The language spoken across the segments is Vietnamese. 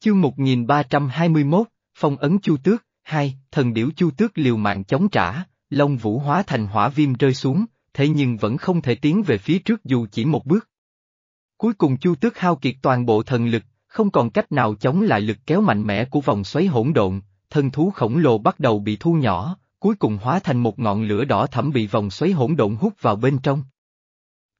Chương 1321, Phong ấn Chu Tước, hai, thần điểu Chu Tước liều mạng chống trả, Long Vũ hóa thành hỏa viêm rơi xuống, thế nhưng vẫn không thể tiến về phía trước dù chỉ một bước. Cuối cùng Chu Tước hao kiệt toàn bộ thần lực, không còn cách nào chống lại lực kéo mạnh mẽ của vòng xoáy hỗn độn, thân thú khổng lồ bắt đầu bị thu nhỏ, cuối cùng hóa thành một ngọn lửa đỏ thẫm bị vòng xoáy hỗn độn hút vào bên trong.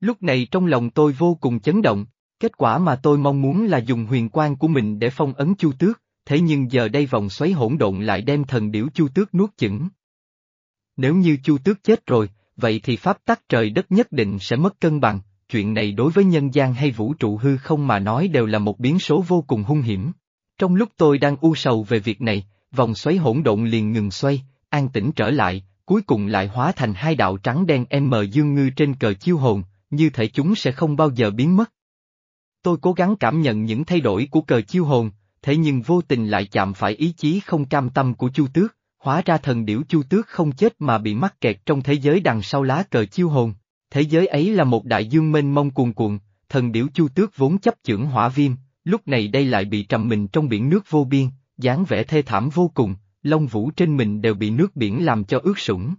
Lúc này trong lòng tôi vô cùng chấn động, kết quả mà tôi mong muốn là dùng huyền quang của mình để phong ấn Chu Tước, thế nhưng giờ đây vòng xoáy hỗn độn lại đem thần điểu Chu Tước nuốt chửng. Nếu như Chu Tước chết rồi, vậy thì pháp tắc trời đất nhất định sẽ mất cân bằng, chuyện này đối với nhân gian hay vũ trụ hư không mà nói đều là một biến số vô cùng hung hiểm. Trong lúc tôi đang u sầu về việc này, vòng xoáy hỗn độn liền ngừng xoay, an tĩnh trở lại, cuối cùng lại hóa thành hai đạo trắng đen M dương ngư trên cờ chiêu hồn, như thể chúng sẽ không bao giờ biến mất. Tôi cố gắng cảm nhận những thay đổi của cờ chiêu hồn, thế nhưng vô tình lại chạm phải ý chí không cam tâm của Chu Tước, hóa ra thần điểu Chu Tước không chết mà bị mắc kẹt trong thế giới đằng sau lá cờ chiêu hồn. Thế giới ấy là một đại dương mênh mông cuồn cuộn, thần điểu Chu Tước vốn chấp chưởng hỏa viêm, lúc này đây lại bị trầm mình trong biển nước vô biên, dáng vẻ thê thảm vô cùng, lông vũ trên mình đều bị nước biển làm cho ướt sũng.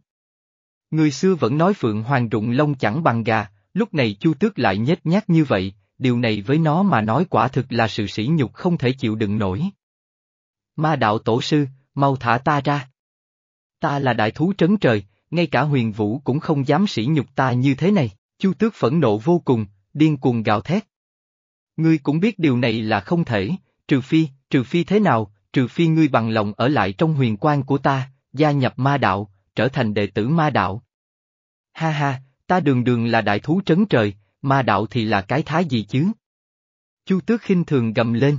Người xưa vẫn nói phượng hoàng rụng lông chẳng bằng gà, lúc này Chu Tước lại nhếch nhác như vậy, điều này với nó mà nói quả thực là sự sỉ nhục không thể chịu đựng nổi. Ma đạo tổ sư, mau thả ta ra. Ta là đại thú trấn trời, ngay cả huyền vũ cũng không dám sỉ nhục ta như thế này, Chu Tước phẫn nộ vô cùng, điên cuồng gào thét. Ngươi cũng biết điều này là không thể, trừ phi, trừ phi thế nào, trừ phi ngươi bằng lòng ở lại trong huyền quan của ta, gia nhập ma đạo, trở thành đệ tử ma đạo. Ha ha, ta đường đường là đại thú trấn trời, ma đạo thì là cái thái gì chứ? Chu tước khinh thường gầm lên.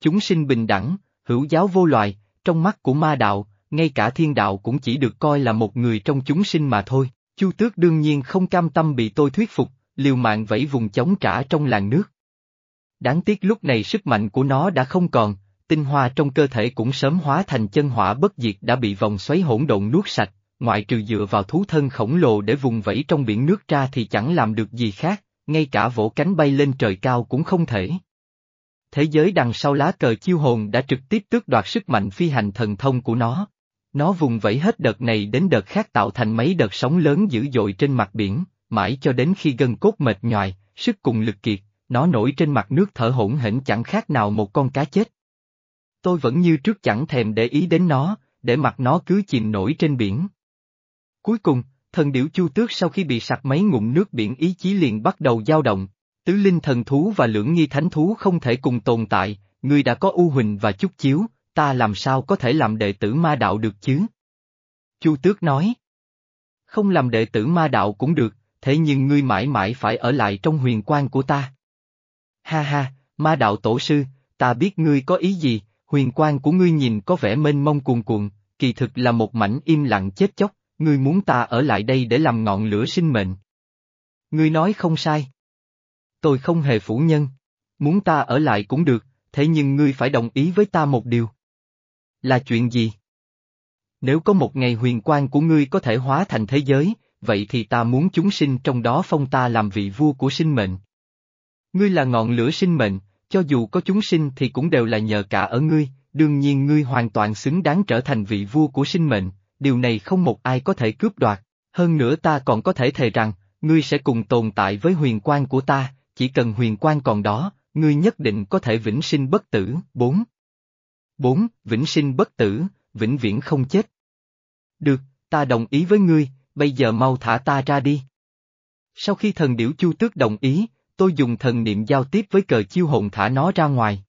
Chúng sinh bình đẳng, hữu giáo vô loài, trong mắt của ma đạo, ngay cả thiên đạo cũng chỉ được coi là một người trong chúng sinh mà thôi. Chu tước đương nhiên không cam tâm bị tôi thuyết phục, liều mạng vẫy vùng chống trả trong làn nước. Đáng tiếc lúc này sức mạnh của nó đã không còn, tinh hoa trong cơ thể cũng sớm hóa thành chân hỏa bất diệt đã bị vòng xoáy hỗn độn nuốt sạch, ngoại trừ dựa vào thú thân khổng lồ để vùng vẫy trong biển nước ra thì chẳng làm được gì khác, ngay cả vỗ cánh bay lên trời cao cũng không thể. Thế giới đằng sau lá cờ chiêu hồn đã trực tiếp tước đoạt sức mạnh phi hành thần thông của nó. Nó vùng vẫy hết đợt này đến đợt khác tạo thành mấy đợt sóng lớn dữ dội trên mặt biển, mãi cho đến khi gân cốt mệt nhoài, sức cùng lực kiệt, nó nổi trên mặt nước thở hổn hển chẳng khác nào một con cá chết. Tôi vẫn như trước chẳng thèm để ý đến nó, để mặt nó cứ chìm nổi trên biển. Cuối cùng, thần điểu chu tước sau khi bị sặc mấy ngụm nước biển ý chí liền bắt đầu dao động. Tứ linh thần thú và lưỡng nghi thánh thú không thể cùng tồn tại, ngươi đã có U Huỳnh và chút Chiếu, ta làm sao có thể làm đệ tử ma đạo được chứ? Chu Tước nói. Không làm đệ tử ma đạo cũng được, thế nhưng ngươi mãi mãi phải ở lại trong huyền quan của ta. Ha ha, ma đạo tổ sư, ta biết ngươi có ý gì, huyền quan của ngươi nhìn có vẻ mênh mông cuồn cuộn, kỳ thực là một mảnh im lặng chết chóc, ngươi muốn ta ở lại đây để làm ngọn lửa sinh mệnh. Ngươi nói không sai. Tôi không hề phủ nhân. Muốn ta ở lại cũng được, thế nhưng ngươi phải đồng ý với ta một điều. Là chuyện gì? Nếu có một ngày huyền quang của ngươi có thể hóa thành thế giới, vậy thì ta muốn chúng sinh trong đó phong ta làm vị vua của sinh mệnh. Ngươi là ngọn lửa sinh mệnh, cho dù có chúng sinh thì cũng đều là nhờ cả ở ngươi, đương nhiên ngươi hoàn toàn xứng đáng trở thành vị vua của sinh mệnh, điều này không một ai có thể cướp đoạt, hơn nữa ta còn có thể thề rằng, ngươi sẽ cùng tồn tại với huyền quan của ta, chỉ cần huyền quan còn đó, ngươi nhất định có thể vĩnh sinh bất tử. 4. 4. Vĩnh sinh bất tử, vĩnh viễn không chết. Được, ta đồng ý với ngươi, bây giờ mau thả ta ra đi. Sau khi thần điểu chu tước đồng ý, tôi dùng thần niệm giao tiếp với cờ chiêu hồn thả nó ra ngoài.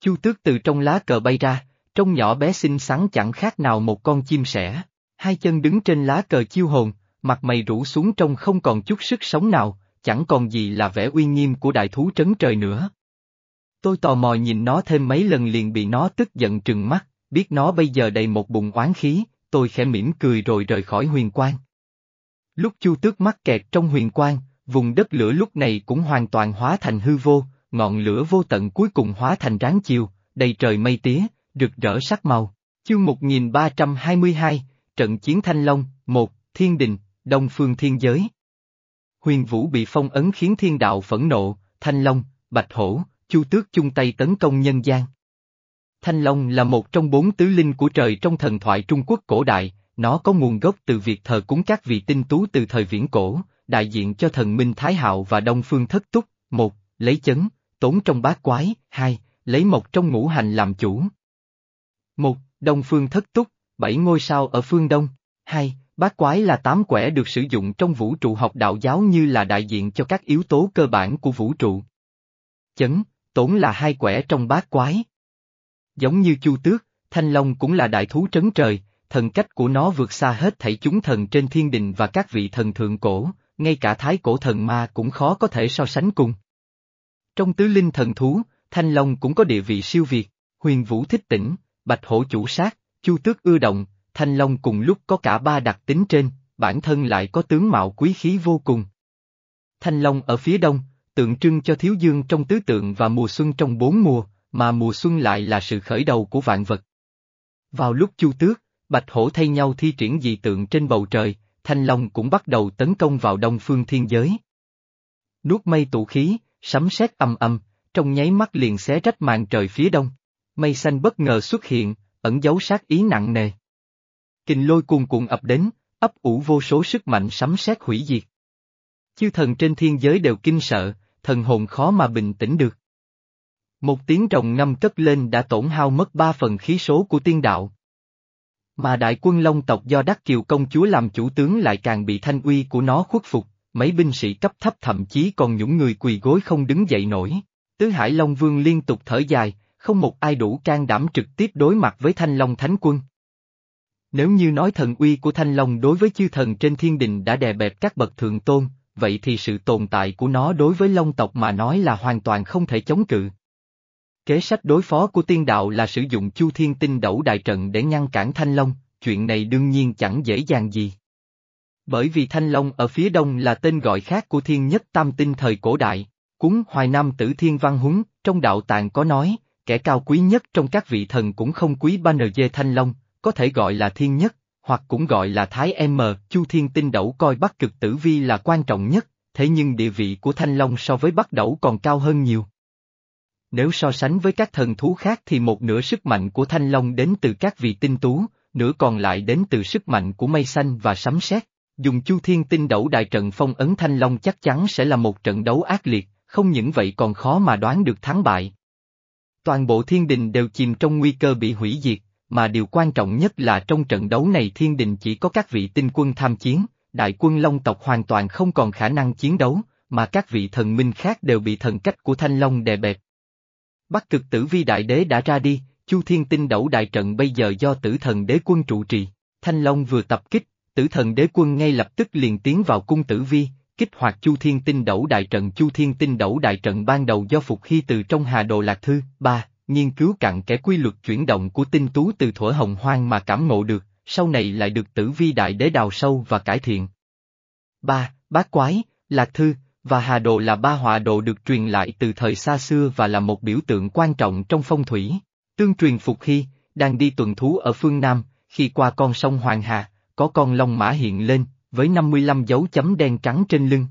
Chu tước từ trong lá cờ bay ra, trông nhỏ bé xinh xắn chẳng khác nào một con chim sẻ, hai chân đứng trên lá cờ chiêu hồn, mặt mày rũ xuống trông không còn chút sức sống nào, chẳng còn gì là vẻ uy nghiêm của đại thú trấn trời nữa. Tôi tò mò nhìn nó thêm mấy lần liền bị nó tức giận trừng mắt, biết nó bây giờ đầy một bụng oán khí, tôi khẽ mỉm cười rồi rời khỏi huyền quang. Lúc chu tước mắc kẹt trong huyền quang, vùng đất lửa lúc này cũng hoàn toàn hóa thành hư vô, ngọn lửa vô tận cuối cùng hóa thành ráng chiều, đầy trời mây tía, rực rỡ sắc màu. Chương 1322, Trận Chiến Thanh Long, 1, Thiên Đình, Đông Phương Thiên Giới. Huyền Vũ bị phong ấn khiến thiên đạo phẫn nộ, Thanh Long, Bạch Hổ, Chu Tước chung tay tấn công nhân gian. Thanh Long là một trong bốn tứ linh của trời trong thần thoại Trung Quốc cổ đại, nó có nguồn gốc từ việc thờ cúng các vị tinh tú từ thời viễn cổ, đại diện cho thần Minh Thái Hạo và Đông Phương Thất Túc, một, lấy chấn, tốn trong bát quái, hai, lấy một trong ngũ hành làm chủ. Một, Đông Phương Thất Túc, bảy ngôi sao ở phương Đông, hai, bát quái là tám quẻ được sử dụng trong vũ trụ học đạo giáo như là đại diện cho các yếu tố cơ bản của vũ trụ. Chấn, tốn là hai quẻ trong bát quái. Giống như Chu Tước, Thanh Long cũng là đại thú trấn trời, thần cách của nó vượt xa hết thảy chúng thần trên thiên đình và các vị thần thượng cổ, ngay cả thái cổ thần ma cũng khó có thể so sánh cùng. Trong tứ linh thần thú, Thanh Long cũng có địa vị siêu việt, huyền vũ thích tỉnh, bạch hổ chủ sát, chu tước ưa động, Thanh Long cùng lúc có cả ba đặc tính trên, bản thân lại có tướng mạo quý khí vô cùng. Thanh Long ở phía đông, tượng trưng cho thiếu dương trong tứ tượng và mùa xuân trong bốn mùa, mà mùa xuân lại là sự khởi đầu của vạn vật. Vào lúc chu tước, bạch hổ thay nhau thi triển dị tượng trên bầu trời, Thanh Long cũng bắt đầu tấn công vào đông phương thiên giới. Nuốt mây tụ khí, sấm sét âm âm, trong nháy mắt liền xé rách màn trời phía đông. Mây xanh bất ngờ xuất hiện, ẩn giấu sát ý nặng nề. Kình lôi cuồn cuộn ập đến, ấp ủ vô số sức mạnh sấm sét hủy diệt. Chư thần trên thiên giới đều kinh sợ, thần hồn khó mà bình tĩnh được. Một tiếng rồng ngâm cất lên đã tổn hao mất ba phần khí số của tiên đạo. Mà đại quân Long tộc do Đắc Kiều công chúa làm chủ tướng lại càng bị thanh uy của nó khuất phục, mấy binh sĩ cấp thấp thậm chí còn những người quỳ gối không đứng dậy nổi. Tứ Hải Long Vương liên tục thở dài, không một ai đủ can đảm trực tiếp đối mặt với Thanh Long Thánh Quân. Nếu như nói thần uy của Thanh Long đối với chư thần trên thiên đình đã đè bẹp các bậc thượng tôn, vậy thì sự tồn tại của nó đối với Long tộc mà nói là hoàn toàn không thể chống cự. Kế sách đối phó của tiên đạo là sử dụng chu thiên tinh đẩu đại trận để ngăn cản Thanh Long, chuyện này đương nhiên chẳng dễ dàng gì. Bởi vì Thanh Long ở phía đông là tên gọi khác của thiên nhất tam tinh thời cổ đại, cuốn Hoài Nam Tử Thiên Văn Huấn, trong đạo tàng có nói, kẻ cao quý nhất trong các vị thần cũng không quý ba Dê Thanh Long, có thể gọi là thiên nhất, hoặc cũng gọi là Thái M, Chu Thiên Tinh Đẩu coi Bắc Cực Tử Vi là quan trọng nhất, thế nhưng địa vị của Thanh Long so với Bắc Đẩu còn cao hơn nhiều. Nếu so sánh với các thần thú khác thì một nửa sức mạnh của Thanh Long đến từ các vị tinh tú, nửa còn lại đến từ sức mạnh của mây xanh và sấm sét. Dùng Chu Thiên Tinh Đẩu đại trận phong ấn Thanh Long chắc chắn sẽ là một trận đấu ác liệt, không những vậy còn khó mà đoán được thắng bại. Toàn bộ thiên đình đều chìm trong nguy cơ bị hủy diệt, mà điều quan trọng nhất là trong trận đấu này thiên đình chỉ có các vị tinh quân tham chiến, đại quân Long tộc hoàn toàn không còn khả năng chiến đấu, mà các vị thần minh khác đều bị thần cách của Thanh Long đè bẹp. Bắc cực tử vi đại đế đã ra đi, Chu Thiên Tinh Đẩu đại trận bây giờ do tử thần đế quân trụ trì, Thanh Long vừa tập kích, tử thần đế quân ngay lập tức liền tiến vào cung tử vi, kích hoạt Chu Thiên Tinh Đẩu đại trận Chu Thiên Tinh Đẩu đại trận ban đầu do Phục Hy từ trong Hà Đồ Lạc Thư, ba, nghiên cứu cặn kẽ quy luật chuyển động của tinh tú từ thuở hồng hoang mà cảm ngộ được, sau này lại được tử vi đại đế đào sâu và cải thiện. ba, Bát Quái, Lạc Thư, và Hà Đồ là ba họa đồ được truyền lại từ thời xa xưa và là một biểu tượng quan trọng trong phong thủy. Tương truyền Phục Hy, đang đi tuần thú ở phương Nam, khi qua con sông Hoàng Hà, có con long mã hiện lên, với 55 dấu chấm đen trắng trên lưng.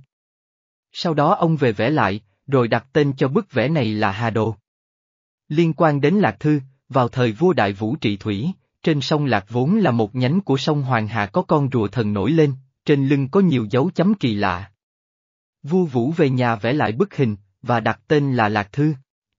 Sau đó ông về vẽ lại, rồi đặt tên cho bức vẽ này là Hà Đồ. Liên quan đến Lạc Thư, vào thời vua Đại Vũ trị thủy, trên sông Lạc vốn là một nhánh của sông Hoàng Hà có con rùa thần nổi lên, trên lưng có nhiều dấu chấm kỳ lạ. Vua Vũ về nhà vẽ lại bức hình, và đặt tên là Lạc Thư.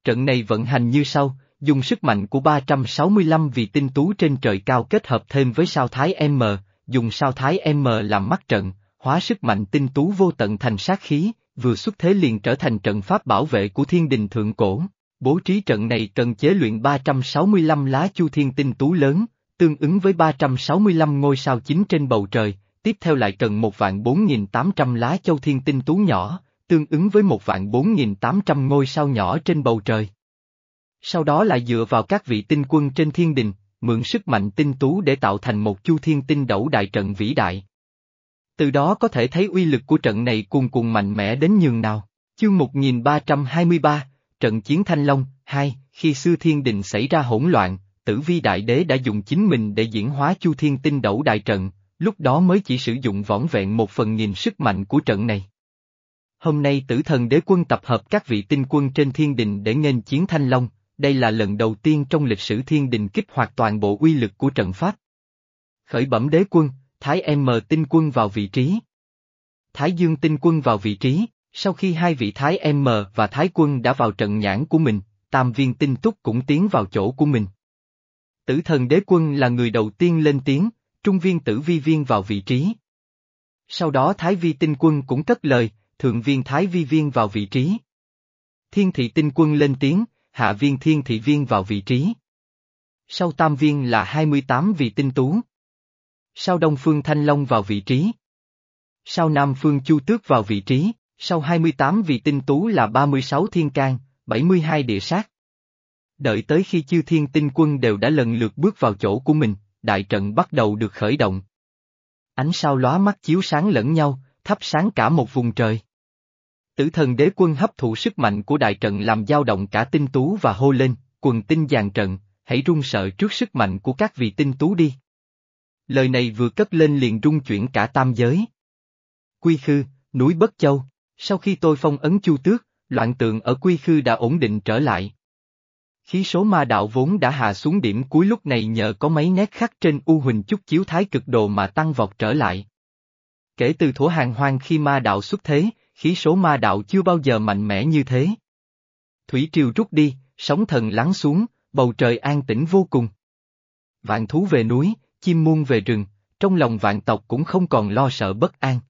Trận này vận hành như sau, dùng sức mạnh của 365 vị tinh tú trên trời cao kết hợp thêm với sao thái M, dùng sao thái M làm mắt trận, hóa sức mạnh tinh tú vô tận thành sát khí, vừa xuất thế liền trở thành trận pháp bảo vệ của thiên đình thượng cổ. Bố trí trận này cần chế luyện 365 lá chu thiên tinh tú lớn, tương ứng với 365 ngôi sao chính trên bầu trời, tiếp theo lại cần một vạn 4.800 lá châu thiên tinh tú nhỏ, tương ứng với một vạn 4.800 ngôi sao nhỏ trên bầu trời. Sau đó lại dựa vào các vị tinh quân trên thiên đình, mượn sức mạnh tinh tú để tạo thành một chu thiên tinh đẩu đại trận vĩ đại. Từ đó có thể thấy uy lực của trận này cuồn cuộn mạnh mẽ đến nhường nào. Chương 1323, Trận Chiến Thanh Long, 2, khi xưa thiên đình xảy ra hỗn loạn, tử vi đại đế đã dùng chính mình để diễn hóa chu thiên tinh đẩu đại trận, lúc đó mới chỉ sử dụng võng vẹn một phần nghìn sức mạnh của trận này. Hôm nay tử thần đế quân tập hợp các vị tinh quân trên thiên đình để nghênh chiến Thanh Long, đây là lần đầu tiên trong lịch sử thiên đình kích hoạt toàn bộ uy lực của trận pháp. Khởi bẩm đế quân, Thái M tinh quân vào vị trí. Thái Dương tinh quân vào vị trí, sau khi hai vị Thái M và Thái quân đã vào trận nhãn của mình, tam viên tinh túc cũng tiến vào chỗ của mình. Tử thần đế quân là người đầu tiên lên tiếng, trung viên tử vi viên vào vị trí. Sau đó Thái vi tinh quân cũng cất lời, thượng viên Thái vi viên vào vị trí. Thiên thị tinh quân lên tiếng, hạ viên thiên thị viên vào vị trí. Sau tam viên là 28 vị tinh tú. Sau đông phương thanh long vào vị trí. Sau nam phương chu tước vào vị trí, sau 28 vị tinh tú là 36 thiên can, 72 địa sát. Đợi tới khi chư thiên tinh quân đều đã lần lượt bước vào chỗ của mình, đại trận bắt đầu được khởi động. Ánh sao lóa mắt chiếu sáng lẫn nhau, thắp sáng cả một vùng trời. Tử thần đế quân hấp thụ sức mạnh của đại trận làm dao động cả tinh tú và hô lên, quần tinh dàn trận, hãy run sợ trước sức mạnh của các vị tinh tú đi. Lời này vừa cất lên liền rung chuyển cả tam giới. Quy Khư, núi Bất Châu, sau khi tôi phong ấn chu tước, loạn tượng ở Quy Khư đã ổn định trở lại. Khí số ma đạo vốn đã hạ xuống điểm cuối lúc này nhờ có mấy nét khắc trên U Huỳnh chút chiếu thái cực đồ mà tăng vọt trở lại. Kể từ thổ hàng hoang khi ma đạo xuất thế, khí số ma đạo chưa bao giờ mạnh mẽ như thế. Thủy triều rút đi, sóng thần lắng xuống, bầu trời an tĩnh vô cùng. Vạn thú về núi, chim muôn về rừng, trong lòng vạn tộc cũng không còn lo sợ bất an.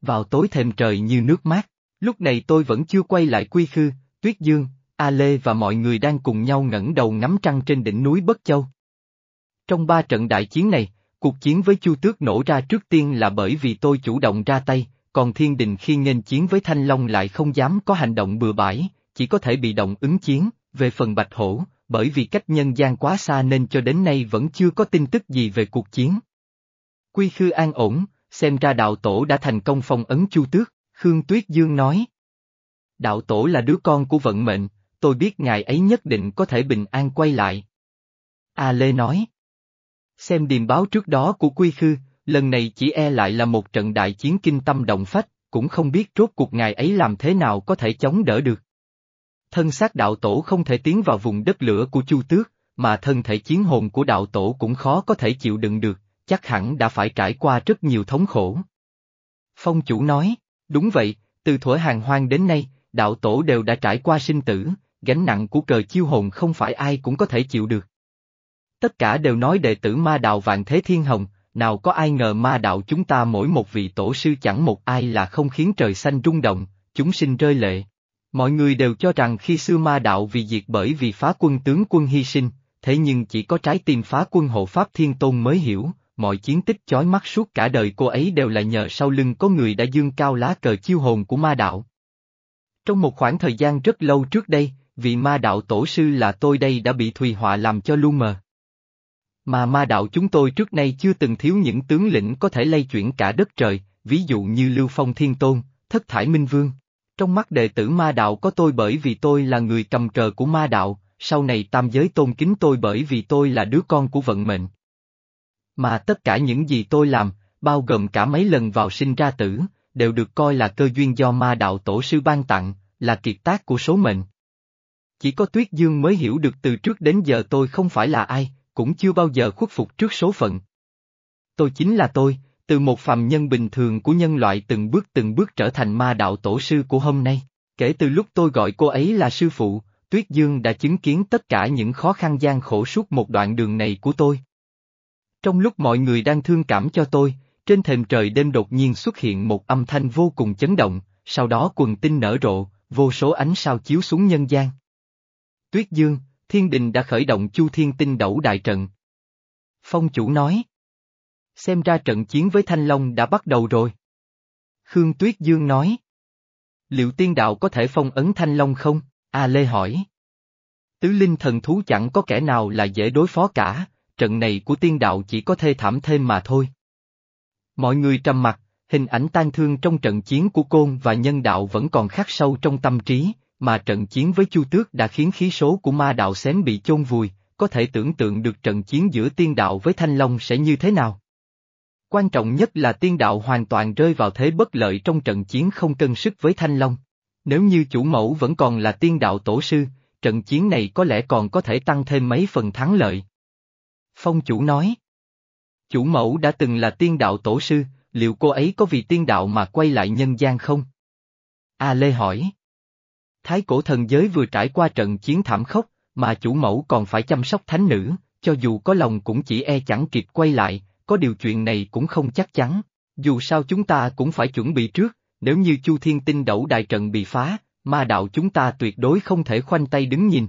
Vào tối thềm trời như nước mát, lúc này tôi vẫn chưa quay lại quy khư, tuyết dương, A Lê và mọi người đang cùng nhau ngẩng đầu ngắm trăng trên đỉnh núi Bất Châu. Trong ba trận đại chiến này, cuộc chiến với Chu Tước nổ ra trước tiên là bởi vì tôi chủ động ra tay, còn Thiên Đình khi nghênh chiến với Thanh Long lại không dám có hành động bừa bãi, chỉ có thể bị động ứng chiến, về phần Bạch Hổ, bởi vì cách nhân gian quá xa nên cho đến nay vẫn chưa có tin tức gì về cuộc chiến. Quy Khư an ổn, xem ra đạo tổ đã thành công phong ấn Chu Tước, Khương Tuyết Dương nói. Đạo tổ là đứa con của vận mệnh, tôi biết ngài ấy nhất định có thể bình an quay lại. A Lê nói. Xem điềm báo trước đó của Quy Khư, lần này chỉ e lại là một trận đại chiến kinh tâm động phách, cũng không biết rốt cuộc ngài ấy làm thế nào có thể chống đỡ được. Thân xác đạo tổ không thể tiến vào vùng đất lửa của Chu Tước, mà thân thể chiến hồn của đạo tổ cũng khó có thể chịu đựng được, chắc hẳn đã phải trải qua rất nhiều thống khổ. Phong chủ nói, đúng vậy, từ thuở hàng hoang đến nay, đạo tổ đều đã trải qua sinh tử, gánh nặng của cờ chiêu hồn không phải ai cũng có thể chịu được. Tất cả đều nói đệ tử ma đạo vạn thế thiên hồng, nào có ai ngờ ma đạo chúng ta mỗi một vị tổ sư chẳng một ai là không khiến trời xanh rung động, chúng sinh rơi lệ. Mọi người đều cho rằng khi xưa ma đạo vì diệt bởi vì phá quân tướng quân hy sinh, thế nhưng chỉ có trái tim phá quân hộ Pháp Thiên Tôn mới hiểu, mọi chiến tích chói mắt suốt cả đời cô ấy đều là nhờ sau lưng có người đã dương cao lá cờ chiêu hồn của ma đạo. Trong một khoảng thời gian rất lâu trước đây, vị ma đạo tổ sư là tôi đây đã bị Thùy Họa làm cho lu mờ. Mà ma đạo chúng tôi trước nay chưa từng thiếu những tướng lĩnh có thể lay chuyển cả đất trời, ví dụ như Lưu Phong Thiên Tôn, Thất Thải Minh Vương. Trong mắt đệ tử ma đạo có tôi bởi vì tôi là người cầm cờ của ma đạo, sau này tam giới tôn kính tôi bởi vì tôi là đứa con của vận mệnh. Mà tất cả những gì tôi làm, bao gồm cả mấy lần vào sinh ra tử, đều được coi là cơ duyên do ma đạo tổ sư ban tặng, là kiệt tác của số mệnh. Chỉ có Tuyết Dương mới hiểu được từ trước đến giờ tôi không phải là ai, cũng chưa bao giờ khuất phục trước số phận. Tôi chính là tôi, từ một phàm nhân bình thường của nhân loại từng bước từng bước trở thành ma đạo tổ sư của hôm nay. Kể từ lúc tôi gọi cô ấy là sư phụ, Tuyết Dương đã chứng kiến tất cả những khó khăn gian khổ suốt một đoạn đường này của tôi. Trong lúc mọi người đang thương cảm cho tôi, trên thềm trời đêm đột nhiên xuất hiện một âm thanh vô cùng chấn động, sau đó quần tinh nở rộ, vô số ánh sao chiếu xuống nhân gian. Tuyết Dương, thiên đình đã khởi động chu thiên tinh đẩu đại trận. Phong chủ nói. Xem ra trận chiến với Thanh Long đã bắt đầu rồi. Khương Tuyết Dương nói. Liệu tiên đạo có thể phong ấn Thanh Long không? A Lê hỏi. Tứ linh thần thú chẳng có kẻ nào là dễ đối phó cả, trận này của tiên đạo chỉ có thê thảm thêm mà thôi. Mọi người trầm mặt, hình ảnh tan thương trong trận chiến của côn và nhân đạo vẫn còn khắc sâu trong tâm trí, mà trận chiến với Chu Tước đã khiến khí số của ma đạo xém bị chôn vùi, có thể tưởng tượng được trận chiến giữa tiên đạo với Thanh Long sẽ như thế nào. Quan trọng nhất là tiên đạo hoàn toàn rơi vào thế bất lợi trong trận chiến không cân sức với Thanh Long. Nếu như chủ mẫu vẫn còn là tiên đạo tổ sư, trận chiến này có lẽ còn có thể tăng thêm mấy phần thắng lợi. Phong chủ nói. Chủ mẫu đã từng là tiên đạo tổ sư, liệu cô ấy có vì tiên đạo mà quay lại nhân gian không? A Lê hỏi. Thái cổ thần giới vừa trải qua trận chiến thảm khốc, mà chủ mẫu còn phải chăm sóc thánh nữ, cho dù có lòng cũng chỉ e chẳng kịp quay lại, có điều chuyện này cũng không chắc chắn. Dù sao chúng ta cũng phải chuẩn bị trước, nếu như Chu Thiên Tinh đẩu đại trận bị phá, ma đạo chúng ta tuyệt đối không thể khoanh tay đứng nhìn.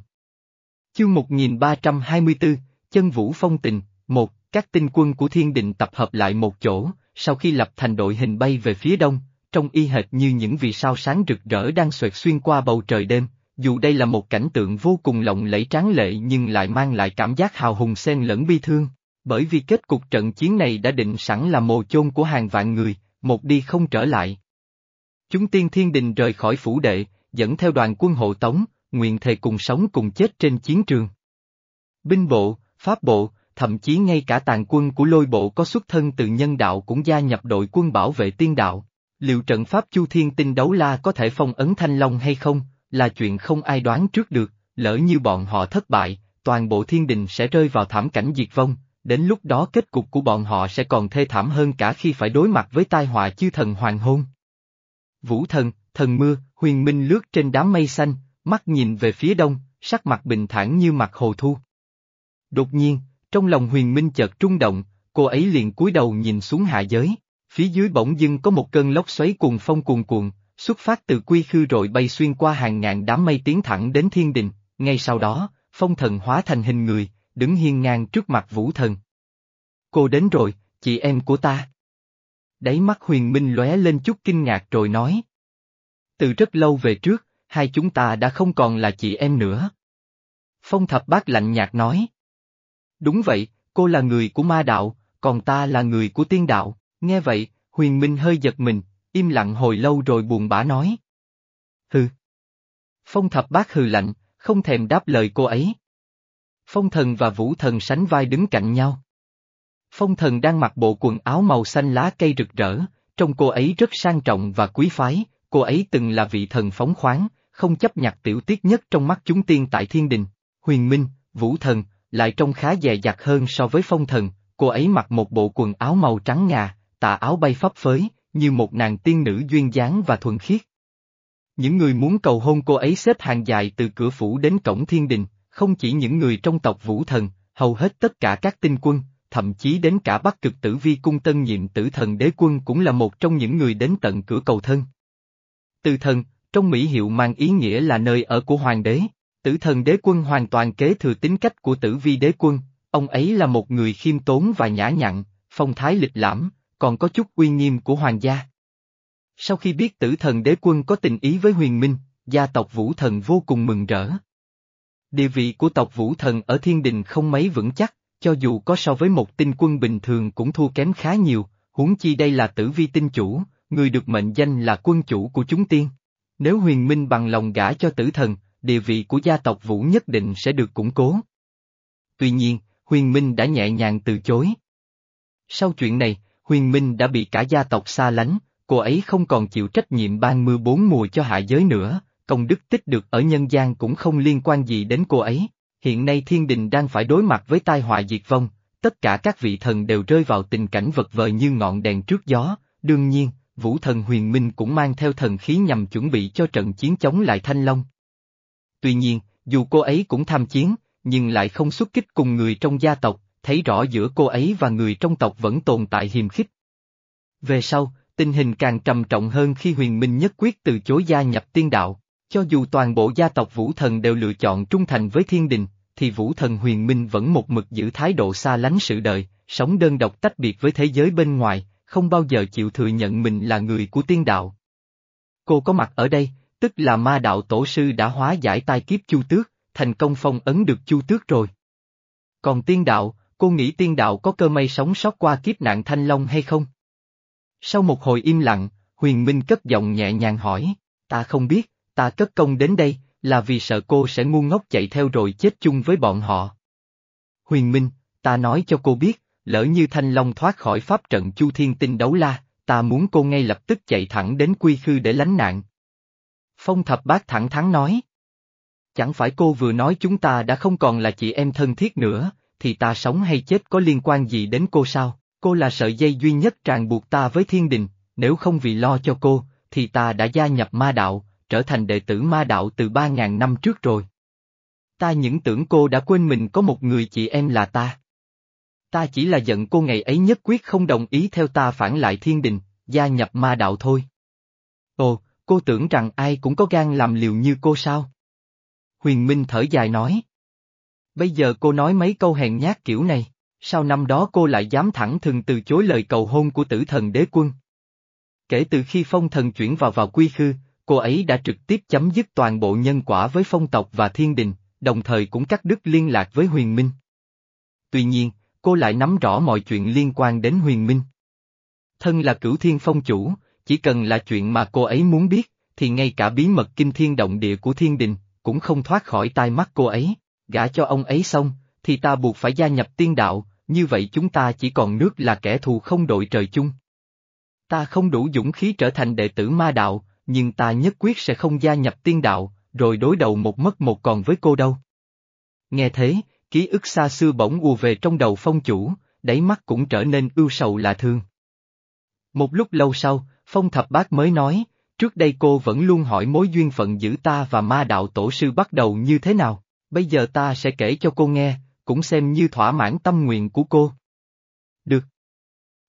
Chương 1324, Chân Vũ Phong Tình, một Các tinh quân của thiên định tập hợp lại một chỗ, sau khi lập thành đội hình bay về phía đông, trông y hệt như những vì sao sáng rực rỡ đang xoẹt xuyên qua bầu trời đêm, dù đây là một cảnh tượng vô cùng lộng lẫy tráng lệ nhưng lại mang lại cảm giác hào hùng xen lẫn bi thương, bởi vì kết cục trận chiến này đã định sẵn là mồ chôn của hàng vạn người, một đi không trở lại. Chúng tiên thiên đình rời khỏi phủ đệ, dẫn theo đoàn quân hộ tống, nguyện thề cùng sống cùng chết trên chiến trường. Binh bộ, pháp bộ, thậm chí ngay cả tàn quân của lôi bộ có xuất thân từ nhân đạo cũng gia nhập đội quân bảo vệ tiên đạo. Liệu trận pháp Chu Thiên Tinh đấu la có thể phong ấn Thanh Long hay không, là chuyện không ai đoán trước được, lỡ như bọn họ thất bại, toàn bộ thiên đình sẽ rơi vào thảm cảnh diệt vong, đến lúc đó kết cục của bọn họ sẽ còn thê thảm hơn cả khi phải đối mặt với tai họa chư thần hoàng hôn. Vũ thần, thần mưa, huyền minh lướt trên đám mây xanh, mắt nhìn về phía đông, sắc mặt bình thản như mặt hồ thu. Đột nhiên, trong lòng huyền minh chợt trung động, cô ấy liền cúi đầu nhìn xuống hạ giới, phía dưới bỗng dưng có một cơn lốc xoáy cuồng phong cuồn cuộn, xuất phát từ quy khư rồi bay xuyên qua hàng ngàn đám mây tiến thẳng đến thiên đình, ngay sau đó, phong thần hóa thành hình người, đứng hiên ngang trước mặt vũ thần. Cô đến rồi, chị em của ta. Đáy mắt huyền minh lóe lên chút kinh ngạc rồi nói. Từ rất lâu về trước, hai chúng ta đã không còn là chị em nữa. Phong thập bác lạnh nhạt nói. Đúng vậy, cô là người của ma đạo, còn ta là người của tiên đạo, nghe vậy, huyền minh hơi giật mình, im lặng hồi lâu rồi buồn bã nói. Hừ. Phong thập bác hừ lạnh, không thèm đáp lời cô ấy. Phong thần và vũ thần sánh vai đứng cạnh nhau. Phong thần đang mặc bộ quần áo màu xanh lá cây rực rỡ, trông cô ấy rất sang trọng và quý phái, cô ấy từng là vị thần phóng khoáng, không chấp nhặt tiểu tiết nhất trong mắt chúng tiên tại thiên đình. Huyền Minh, Vũ Thần, lại trông khá dè dặt hơn so với phong thần, cô ấy mặc một bộ quần áo màu trắng ngà, tà áo bay phấp phới, như một nàng tiên nữ duyên dáng và thuần khiết. Những người muốn cầu hôn cô ấy xếp hàng dài từ cửa phủ đến cổng thiên đình, không chỉ những người trong tộc vũ thần, hầu hết tất cả các tinh quân, thậm chí đến cả bắc cực tử vi cung tân nhiệm tử thần đế quân cũng là một trong những người đến tận cửa cầu thân. Từ thần, trong Mỹ hiệu mang ý nghĩa là nơi ở của hoàng đế, tử thần đế quân hoàn toàn kế thừa tính cách của tử vi đế quân, ông ấy là một người khiêm tốn và nhã nhặn, phong thái lịch lãm, còn có chút uy nghiêm của hoàng gia. Sau khi biết tử thần đế quân có tình ý với huyền minh, gia tộc vũ thần vô cùng mừng rỡ. Địa vị của tộc vũ thần ở thiên đình không mấy vững chắc, cho dù có so với một tinh quân bình thường cũng thua kém khá nhiều, huống chi đây là tử vi tinh chủ, người được mệnh danh là quân chủ của chúng tiên. Nếu huyền minh bằng lòng gả cho tử thần, địa vị của gia tộc vũ nhất định sẽ được củng cố. Tuy nhiên, huyền minh đã nhẹ nhàng từ chối. Sau chuyện này, huyền minh đã bị cả gia tộc xa lánh, cô ấy không còn chịu trách nhiệm ban mưa bốn mùa cho hạ giới nữa, công đức tích được ở nhân gian cũng không liên quan gì đến cô ấy. Hiện nay thiên đình đang phải đối mặt với tai họa diệt vong, tất cả các vị thần đều rơi vào tình cảnh vật vờ như ngọn đèn trước gió, đương nhiên, vũ thần huyền minh cũng mang theo thần khí nhằm chuẩn bị cho trận chiến chống lại thanh long. Tuy nhiên, dù cô ấy cũng tham chiến, nhưng lại không xuất kích cùng người trong gia tộc, thấy rõ giữa cô ấy và người trong tộc vẫn tồn tại hiềm khích. Về sau, tình hình càng trầm trọng hơn khi huyền minh nhất quyết từ chối gia nhập tiên đạo, cho dù toàn bộ gia tộc vũ thần đều lựa chọn trung thành với thiên đình, thì vũ thần huyền minh vẫn một mực giữ thái độ xa lánh sự đời, sống đơn độc tách biệt với thế giới bên ngoài, không bao giờ chịu thừa nhận mình là người của tiên đạo. Cô có mặt ở đây, tức là ma đạo tổ sư đã hóa giải tai kiếp chu tước, thành công phong ấn được chu tước rồi. Còn tiên đạo, cô nghĩ tiên đạo có cơ may sống sót qua kiếp nạn thanh long hay không? Sau một hồi im lặng, huyền minh cất giọng nhẹ nhàng hỏi, ta không biết, ta cất công đến đây, là vì sợ cô sẽ ngu ngốc chạy theo rồi chết chung với bọn họ. Huyền minh, ta nói cho cô biết, lỡ như Thanh Long thoát khỏi pháp trận Chu Thiên Tinh đấu la, ta muốn cô ngay lập tức chạy thẳng đến quy khư để lánh nạn. Phong thập bác thẳng thắn nói. Chẳng phải cô vừa nói chúng ta đã không còn là chị em thân thiết nữa, thì ta sống hay chết có liên quan gì đến cô sao? Cô là sợi dây duy nhất ràng buộc ta với thiên đình, nếu không vì lo cho cô, thì ta đã gia nhập ma đạo, trở thành đệ tử ma đạo từ ba ngàn năm trước rồi. Ta những tưởng cô đã quên mình có một người chị em là ta. Ta chỉ là giận cô ngày ấy nhất quyết không đồng ý theo ta phản lại thiên đình, gia nhập ma đạo thôi. Ồ, cô tưởng rằng ai cũng có gan làm liều như cô sao? Huyền Minh thở dài nói. Bây giờ cô nói mấy câu hèn nhát kiểu này, sao năm đó cô lại dám thẳng thừng từ chối lời cầu hôn của tử thần đế quân? Kể từ khi phong thần chuyển vào vào quy khư, cô ấy đã trực tiếp chấm dứt toàn bộ nhân quả với phong tộc và thiên đình, đồng thời cũng cắt đứt liên lạc với huyền minh. Tuy nhiên, cô lại nắm rõ mọi chuyện liên quan đến huyền minh. Thân là cửu thiên phong chủ, chỉ cần là chuyện mà cô ấy muốn biết, thì ngay cả bí mật kinh thiên động địa của thiên đình, cũng không thoát khỏi tai mắt cô ấy, gả cho ông ấy xong, thì ta buộc phải gia nhập tiên đạo, như vậy chúng ta chỉ còn nước là kẻ thù không đội trời chung. Ta không đủ dũng khí trở thành đệ tử ma đạo, nhưng ta nhất quyết sẽ không gia nhập tiên đạo, rồi đối đầu một mất một còn với cô đâu. Nghe thế, ký ức xa xưa bỗng ùa về trong đầu phong chủ, đáy mắt cũng trở nên ưu sầu lạ thương. Một lúc lâu sau, phong thập bác mới nói, trước đây cô vẫn luôn hỏi mối duyên phận giữa ta và ma đạo tổ sư bắt đầu như thế nào, bây giờ ta sẽ kể cho cô nghe, cũng xem như thỏa mãn tâm nguyện của cô. Được.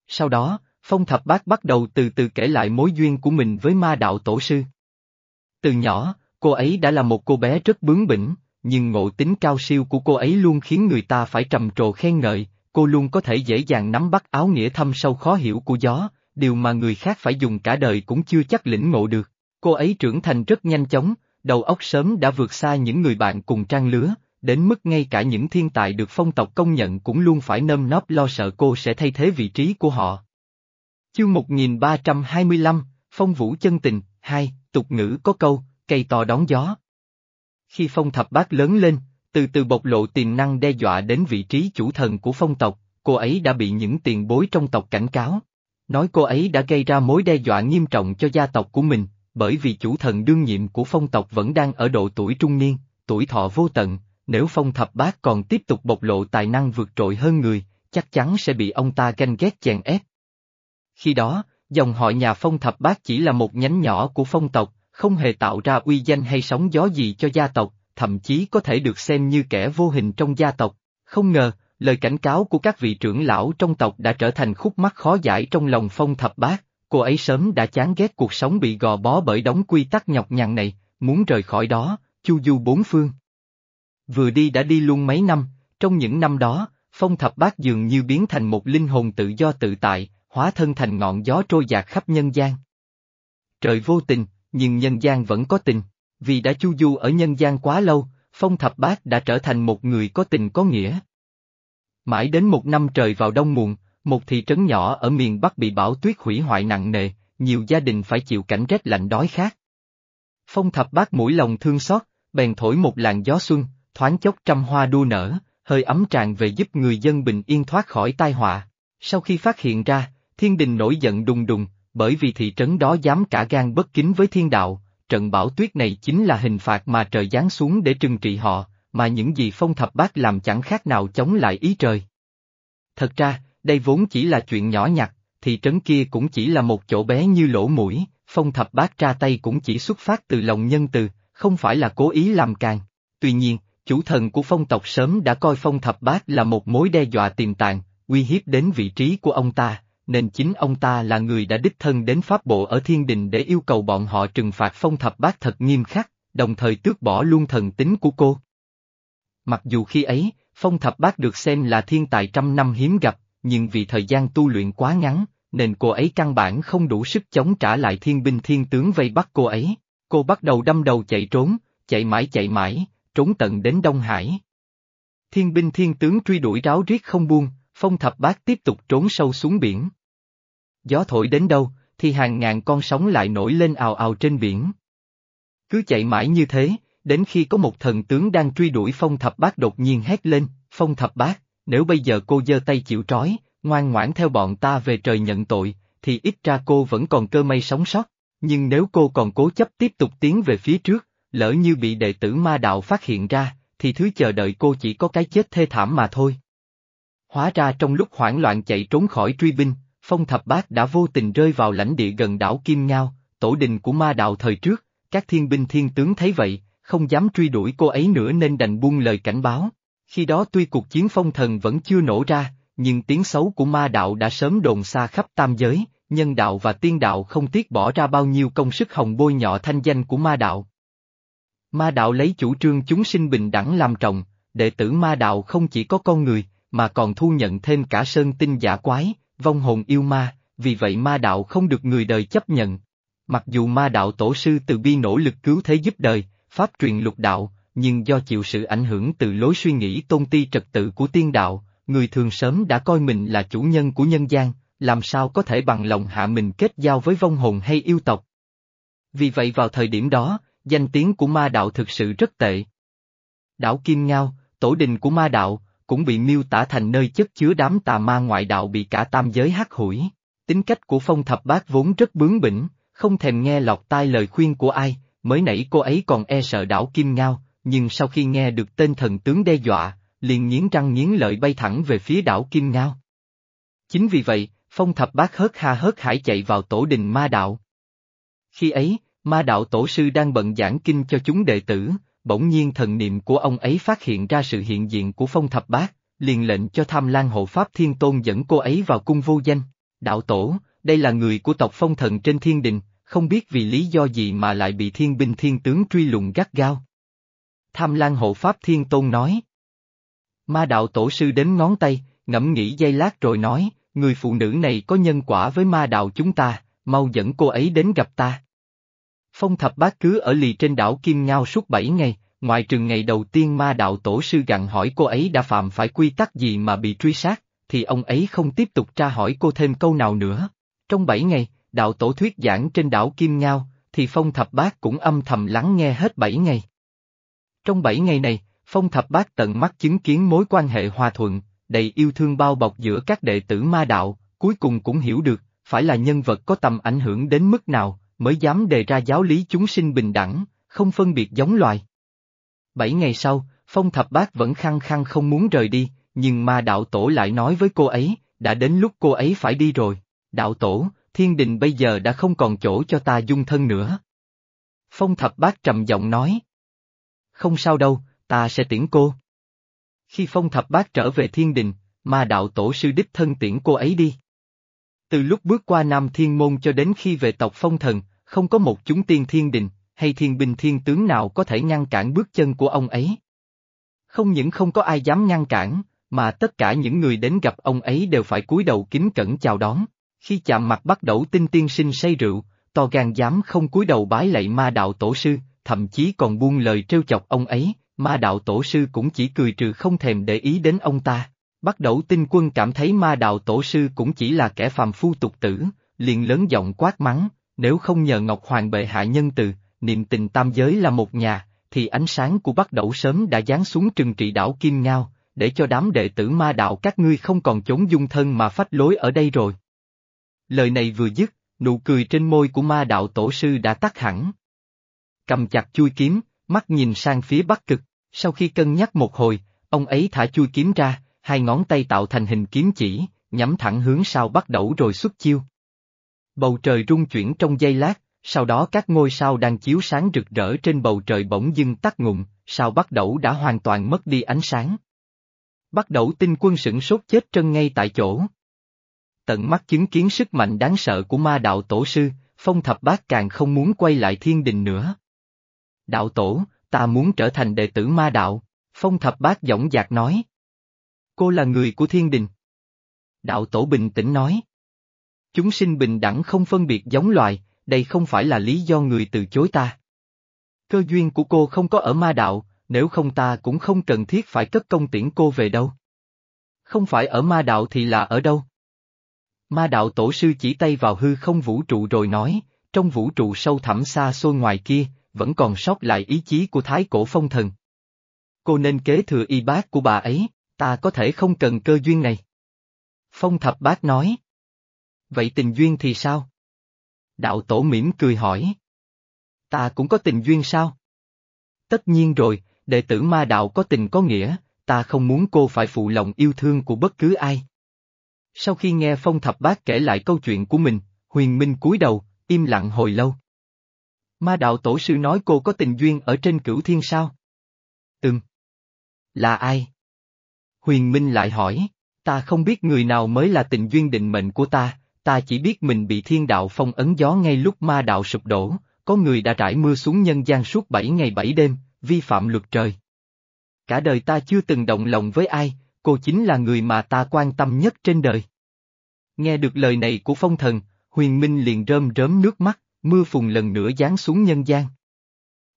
Sau đó, Phong Thập Bác bắt đầu từ từ kể lại mối duyên của mình với ma đạo tổ sư. Từ nhỏ, cô ấy đã là một cô bé rất bướng bỉnh, nhưng ngộ tính cao siêu của cô ấy luôn khiến người ta phải trầm trồ khen ngợi, cô luôn có thể dễ dàng nắm bắt áo nghĩa thâm sâu khó hiểu của gió, điều mà người khác phải dùng cả đời cũng chưa chắc lĩnh ngộ được. Cô ấy trưởng thành rất nhanh chóng, đầu óc sớm đã vượt xa những người bạn cùng trang lứa, đến mức ngay cả những thiên tài được phong tộc công nhận cũng luôn phải nơm nóp lo sợ cô sẽ thay thế vị trí của họ. Chương 1325, Phong Vũ Chân Tình, 2, tục ngữ có câu, cây to đón gió. Khi phong thập bát lớn lên, từ từ bộc lộ tiềm năng đe dọa đến vị trí chủ thần của phong tộc, cô ấy đã bị những tiền bối trong tộc cảnh cáo. Nói cô ấy đã gây ra mối đe dọa nghiêm trọng cho gia tộc của mình, bởi vì chủ thần đương nhiệm của phong tộc vẫn đang ở độ tuổi trung niên, tuổi thọ vô tận, nếu phong thập bát còn tiếp tục bộc lộ tài năng vượt trội hơn người, chắc chắn sẽ bị ông ta ganh ghét chèn ép. Khi đó, dòng họ nhà phong thập bát chỉ là một nhánh nhỏ của phong tộc, không hề tạo ra uy danh hay sóng gió gì cho gia tộc, thậm chí có thể được xem như kẻ vô hình trong gia tộc. Không ngờ, lời cảnh cáo của các vị trưởng lão trong tộc đã trở thành khúc mắc khó giải trong lòng phong thập bát, cô ấy sớm đã chán ghét cuộc sống bị gò bó bởi đống quy tắc nhọc nhằn này, muốn rời khỏi đó, chu du bốn phương. Vừa đi đã đi luôn mấy năm, trong những năm đó, phong thập bát dường như biến thành một linh hồn tự do tự tại, hóa thân thành ngọn gió trôi dạt khắp nhân gian. Trời vô tình, nhưng nhân gian vẫn có tình, vì đã chu du ở nhân gian quá lâu, phong thập bát đã trở thành một người có tình có nghĩa. Mãi đến một năm trời vào đông muộn, một thị trấn nhỏ ở miền Bắc bị bão tuyết hủy hoại nặng nề, nhiều gia đình phải chịu cảnh rét lạnh đói khát. Phong thập bát mũi lòng thương xót, bèn thổi một làn gió xuân, thoáng chốc trăm hoa đua nở, hơi ấm tràn về giúp người dân bình yên thoát khỏi tai họa. Sau khi phát hiện ra, thiên đình nổi giận đùng đùng, bởi vì thị trấn đó dám cả gan bất kính với thiên đạo, trận bão tuyết này chính là hình phạt mà trời giáng xuống để trừng trị họ, mà những gì phong thập bát làm chẳng khác nào chống lại ý trời. Thật ra, đây vốn chỉ là chuyện nhỏ nhặt, thị trấn kia cũng chỉ là một chỗ bé như lỗ mũi, phong thập bát ra tay cũng chỉ xuất phát từ lòng nhân từ, không phải là cố ý làm càng. Tuy nhiên, chủ thần của phong tộc sớm đã coi phong thập bát là một mối đe dọa tiềm tàng, uy hiếp đến vị trí của ông ta, nên chính ông ta là người đã đích thân đến pháp bộ ở thiên đình để yêu cầu bọn họ trừng phạt phong thập bát thật nghiêm khắc, đồng thời tước bỏ luôn thần tính của cô. Mặc dù khi ấy, phong thập bát được xem là thiên tài trăm năm hiếm gặp, nhưng vì thời gian tu luyện quá ngắn, nên cô ấy căn bản không đủ sức chống trả lại thiên binh thiên tướng vây bắt cô ấy. Cô bắt đầu đâm đầu chạy trốn, chạy mãi chạy mãi, trốn tận đến Đông Hải. Thiên binh thiên tướng truy đuổi ráo riết không buông, phong thập bát tiếp tục trốn sâu xuống biển. Gió thổi đến đâu, thì hàng ngàn con sóng lại nổi lên ào ào trên biển. Cứ chạy mãi như thế, đến khi có một thần tướng đang truy đuổi phong thập bát đột nhiên hét lên, phong thập bát, nếu bây giờ cô giơ tay chịu trói, ngoan ngoãn theo bọn ta về trời nhận tội, thì ít ra cô vẫn còn cơ may sống sót. Nhưng nếu cô còn cố chấp tiếp tục tiến về phía trước, lỡ như bị đệ tử ma đạo phát hiện ra, thì thứ chờ đợi cô chỉ có cái chết thê thảm mà thôi. Hóa ra trong lúc hoảng loạn chạy trốn khỏi truy binh, Phong Thập Bát đã vô tình rơi vào lãnh địa gần đảo Kim Ngao, tổ đình của ma đạo thời trước, các thiên binh thiên tướng thấy vậy, không dám truy đuổi cô ấy nữa nên đành buông lời cảnh báo. Khi đó tuy cuộc chiến phong thần vẫn chưa nổ ra, nhưng tiếng xấu của ma đạo đã sớm đồn xa khắp tam giới, nhân đạo và tiên đạo không tiếc bỏ ra bao nhiêu công sức hồng bôi nhọ thanh danh của ma đạo. Ma đạo lấy chủ trương chúng sinh bình đẳng làm trọng, đệ tử ma đạo không chỉ có con người, mà còn thu nhận thêm cả sơn tinh giả quái, vong hồn yêu ma, vì vậy ma đạo không được người đời chấp nhận. Mặc dù ma đạo tổ sư từ bi nỗ lực cứu thế giúp đời, pháp truyền lục đạo, nhưng do chịu sự ảnh hưởng từ lối suy nghĩ tôn ti trật tự của tiên đạo, người thường sớm đã coi mình là chủ nhân của nhân gian, làm sao có thể bằng lòng hạ mình kết giao với vong hồn hay yêu tộc. Vì vậy vào thời điểm đó, danh tiếng của ma đạo thực sự rất tệ. Đảo Kim Ngao, tổ đình của ma đạo, cũng bị miêu tả thành nơi chất chứa đám tà ma ngoại đạo bị cả tam giới hát hủi. Tính cách của phong thập bát vốn rất bướng bỉnh, không thèm nghe lọt tai lời khuyên của ai, mới nãy cô ấy còn e sợ đảo Kim Ngao, nhưng sau khi nghe được tên thần tướng đe dọa, liền nghiến răng nghiến lợi bay thẳng về phía đảo Kim Ngao. Chính vì vậy, phong thập bát hớt ha hớt hải chạy vào tổ đình ma đạo. Khi ấy, ma đạo tổ sư đang bận giảng kinh cho chúng đệ tử, bỗng nhiên thần niệm của ông ấy phát hiện ra sự hiện diện của phong thập bát, liền lệnh cho tham lan hộ pháp thiên tôn dẫn cô ấy vào cung vô danh. Đạo tổ, đây là người của tộc phong thần trên thiên đình, không biết vì lý do gì mà lại bị thiên binh thiên tướng truy lùng gắt gao. Tham lan hộ pháp thiên tôn nói. Ma đạo tổ sư đến ngón tay, ngẫm nghĩ giây lát rồi nói, người phụ nữ này có nhân quả với ma đạo chúng ta, mau dẫn cô ấy đến gặp ta. Phong thập bát cứ ở lì trên đảo Kim Ngao suốt bảy ngày, ngoài trường ngày đầu tiên ma đạo tổ sư gặn hỏi cô ấy đã phạm phải quy tắc gì mà bị truy sát, thì ông ấy không tiếp tục tra hỏi cô thêm câu nào nữa. Trong bảy ngày, đạo tổ thuyết giảng trên đảo Kim Ngao, thì Phong Thập Bát cũng âm thầm lắng nghe hết bảy ngày. Trong bảy ngày này, Phong Thập Bát tận mắt chứng kiến mối quan hệ hòa thuận, đầy yêu thương bao bọc giữa các đệ tử ma đạo, cuối cùng cũng hiểu được, phải là nhân vật có tầm ảnh hưởng đến mức nào, mới dám đề ra giáo lý chúng sinh bình đẳng, không phân biệt giống loài. Bảy ngày sau, Phong Thập Bát vẫn khăng khăng không muốn rời đi, nhưng ma đạo tổ lại nói với cô ấy, đã đến lúc cô ấy phải đi rồi. Đạo tổ, thiên đình bây giờ đã không còn chỗ cho ta dung thân nữa. Phong Thập Bát trầm giọng nói. Không sao đâu, ta sẽ tiễn cô. Khi Phong Thập Bát trở về thiên đình, ma đạo tổ sư đích thân tiễn cô ấy đi. Từ lúc bước qua Nam Thiên Môn cho đến khi về tộc Phong Thần, không có một chúng tiên thiên đình, hay thiên binh thiên tướng nào có thể ngăn cản bước chân của ông ấy. Không những không có ai dám ngăn cản, mà tất cả những người đến gặp ông ấy đều phải cúi đầu kính cẩn chào đón. Khi chạm mặt bắt đầu tinh tiên sinh say rượu, to gan dám không cúi đầu bái lạy ma đạo tổ sư, thậm chí còn buông lời trêu chọc ông ấy, ma đạo tổ sư cũng chỉ cười trừ không thèm để ý đến ông ta. Bắt đầu tinh quân cảm thấy ma đạo tổ sư cũng chỉ là kẻ phàm phu tục tử, liền lớn giọng quát mắng, nếu không nhờ Ngọc Hoàng bệ hạ nhân từ, niệm tình tam giới là một nhà, thì ánh sáng của bắt đầu sớm đã giáng xuống trừng trị đảo Kim Ngao, để cho đám đệ tử ma đạo các ngươi không còn chống dung thân mà phách lối ở đây rồi. Lời này vừa dứt, nụ cười trên môi của ma đạo tổ sư đã tắt hẳn. Cầm chặt chui kiếm, mắt nhìn sang phía bắc cực, sau khi cân nhắc một hồi, ông ấy thả chui kiếm ra, hai ngón tay tạo thành hình kiếm chỉ, nhắm thẳng hướng sao bắt đầu rồi xuất chiêu. Bầu trời rung chuyển trong giây lát, sau đó các ngôi sao đang chiếu sáng rực rỡ trên bầu trời bỗng dưng tắt ngụm, sao bắt đầu đã hoàn toàn mất đi ánh sáng. Bắt đầu tinh quân sửng sốt chết trân ngay tại chỗ. Tận mắt chứng kiến sức mạnh đáng sợ của ma đạo tổ sư, phong thập bát càng không muốn quay lại thiên đình nữa. Đạo tổ, ta muốn trở thành đệ tử ma đạo, phong thập bát giọng dạc nói. Cô là người của thiên đình. Đạo tổ bình tĩnh nói. Chúng sinh bình đẳng không phân biệt giống loài, đây không phải là lý do người từ chối ta. Cơ duyên của cô không có ở ma đạo, nếu không ta cũng không cần thiết phải cất công tiễn cô về đâu. Không phải ở ma đạo thì là ở đâu? Ma đạo tổ sư chỉ tay vào hư không vũ trụ rồi nói, trong vũ trụ sâu thẳm xa xôi ngoài kia, vẫn còn sót lại ý chí của thái cổ phong thần. Cô nên kế thừa y bác của bà ấy, ta có thể không cần cơ duyên này. Phong thập bác nói. Vậy tình duyên thì sao? Đạo tổ mỉm cười hỏi. Ta cũng có tình duyên sao? Tất nhiên rồi, đệ tử ma đạo có tình có nghĩa, ta không muốn cô phải phụ lòng yêu thương của bất cứ ai. Sau khi nghe Phong Thập bác kể lại câu chuyện của mình, Huyền Minh cúi đầu, im lặng hồi lâu. Ma đạo tổ sư nói cô có tình duyên ở trên cửu thiên sao? Ừm. Là ai? Huyền Minh lại hỏi, ta không biết người nào mới là tình duyên định mệnh của ta, ta chỉ biết mình bị thiên đạo phong ấn gió ngay lúc ma đạo sụp đổ, có người đã trải mưa xuống nhân gian suốt bảy ngày bảy đêm, vi phạm luật trời. Cả đời ta chưa từng động lòng với ai, cô chính là người mà ta quan tâm nhất trên đời. Nghe được lời này của phong thần, huyền minh liền rơm rớm nước mắt, mưa phùn lần nữa giáng xuống nhân gian.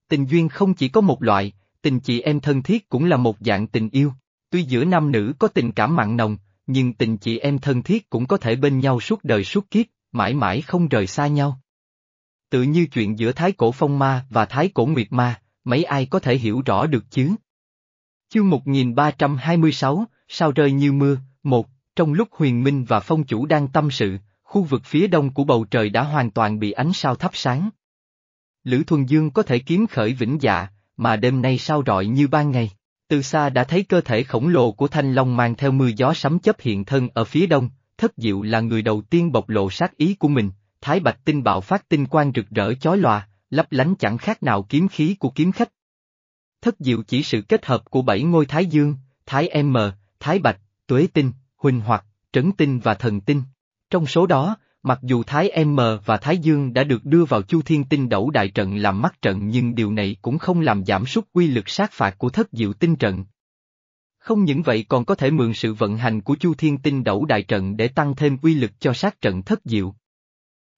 Tình duyên không chỉ có một loại, tình chị em thân thiết cũng là một dạng tình yêu. Tuy giữa nam nữ có tình cảm mặn nồng, nhưng tình chị em thân thiết cũng có thể bên nhau suốt đời suốt kiếp, mãi mãi không rời xa nhau. Tự như chuyện giữa Thái Cổ Phong Ma và Thái Cổ Nguyệt Ma, mấy ai có thể hiểu rõ được chứ? Chương 1326, sao rơi như mưa, một, trong lúc huyền minh và phong chủ đang tâm sự, khu vực phía đông của bầu trời đã hoàn toàn bị ánh sao thắp sáng. Lữ Thuần Dương có thể kiếm khởi vĩnh dạ, mà đêm nay sao rọi như ban ngày. Từ xa đã thấy cơ thể khổng lồ của Thanh Long mang theo mưa gió sấm chấp hiện thân ở phía đông, thất diệu là người đầu tiên bộc lộ sát ý của mình, Thái Bạch tinh bạo phát tinh quang rực rỡ chói lòa, lấp lánh chẳng khác nào kiếm khí của kiếm khách. Thất diệu chỉ sự kết hợp của bảy ngôi Thái Dương, Thái M, Thái Bạch, Tuế Tinh, Huỳnh Hoặc, Trấn Tinh và Thần Tinh. Trong số đó, mặc dù Thái M và Thái Dương đã được đưa vào Chu Thiên Tinh Đẩu Đại Trận làm mắt trận nhưng điều này cũng không làm giảm sút quy lực sát phạt của thất diệu tinh trận. Không những vậy còn có thể mượn sự vận hành của Chu Thiên Tinh Đẩu Đại Trận để tăng thêm quy lực cho sát trận thất diệu.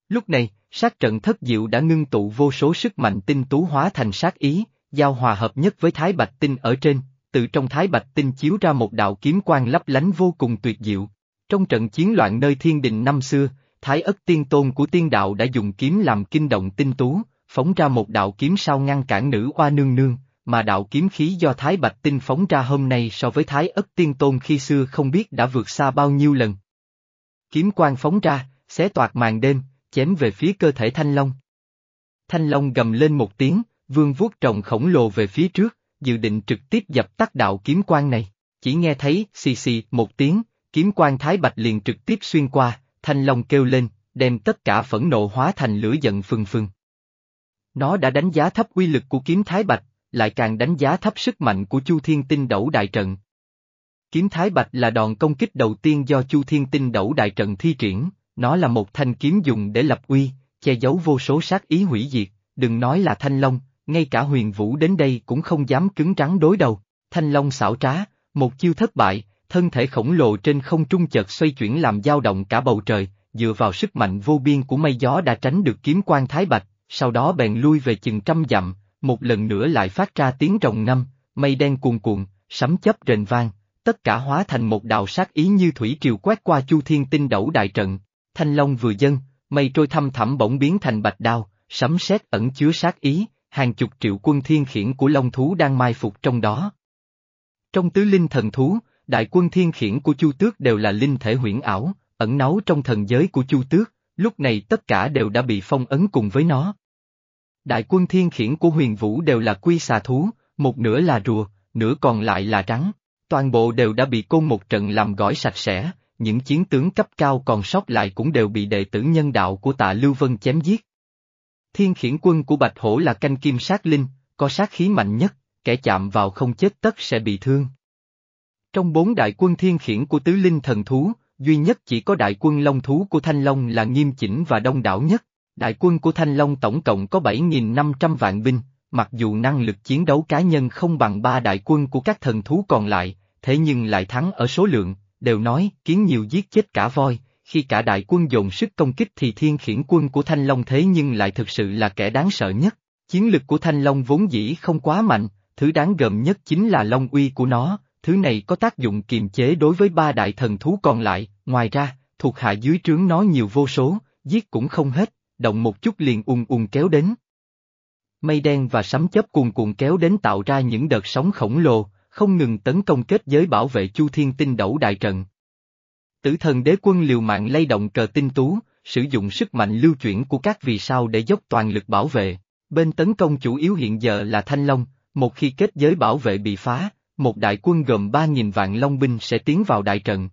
Lúc này, sát trận thất diệu đã ngưng tụ vô số sức mạnh tinh tú hóa thành sát ý, giao hòa hợp nhất với Thái Bạch Tinh ở trên, từ trong Thái Bạch Tinh chiếu ra một đạo kiếm quang lấp lánh vô cùng tuyệt diệu. Trong trận chiến loạn nơi thiên đình năm xưa, Thái ất tiên tôn của tiên đạo đã dùng kiếm làm kinh động tinh tú, phóng ra một đạo kiếm sao ngăn cản nữ oa nương nương, mà đạo kiếm khí do Thái Bạch Tinh phóng ra hôm nay so với Thái ất tiên tôn khi xưa không biết đã vượt xa bao nhiêu lần. Kiếm quang phóng ra, xé toạc màn đêm, chém về phía cơ thể Thanh Long. Thanh Long gầm lên một tiếng, vương vuốt trồng khổng lồ về phía trước, dự định trực tiếp dập tắt đạo kiếm quang này. Chỉ nghe thấy xì xì một tiếng, kiếm quan Thái Bạch liền trực tiếp xuyên qua, Thanh Long kêu lên, đem tất cả phẫn nộ hóa thành lửa giận phừng phừng. Nó đã đánh giá thấp uy lực của kiếm Thái Bạch, lại càng đánh giá thấp sức mạnh của Chu Thiên Tinh Đẩu Đại Trận. Kiếm Thái Bạch là đòn công kích đầu tiên do Chu Thiên Tinh Đẩu Đại Trận thi triển, nó là một thanh kiếm dùng để lập uy, che giấu vô số sát ý hủy diệt, đừng nói là Thanh Long, ngay cả huyền vũ đến đây cũng không dám cứng rắn đối đầu. Thanh Long xảo trá, một chiêu thất bại, thân thể khổng lồ trên không trung chợt xoay chuyển làm dao động cả bầu trời, dựa vào sức mạnh vô biên của mây gió đã tránh được kiếm quan thái bạch, sau đó bèn lui về chừng trăm dặm, một lần nữa lại phát ra tiếng rồng năm, mây đen cuồn cuộn, sấm chớp rền vang, tất cả hóa thành một đạo sát ý như thủy triều quét qua chu thiên tinh đẩu đại trận. Thanh Long vừa dâng, mây trôi thăm thẳm bỗng biến thành bạch đao, sấm sét ẩn chứa sát ý, hàng chục triệu quân thiên khiển của Long thú đang mai phục trong đó. Trong tứ linh thần thú, đại quân thiên khiển của Chu Tước đều là linh thể huyễn ảo, ẩn náu trong thần giới của Chu Tước, lúc này tất cả đều đã bị phong ấn cùng với nó. Đại quân thiên khiển của huyền vũ đều là quy xà thú, một nửa là rùa, nửa còn lại là trắng, toàn bộ đều đã bị côn một trận làm gỏi sạch sẽ, những chiến tướng cấp cao còn sót lại cũng đều bị đệ tử nhân đạo của tạ Lưu Vân chém giết. Thiên khiển quân của Bạch Hổ là canh kim sát linh, có sát khí mạnh nhất, kẻ chạm vào không chết tất sẽ bị thương. Trong bốn đại quân thiên khiển của tứ linh thần thú, duy nhất chỉ có đại quân long thú của Thanh Long là nghiêm chỉnh và đông đảo nhất. Đại quân của Thanh Long tổng cộng có 7.500 vạn binh, mặc dù năng lực chiến đấu cá nhân không bằng ba đại quân của các thần thú còn lại, thế nhưng lại thắng ở số lượng, đều nói kiến nhiều giết chết cả voi, khi cả đại quân dồn sức công kích thì thiên khiển quân của Thanh Long thế nhưng lại thực sự là kẻ đáng sợ nhất. Chiến lực của Thanh Long vốn dĩ không quá mạnh, thứ đáng gờm nhất chính là Long uy của nó, thứ này có tác dụng kiềm chế đối với ba đại thần thú còn lại, ngoài ra, thuộc hạ dưới trướng nó nhiều vô số, giết cũng không hết, động một chút liền ung ung kéo đến. Mây đen và sấm chớp cuồn cuộn kéo đến tạo ra những đợt sóng khổng lồ, không ngừng tấn công kết giới bảo vệ Chu Thiên Tinh Đẩu Đại Trận. Tử thần đế quân liều mạng lay động cờ tinh tú, sử dụng sức mạnh lưu chuyển của các vì sao để dốc toàn lực bảo vệ. Bên tấn công chủ yếu hiện giờ là Thanh Long, một khi kết giới bảo vệ bị phá, một đại quân gồm 3.000 vạn Long binh sẽ tiến vào đại trận.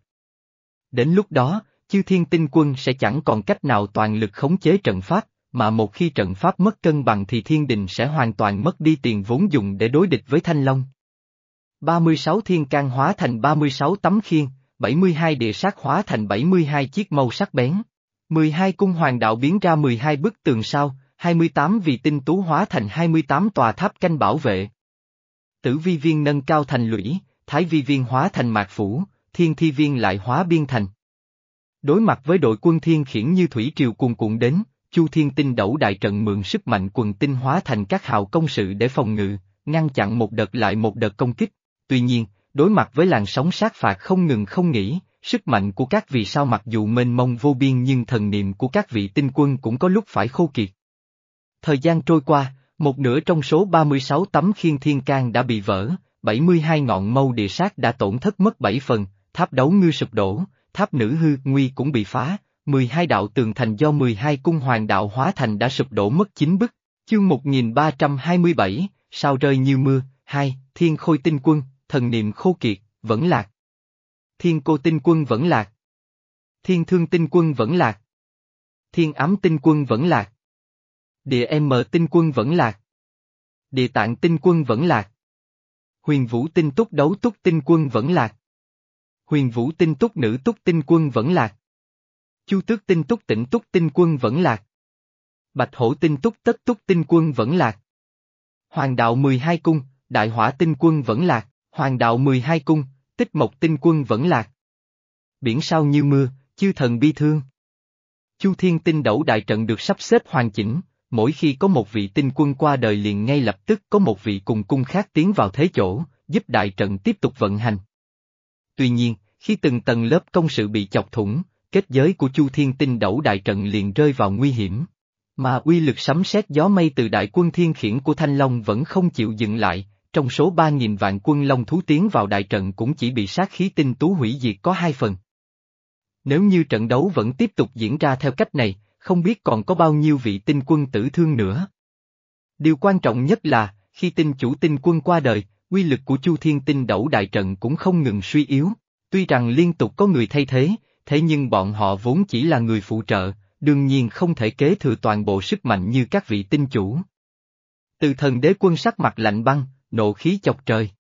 Đến lúc đó, chư thiên tinh quân sẽ chẳng còn cách nào toàn lực khống chế trận pháp, mà một khi trận pháp mất cân bằng thì thiên đình sẽ hoàn toàn mất đi tiền vốn dùng để đối địch với Thanh Long. 36 thiên can hóa thành 36 tấm khiên, 72 địa sát hóa thành 72 chiếc mâu sắc bén. 12 cung hoàng đạo biến ra 12 bức tường sao, 28 vị tinh tú hóa thành 28 tòa tháp canh bảo vệ. Tử vi viên nâng cao thành lũy, thái vi viên hóa thành mạc phủ, thiên thi viên lại hóa biên thành. Đối mặt với đội quân thiên khiển như thủy triều cuồn cuộn đến, Chu Thiên Tinh đẩu đại trận mượn sức mạnh quần tinh hóa thành các hào công sự để phòng ngự, ngăn chặn một đợt lại một đợt công kích. Tuy nhiên, đối mặt với làn sóng sát phạt không ngừng không nghỉ, sức mạnh của các vị sao mặc dù mênh mông vô biên nhưng thần niệm của các vị tinh quân cũng có lúc phải khô kiệt. Thời gian trôi qua, một nửa trong số 36 tấm khiên thiên can đã bị vỡ, 72 ngọn mâu địa sát đã tổn thất mất 7 phần, tháp đấu ngư sụp đổ, tháp nữ hư nguy cũng bị phá, 12 đạo tường thành do 12 cung hoàng đạo hóa thành đã sụp đổ mất 9 bức. Chương 1327, sao rơi như mưa, 2, thiên khôi tinh quân, thần niệm khô kiệt, vẫn lạc. Thiên cô tinh quân vẫn lạc. Thiên thương tinh quân vẫn lạc. Thiên ám tinh quân vẫn lạc. Địa M tinh quân vẫn lạc. Địa tạng tinh quân vẫn lạc. Huyền vũ tinh túc đấu túc tinh quân vẫn lạc. Huyền vũ tinh túc nữ túc tinh quân vẫn lạc. Chu tước tinh túc tỉnh túc tinh quân vẫn lạc. Bạch hổ tinh túc tất túc tinh quân vẫn lạc. Hoàng đạo 12 cung, đại hỏa tinh quân vẫn lạc, hoàng đạo 12 cung, tích mộc tinh quân vẫn lạc. Biển sao như mưa, chư thần bi thương. Chu thiên tinh đẩu đại trận được sắp xếp hoàn chỉnh, mỗi khi có một vị tinh quân qua đời liền ngay lập tức có một vị cùng cung khác tiến vào thế chỗ, giúp đại trận tiếp tục vận hành. Tuy nhiên, khi từng tầng lớp công sự bị chọc thủng, kết giới của Chu Thiên Tinh đẩu đại trận liền rơi vào nguy hiểm. Mà uy lực sấm sét gió mây từ đại quân thiên khiển của Thanh Long vẫn không chịu dừng lại, trong số 3.000 vạn quân Long thú tiến vào đại trận cũng chỉ bị sát khí tinh tú hủy diệt có hai phần. Nếu như trận đấu vẫn tiếp tục diễn ra theo cách này, không biết còn có bao nhiêu vị tinh quân tử thương nữa. Điều quan trọng nhất là, khi tinh chủ tinh quân qua đời, quy lực của Chu Thiên Tinh đẩu đại trận cũng không ngừng suy yếu, tuy rằng liên tục có người thay thế, thế nhưng bọn họ vốn chỉ là người phụ trợ, đương nhiên không thể kế thừa toàn bộ sức mạnh như các vị tinh chủ. Từ thần đế quân sắc mặt lạnh băng, nộ khí chọc trời.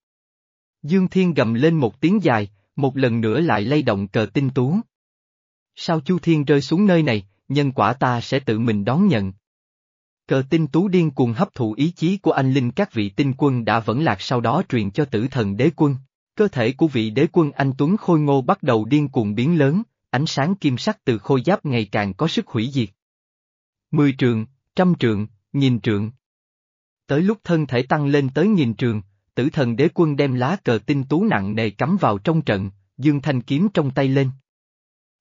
Dương Thiên gầm lên một tiếng dài, một lần nữa lại lay động cờ tinh tú. Sao Chu Thiên rơi xuống nơi này, nhân quả ta sẽ tự mình đón nhận. Cờ tinh tú điên cuồng hấp thụ ý chí của anh linh các vị tinh quân đã vẫn lạc sau đó truyền cho tử thần đế quân. Cơ thể của vị đế quân anh Tuấn Khôi Ngô bắt đầu điên cuồng biến lớn, ánh sáng kim sắc từ khôi giáp ngày càng có sức hủy diệt. Mười trường, trăm trường, nghìn trường. Tới lúc thân thể tăng lên tới nghìn trường, tử thần đế quân đem lá cờ tinh tú nặng nề cắm vào trong trận, dương thanh kiếm trong tay lên.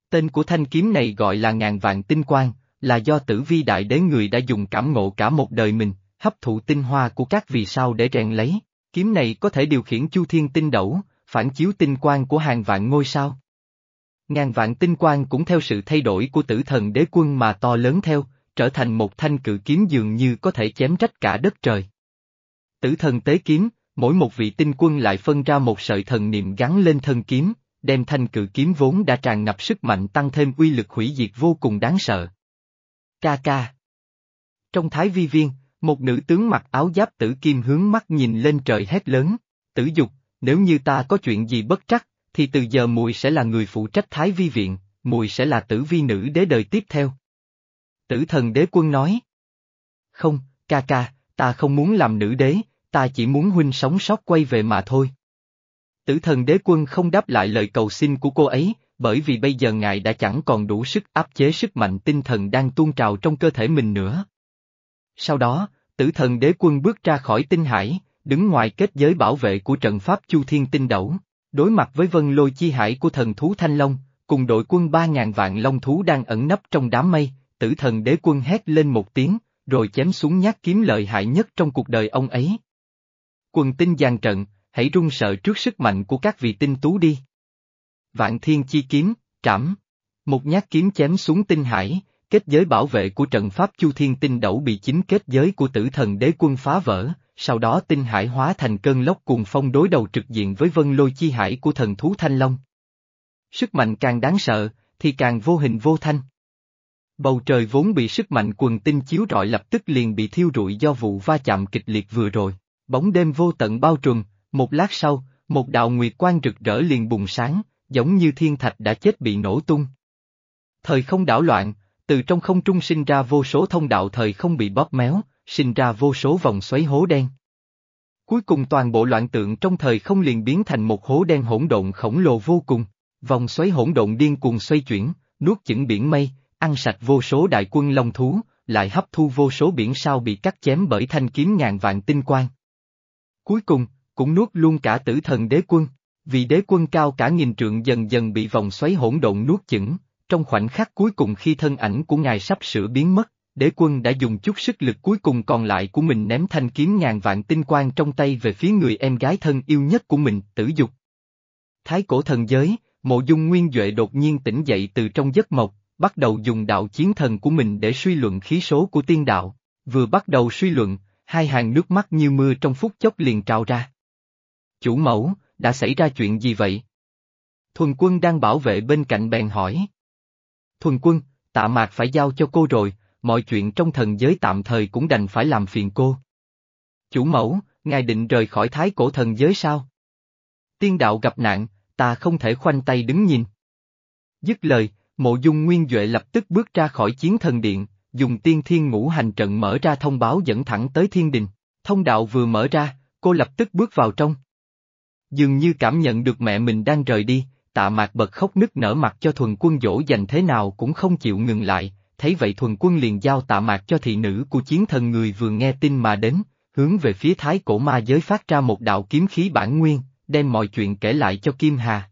Tên của thanh kiếm này gọi là ngàn vạn tinh quang, là do tử vi đại đế người đã dùng cảm ngộ cả một đời mình, hấp thụ tinh hoa của các vì sao để rèn lấy. Kiếm này có thể điều khiển chu thiên tinh đẩu, phản chiếu tinh quang của hàng vạn ngôi sao. Ngàn vạn tinh quang cũng theo sự thay đổi của tử thần đế quân mà to lớn theo, trở thành một thanh cự kiếm dường như có thể chém rách cả đất trời. Tử thần tế kiếm, mỗi một vị tinh quân lại phân ra một sợi thần niệm gắn lên thân kiếm, đem thanh cự kiếm vốn đã tràn ngập sức mạnh tăng thêm uy lực hủy diệt vô cùng đáng sợ. Ca ca. Trong thái vi viên, một nữ tướng mặc áo giáp tử kim hướng mắt nhìn lên trời hét lớn, tử dục, nếu như ta có chuyện gì bất trắc, thì từ giờ mùi sẽ là người phụ trách thái vi viện, mùi sẽ là tử vi nữ đế đời tiếp theo. Tử thần đế quân nói. Không, ca ca, ta không muốn làm nữ đế, ta chỉ muốn huynh sống sót quay về mà thôi. Tử thần đế quân không đáp lại lời cầu xin của cô ấy, bởi vì bây giờ ngài đã chẳng còn đủ sức áp chế sức mạnh tinh thần đang tuôn trào trong cơ thể mình nữa. Sau đó, tử thần đế quân bước ra khỏi tinh hải, đứng ngoài kết giới bảo vệ của trận pháp Chu Thiên Tinh Đẩu, đối mặt với vân lôi chi hải của thần thú Thanh Long, cùng đội quân ba ngàn vạn long thú đang ẩn nấp trong đám mây, tử thần đế quân hét lên một tiếng, rồi chém xuống nhát kiếm lợi hại nhất trong cuộc đời ông ấy. Quần tinh giàn trận, hãy run sợ trước sức mạnh của các vị tinh tú đi. Vạn thiên chi kiếm, trảm. Một nhát kiếm chém xuống tinh hải, kết giới bảo vệ của trận pháp Chu Thiên Tinh Đẩu bị chính kết giới của tử thần đế quân phá vỡ, sau đó tinh hải hóa thành cơn lốc cuồng phong đối đầu trực diện với vân lôi chi hải của thần thú Thanh Long. Sức mạnh càng đáng sợ, thì càng vô hình vô thanh. Bầu trời vốn bị sức mạnh quần tinh chiếu rọi lập tức liền bị thiêu rụi do vụ va chạm kịch liệt vừa rồi, bóng đêm vô tận bao trùm, một lát sau, một đạo nguyệt quang rực rỡ liền bùng sáng, giống như thiên thạch đã chết bị nổ tung. Thời không đảo loạn, từ trong không trung sinh ra vô số thông đạo thời không bị bóp méo, sinh ra vô số vòng xoáy hố đen. Cuối cùng toàn bộ loạn tượng trong thời không liền biến thành một hố đen hỗn độn khổng lồ vô cùng, vòng xoáy hỗn độn điên cuồng xoay chuyển, nuốt chửng biển mây, ăn sạch vô số đại quân long thú, lại hấp thu vô số biển sao bị cắt chém bởi thanh kiếm ngàn vạn tinh quang. Cuối cùng, cũng nuốt luôn cả tử thần đế quân, vì đế quân cao cả nghìn trượng dần dần bị vòng xoáy hỗn độn nuốt chửng, trong khoảnh khắc cuối cùng khi thân ảnh của ngài sắp sửa biến mất, đế quân đã dùng chút sức lực cuối cùng còn lại của mình ném thanh kiếm ngàn vạn tinh quang trong tay về phía người em gái thân yêu nhất của mình, tử dục. Thái cổ thần giới, mộ dung nguyên Duệ đột nhiên tỉnh dậy từ trong giấc mộng, bắt đầu dùng đạo chiến thần của mình để suy luận khí số của tiên đạo, vừa bắt đầu suy luận, hai hàng nước mắt như mưa trong phút chốc liền trào ra. Chủ mẫu, đã xảy ra chuyện gì vậy? Thuần quân đang bảo vệ bên cạnh bèn hỏi. Thuần quân, tạ mạc phải giao cho cô rồi, mọi chuyện trong thần giới tạm thời cũng đành phải làm phiền cô. Chủ mẫu, ngài định rời khỏi thái cổ thần giới sao? Tiên đạo gặp nạn, ta không thể khoanh tay đứng nhìn. Dứt lời, mộ dung nguyên Duệ lập tức bước ra khỏi chiến thần điện, dùng tiên thiên ngũ hành trận mở ra thông báo dẫn thẳng tới thiên đình. Thông đạo vừa mở ra, cô lập tức bước vào trong. Dường như cảm nhận được mẹ mình đang rời đi, tạ mạc bật khóc nức nở mặt cho thuần quân dỗ dành thế nào cũng không chịu ngừng lại, thấy vậy thuần quân liền giao tạ mạc cho thị nữ của chiến thần người vừa nghe tin mà đến, hướng về phía thái cổ ma giới phát ra một đạo kiếm khí bản nguyên, đem mọi chuyện kể lại cho Kim Hà.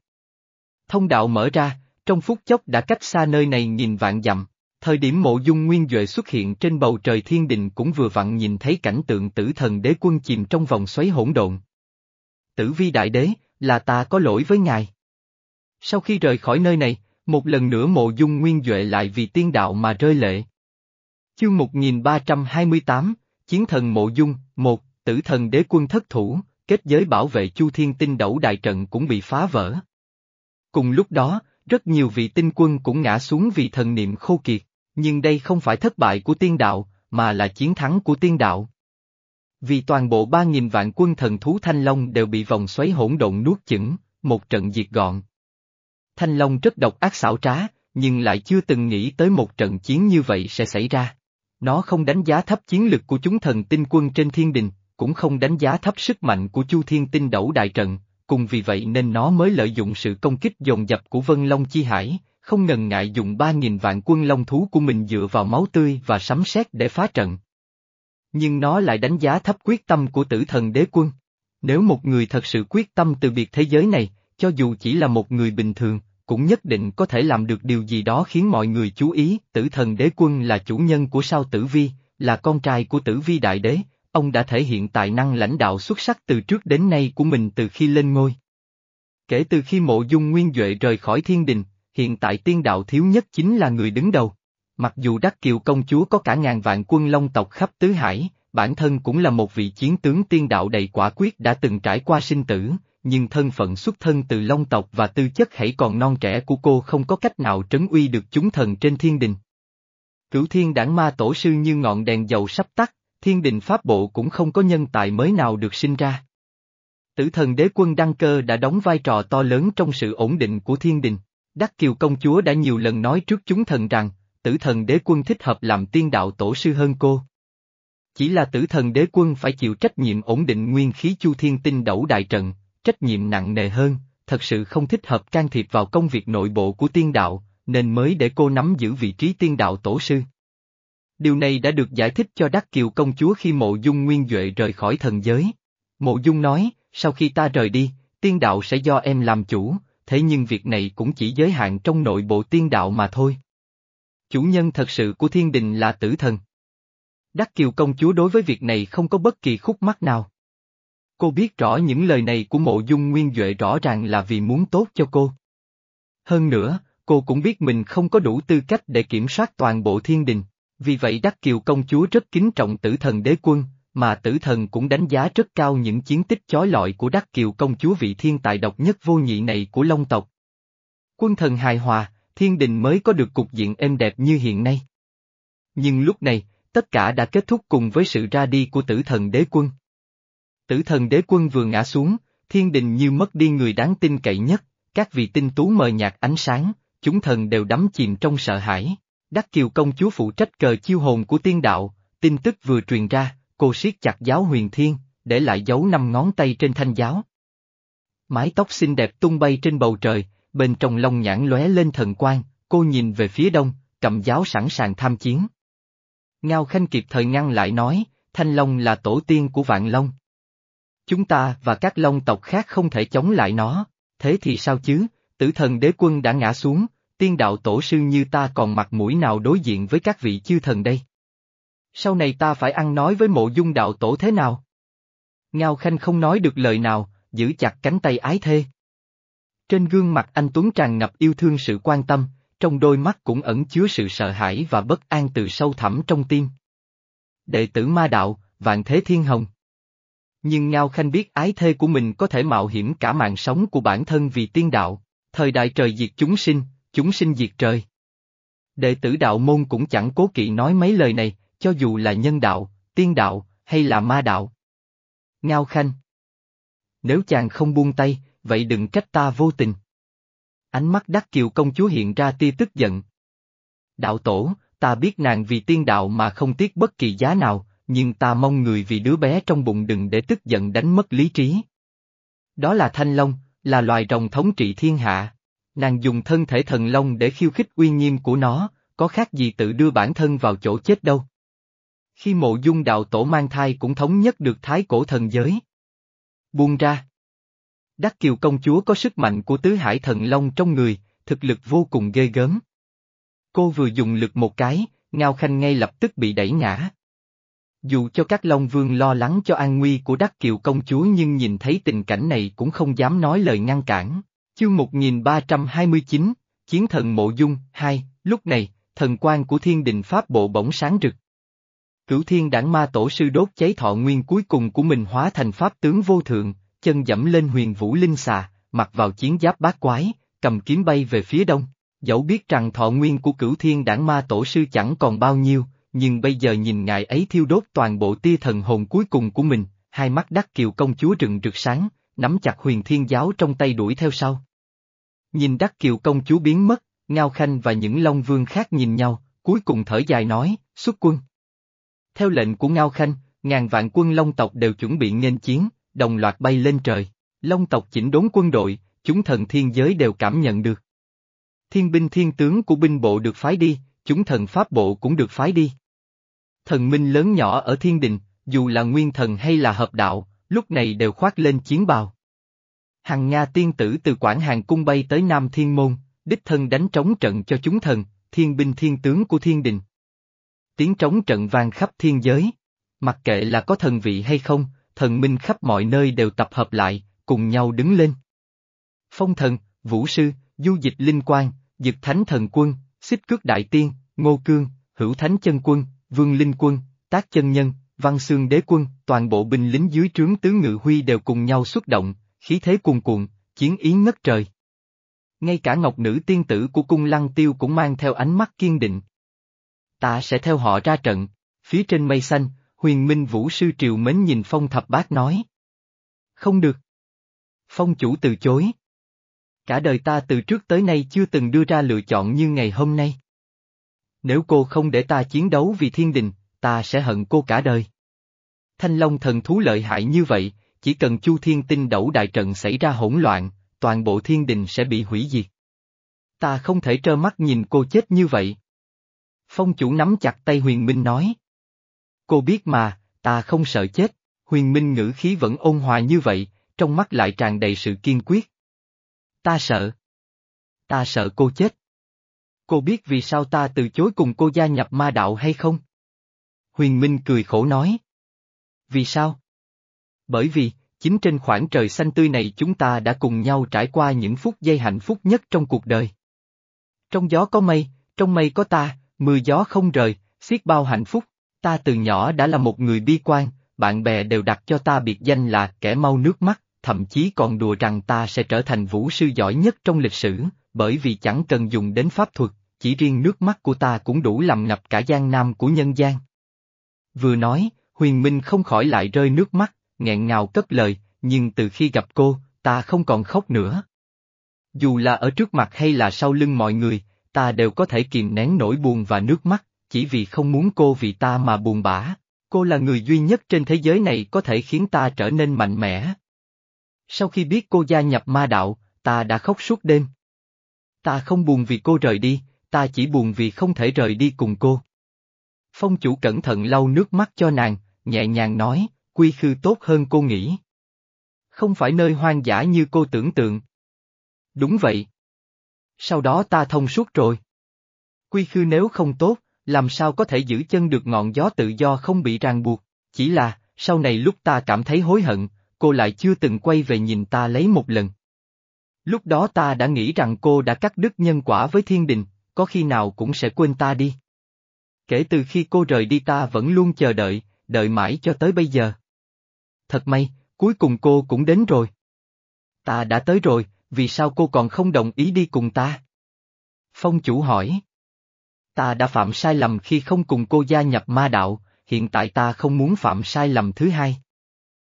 Thông đạo mở ra, trong phút chốc đã cách xa nơi này nghìn vạn dặm, thời điểm mộ dung nguyên Duệ xuất hiện trên bầu trời thiên đình cũng vừa vặn nhìn thấy cảnh tượng tử thần đế quân chìm trong vòng xoáy hỗn độn. Tử vi đại đế, là ta có lỗi với ngài. Sau khi rời khỏi nơi này, một lần nữa mộ dung nguyên Duệ lại vì tiên đạo mà rơi lệ. Chương 1328, Chiến thần mộ dung, một, tử thần đế quân thất thủ, kết giới bảo vệ Chu Thiên tinh đẩu đại trận cũng bị phá vỡ. Cùng lúc đó, rất nhiều vị tinh quân cũng ngã xuống vì thần niệm khô kiệt, nhưng đây không phải thất bại của tiên đạo, mà là chiến thắng của tiên đạo. Vì toàn bộ ba nghìn vạn quân thần thú Thanh Long đều bị vòng xoáy hỗn độn nuốt chửng, một trận diệt gọn. Thanh Long rất độc ác xảo trá, nhưng lại chưa từng nghĩ tới một trận chiến như vậy sẽ xảy ra. Nó không đánh giá thấp chiến lực của chúng thần tinh quân trên thiên đình, cũng không đánh giá thấp sức mạnh của Chu Thiên Tinh Đẩu Đại Trận, cùng vì vậy nên nó mới lợi dụng sự công kích dồn dập của Vân Long Chi Hải, không ngần ngại dùng ba nghìn vạn quân long thú của mình dựa vào máu tươi và sấm sét để phá trận. Nhưng nó lại đánh giá thấp quyết tâm của tử thần đế quân. Nếu một người thật sự quyết tâm từ biệt thế giới này, cho dù chỉ là một người bình thường, cũng nhất định có thể làm được điều gì đó khiến mọi người chú ý, tử thần đế quân là chủ nhân của sao tử vi, là con trai của tử vi đại đế, ông đã thể hiện tài năng lãnh đạo xuất sắc từ trước đến nay của mình từ khi lên ngôi. Kể từ khi mộ dung nguyên Duệ rời khỏi thiên đình, hiện tại tiên đạo thiếu nhất chính là người đứng đầu. Mặc dù Đắc Kiều công chúa có cả ngàn vạn quân long tộc khắp tứ hải, bản thân cũng là một vị chiến tướng tiên đạo đầy quả quyết đã từng trải qua sinh tử, nhưng thân phận xuất thân từ long tộc và tư chất hãy còn non trẻ của cô không có cách nào trấn uy được chúng thần trên thiên đình. Cửu thiên đảng ma tổ sư như ngọn đèn dầu sắp tắt, thiên đình pháp bộ cũng không có nhân tài mới nào được sinh ra. Tử thần đế quân đăng cơ đã đóng vai trò to lớn trong sự ổn định của thiên đình. Đắc Kiều công chúa đã nhiều lần nói trước chúng thần rằng, tử thần đế quân thích hợp làm tiên đạo tổ sư hơn cô. Chỉ là tử thần đế quân phải chịu trách nhiệm ổn định nguyên khí chu thiên tinh đẩu đại trận, trách nhiệm nặng nề hơn, thật sự không thích hợp can thiệp vào công việc nội bộ của tiên đạo, nên mới để cô nắm giữ vị trí tiên đạo tổ sư. Điều này đã được giải thích cho Đắc Kiều công chúa khi mộ dung nguyên Duệ rời khỏi thần giới. Mộ dung nói, sau khi ta rời đi, tiên đạo sẽ do em làm chủ, thế nhưng việc này cũng chỉ giới hạn trong nội bộ tiên đạo mà thôi. Chủ nhân thật sự của thiên đình là tử thần. Đắc Kiều công chúa đối với việc này không có bất kỳ khúc mắc nào. Cô biết rõ những lời này của mộ dung nguyên Duệ rõ ràng là vì muốn tốt cho cô. Hơn nữa, cô cũng biết mình không có đủ tư cách để kiểm soát toàn bộ thiên đình. Vì vậy Đắc Kiều công chúa rất kính trọng tử thần đế quân, mà tử thần cũng đánh giá rất cao những chiến tích chói lọi của Đắc Kiều công chúa vị thiên tài độc nhất vô nhị này của Long tộc. Quân thần hài hòa, thiên đình mới có được cục diện êm đẹp như hiện nay. Nhưng lúc này, tất cả đã kết thúc cùng với sự ra đi của tử thần đế quân. Tử thần đế quân vừa ngã xuống, thiên đình như mất đi người đáng tin cậy nhất, các vị tinh tú mờ nhạt ánh sáng, chúng thần đều đắm chìm trong sợ hãi. Đắc Kiều công chúa phụ trách cờ chiêu hồn của tiên đạo, tin tức vừa truyền ra, cô siết chặt giáo huyền thiên, để lại dấu năm ngón tay trên thanh giáo. Mái tóc xinh đẹp tung bay trên bầu trời, bên trong lông nhãn lóe lên thần quang, cô nhìn về phía đông, cầm giáo sẵn sàng tham chiến. Ngao Khanh kịp thời ngăn lại nói, Thanh Long là tổ tiên của Vạn Long. Chúng ta và các Long tộc khác không thể chống lại nó, thế thì sao chứ, tử thần đế quân đã ngã xuống, tiên đạo tổ sư như ta còn mặt mũi nào đối diện với các vị chư thần đây? Sau này ta phải ăn nói với mộ dung đạo tổ thế nào? Ngao Khanh không nói được lời nào, giữ chặt cánh tay ái thê. Trên gương mặt anh Tuấn tràn ngập yêu thương sự quan tâm, trong đôi mắt cũng ẩn chứa sự sợ hãi và bất an từ sâu thẳm trong tim. Đệ tử ma đạo, vạn thế thiên hồng. Nhưng Ngao Khanh biết ái thê của mình có thể mạo hiểm cả mạng sống của bản thân vì tiên đạo, thời đại trời diệt chúng sinh, chúng sinh diệt trời. Đệ tử đạo môn cũng chẳng cố kỵ nói mấy lời này, cho dù là nhân đạo, tiên đạo, hay là ma đạo. Ngao Khanh Nếu chàng không buông tay, vậy đừng trách ta vô tình. Ánh mắt đắc kiều công chúa hiện ra tia tức giận. Đạo tổ, ta biết nàng vì tiên đạo mà không tiếc bất kỳ giá nào, nhưng ta mong người vì đứa bé trong bụng đừng để tức giận đánh mất lý trí. Đó là thanh long, là loài rồng thống trị thiên hạ. Nàng dùng thân thể thần long để khiêu khích uy nghiêm của nó, có khác gì tự đưa bản thân vào chỗ chết đâu. Khi mộ dung đạo tổ mang thai cũng thống nhất được thái cổ thần giới. Buông ra. Đắc Kiều công chúa có sức mạnh của tứ hải thần long trong người, thực lực vô cùng ghê gớm. Cô vừa dùng lực một cái, Ngao Khanh ngay lập tức bị đẩy ngã. Dù cho các Long Vương lo lắng cho an nguy của Đắc Kiều công chúa nhưng nhìn thấy tình cảnh này cũng không dám nói lời ngăn cản. Chương 1329, Chiến thần Mộ Dung, 2, lúc này, thần quan của thiên đình Pháp bộ bỗng sáng rực. Cửu thiên đảng ma tổ sư đốt cháy thọ nguyên cuối cùng của mình hóa thành Pháp tướng vô thượng, chân dẫm lên huyền vũ linh xà, mặc vào chiến giáp bát quái, cầm kiếm bay về phía đông. Dẫu biết rằng thọ nguyên của cửu thiên đảng ma tổ sư chẳng còn bao nhiêu, nhưng bây giờ nhìn ngài ấy thiêu đốt toàn bộ tia thần hồn cuối cùng của mình, hai mắt đắc kiều công chúa rừng rực sáng, nắm chặt huyền thiên giáo trong tay đuổi theo sau. Nhìn đắc kiều công chúa biến mất, Ngao Khanh và những long vương khác nhìn nhau, cuối cùng thở dài nói, xuất quân. Theo lệnh của Ngao Khanh, ngàn vạn quân long tộc đều chuẩn bị nghênh chiến, đồng loạt bay lên trời. Long tộc chỉnh đốn quân đội, chúng thần thiên giới đều cảm nhận được. Thiên binh thiên tướng của binh bộ được phái đi, chúng thần pháp bộ cũng được phái đi. Thần minh lớn nhỏ ở thiên đình, dù là nguyên thần hay là hợp đạo, lúc này đều khoác lên chiến bào. Hằng Nga tiên tử từ Quảng Hàng cung bay tới Nam Thiên Môn, đích thân đánh trống trận cho chúng thần, thiên binh thiên tướng của thiên đình. Tiếng trống trận vang khắp thiên giới. Mặc kệ là có thần vị hay không, thần minh khắp mọi nơi đều tập hợp lại, cùng nhau đứng lên. Phong thần, vũ sư, du dịch linh quan, dực thánh thần quân, xích cước đại tiên, ngô cương, hữu thánh chân quân, vương linh quân, tác chân nhân, văn xương đế quân, toàn bộ binh lính dưới trướng tứ ngự huy đều cùng nhau xuất động, khí thế cuồn cuộn, chiến ý ngất trời. Ngay cả ngọc nữ tiên tử của cung lăng tiêu cũng mang theo ánh mắt kiên định. Ta sẽ theo họ ra trận, phía trên mây xanh, huyền minh vũ sư triều mến nhìn phong thập bát nói. Không được. Phong chủ từ chối. Cả đời ta từ trước tới nay chưa từng đưa ra lựa chọn như ngày hôm nay. Nếu cô không để ta chiến đấu vì thiên đình, ta sẽ hận cô cả đời. Thanh Long thần thú lợi hại như vậy, chỉ cần Chu Thiên Tinh đẩu đại trận xảy ra hỗn loạn, toàn bộ thiên đình sẽ bị hủy diệt. Ta không thể trơ mắt nhìn cô chết như vậy. Phong chủ nắm chặt tay huyền minh nói. Cô biết mà, ta không sợ chết, huyền minh ngữ khí vẫn ôn hòa như vậy, trong mắt lại tràn đầy sự kiên quyết. Ta sợ. Ta sợ cô chết. Cô biết vì sao ta từ chối cùng cô gia nhập ma đạo hay không? Huyền Minh cười khổ nói. Vì sao? Bởi vì, chính trên khoảng trời xanh tươi này chúng ta đã cùng nhau trải qua những phút giây hạnh phúc nhất trong cuộc đời. Trong gió có mây, trong mây có ta, mưa gió không rời, xiết bao hạnh phúc. Ta từ nhỏ đã là một người bi quan, bạn bè đều đặt cho ta biệt danh là kẻ mau nước mắt, thậm chí còn đùa rằng ta sẽ trở thành vũ sư giỏi nhất trong lịch sử, bởi vì chẳng cần dùng đến pháp thuật, chỉ riêng nước mắt của ta cũng đủ làm ngập cả gian nam của nhân gian. Vừa nói, Huyền Minh không khỏi lại rơi nước mắt, nghẹn ngào cất lời, nhưng từ khi gặp cô, ta không còn khóc nữa. Dù là ở trước mặt hay là sau lưng mọi người, ta đều có thể kìm nén nỗi buồn và nước mắt, chỉ vì không muốn cô vì ta mà buồn bã. Cô là người duy nhất trên thế giới này có thể khiến ta trở nên mạnh mẽ. Sau khi biết cô gia nhập ma đạo, ta đã khóc suốt đêm. Ta không buồn vì cô rời đi, ta chỉ buồn vì không thể rời đi cùng cô. Phong chủ cẩn thận lau nước mắt cho nàng, nhẹ nhàng nói, quy khư tốt hơn cô nghĩ. Không phải nơi hoang dã như cô tưởng tượng. Đúng vậy. Sau đó ta thông suốt rồi. Quy khư nếu không tốt, làm sao có thể giữ chân được ngọn gió tự do không bị ràng buộc, chỉ là, sau này lúc ta cảm thấy hối hận, cô lại chưa từng quay về nhìn ta lấy một lần. Lúc đó ta đã nghĩ rằng cô đã cắt đứt nhân quả với thiên đình, có khi nào cũng sẽ quên ta đi. Kể từ khi cô rời đi ta vẫn luôn chờ đợi, đợi mãi cho tới bây giờ. Thật may, cuối cùng cô cũng đến rồi. Ta đã tới rồi, vì sao cô còn không đồng ý đi cùng ta? Phong chủ hỏi. Ta đã phạm sai lầm khi không cùng cô gia nhập ma đạo, hiện tại ta không muốn phạm sai lầm thứ hai.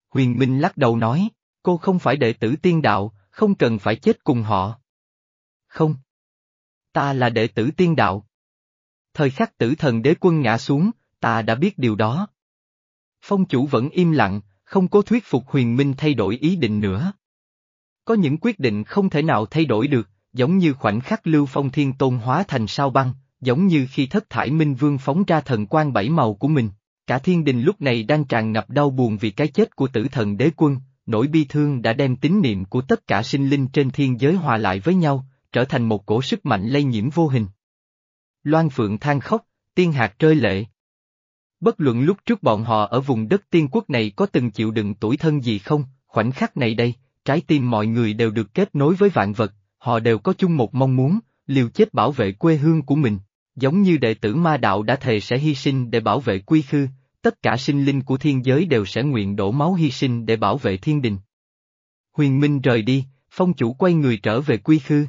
Huyền Minh lắc đầu nói, cô không phải đệ tử tiên đạo, không cần phải chết cùng họ. Không. Ta là đệ tử tiên đạo. Thời khắc tử thần đế quân ngã xuống, ta đã biết điều đó. Phong chủ vẫn im lặng, không cố thuyết phục huyền minh thay đổi ý định nữa. Có những quyết định không thể nào thay đổi được, giống như khoảnh khắc lưu phong thiên tôn hóa thành sao băng, giống như khi thất thải minh vương phóng ra thần quan bảy màu của mình. Cả thiên đình lúc này đang tràn ngập đau buồn vì cái chết của tử thần đế quân, nỗi bi thương đã đem tín niệm của tất cả sinh linh trên thiên giới hòa lại với nhau, trở thành một cổ sức mạnh lây nhiễm vô hình. Loan Phượng than khóc, tiên hạt rơi lệ. Bất luận lúc trước bọn họ ở vùng đất tiên quốc này có từng chịu đựng tuổi thân gì không, khoảnh khắc này đây, trái tim mọi người đều được kết nối với vạn vật, họ đều có chung một mong muốn, liều chết bảo vệ quê hương của mình. Giống như đệ tử ma đạo đã thề sẽ hy sinh để bảo vệ quy khư, tất cả sinh linh của thiên giới đều sẽ nguyện đổ máu hy sinh để bảo vệ thiên đình. Huyền Minh rời đi, phong chủ quay người trở về quy khư.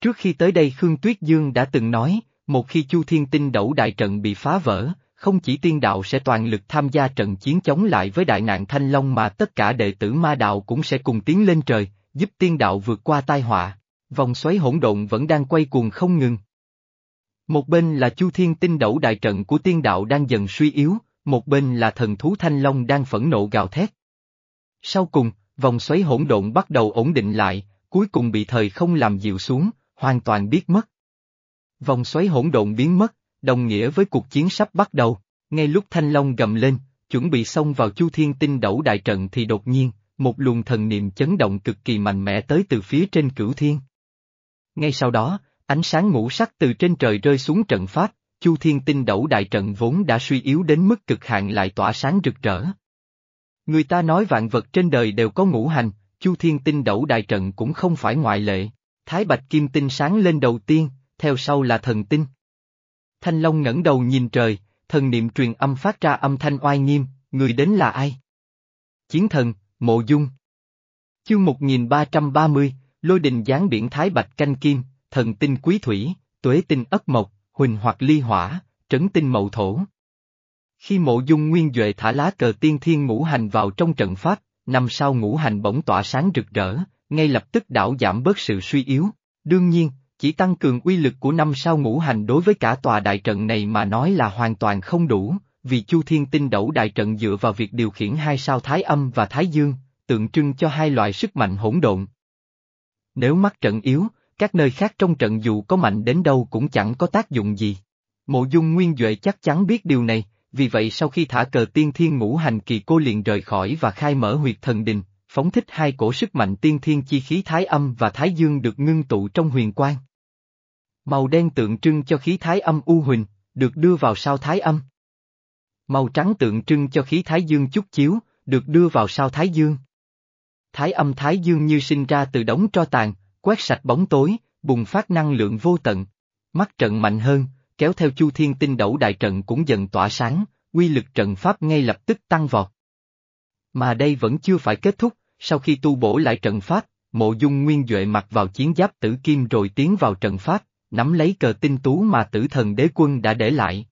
Trước khi tới đây Khương Tuyết Dương đã từng nói, một khi Chu Thiên Tinh đẩu đại trận bị phá vỡ, không chỉ tiên đạo sẽ toàn lực tham gia trận chiến chống lại với đại nạn Thanh Long mà tất cả đệ tử ma đạo cũng sẽ cùng tiến lên trời, giúp tiên đạo vượt qua tai họa. Vòng xoáy hỗn độn vẫn đang quay cuồng không ngừng. Một bên là Chu Thiên Tinh đẩu đại trận của tiên đạo đang dần suy yếu, một bên là thần thú Thanh Long đang phẫn nộ gào thét. Sau cùng, vòng xoáy hỗn độn bắt đầu ổn định lại, cuối cùng bị thời không làm dịu xuống, hoàn toàn biết mất. Vòng xoáy hỗn độn biến mất, đồng nghĩa với cuộc chiến sắp bắt đầu, ngay lúc Thanh Long gầm lên, chuẩn bị xông vào Chu Thiên Tinh đẩu đại trận thì đột nhiên, một luồng thần niệm chấn động cực kỳ mạnh mẽ tới từ phía trên cửu thiên. Ngay sau đó, ánh sáng ngũ sắc từ trên trời rơi xuống trận pháp, Chu Thiên Tinh đẩu đại trận vốn đã suy yếu đến mức cực hạn lại tỏa sáng rực rỡ. Người ta nói vạn vật trên đời đều có ngũ hành, Chu Thiên Tinh đẩu đại trận cũng không phải ngoại lệ. Thái Bạch Kim Tinh sáng lên đầu tiên, theo sau là thần tinh. Thanh Long ngẩng đầu nhìn trời, thần niệm truyền âm phát ra âm thanh oai nghiêm, người đến là ai? Chiến thần, Mộ Dung. Chương 1330, Lôi đình giáng biển Thái Bạch Canh Kim, thần tinh Quý Thủy, Tuế tinh Ất Mộc, Huỳnh hoặc Ly Hỏa, Trấn tinh Mậu Thổ. Khi Mộ Dung Nguyên Duệ thả lá cờ tiên thiên ngũ hành vào trong trận pháp, năm sau ngũ hành bỗng tỏa sáng rực rỡ, ngay lập tức đảo giảm bớt sự suy yếu. Đương nhiên, chỉ tăng cường uy lực của năm sao ngũ hành đối với cả tòa đại trận này mà nói là hoàn toàn không đủ, vì Chu Thiên Tinh đẩu đại trận dựa vào việc điều khiển hai sao Thái Âm và Thái Dương, tượng trưng cho hai loại sức mạnh hỗn độn. Nếu mắt trận yếu, các nơi khác trong trận dù có mạnh đến đâu cũng chẳng có tác dụng gì. Mộ dung nguyên Duệ chắc chắn biết điều này, vì vậy sau khi thả cờ tiên thiên ngũ hành kỳ cô liền rời khỏi và khai mở huyệt thần đình, phóng thích hai cổ sức mạnh tiên thiên chi khí thái âm và thái dương được ngưng tụ trong huyền quang. Màu đen tượng trưng cho khí thái âm u huỳnh, được đưa vào sao thái âm. Màu trắng tượng trưng cho khí thái dương chút chiếu, được đưa vào sao thái dương. Thái âm thái dương như sinh ra từ đống tro tàn, quét sạch bóng tối, bùng phát năng lượng vô tận. Mắt trận mạnh hơn, kéo theo chu thiên tinh đẩu đại trận cũng dần tỏa sáng, quy lực trận pháp ngay lập tức tăng vọt. Mà đây vẫn chưa phải kết thúc, sau khi tu bổ lại trận pháp, mộ dung nguyên Duệ mặc vào chiến giáp tử kim rồi tiến vào trận pháp, nắm lấy cờ tinh tú mà tử thần đế quân đã để lại.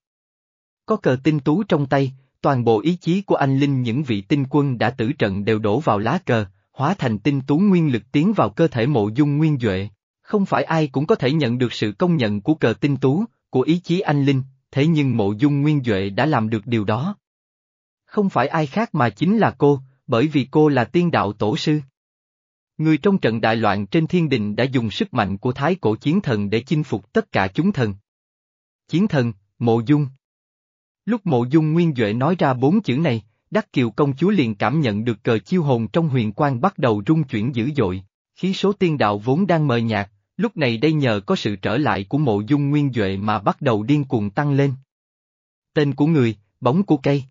Có cờ tinh tú trong tay, toàn bộ ý chí của anh Linh những vị tinh quân đã tử trận đều đổ vào lá cờ, hóa thành tinh tú nguyên lực tiến vào cơ thể mộ dung nguyên Duệ. Không phải ai cũng có thể nhận được sự công nhận của cờ tinh tú, của ý chí anh Linh, thế nhưng mộ dung nguyên Duệ đã làm được điều đó. Không phải ai khác mà chính là cô, bởi vì cô là tiên đạo tổ sư. Người trong trận đại loạn trên thiên đình đã dùng sức mạnh của thái cổ chiến thần để chinh phục tất cả chúng thần. Chiến thần, mộ dung. Lúc mộ dung nguyên Duệ nói ra bốn chữ này, Đắc Kiều công chúa liền cảm nhận được cờ chiêu hồn trong huyền quang bắt đầu rung chuyển dữ dội, khí số tiên đạo vốn đang mờ nhạt, lúc này đây nhờ có sự trở lại của mộ dung nguyên Duệ mà bắt đầu điên cuồng tăng lên. Tên của người, bóng của cây.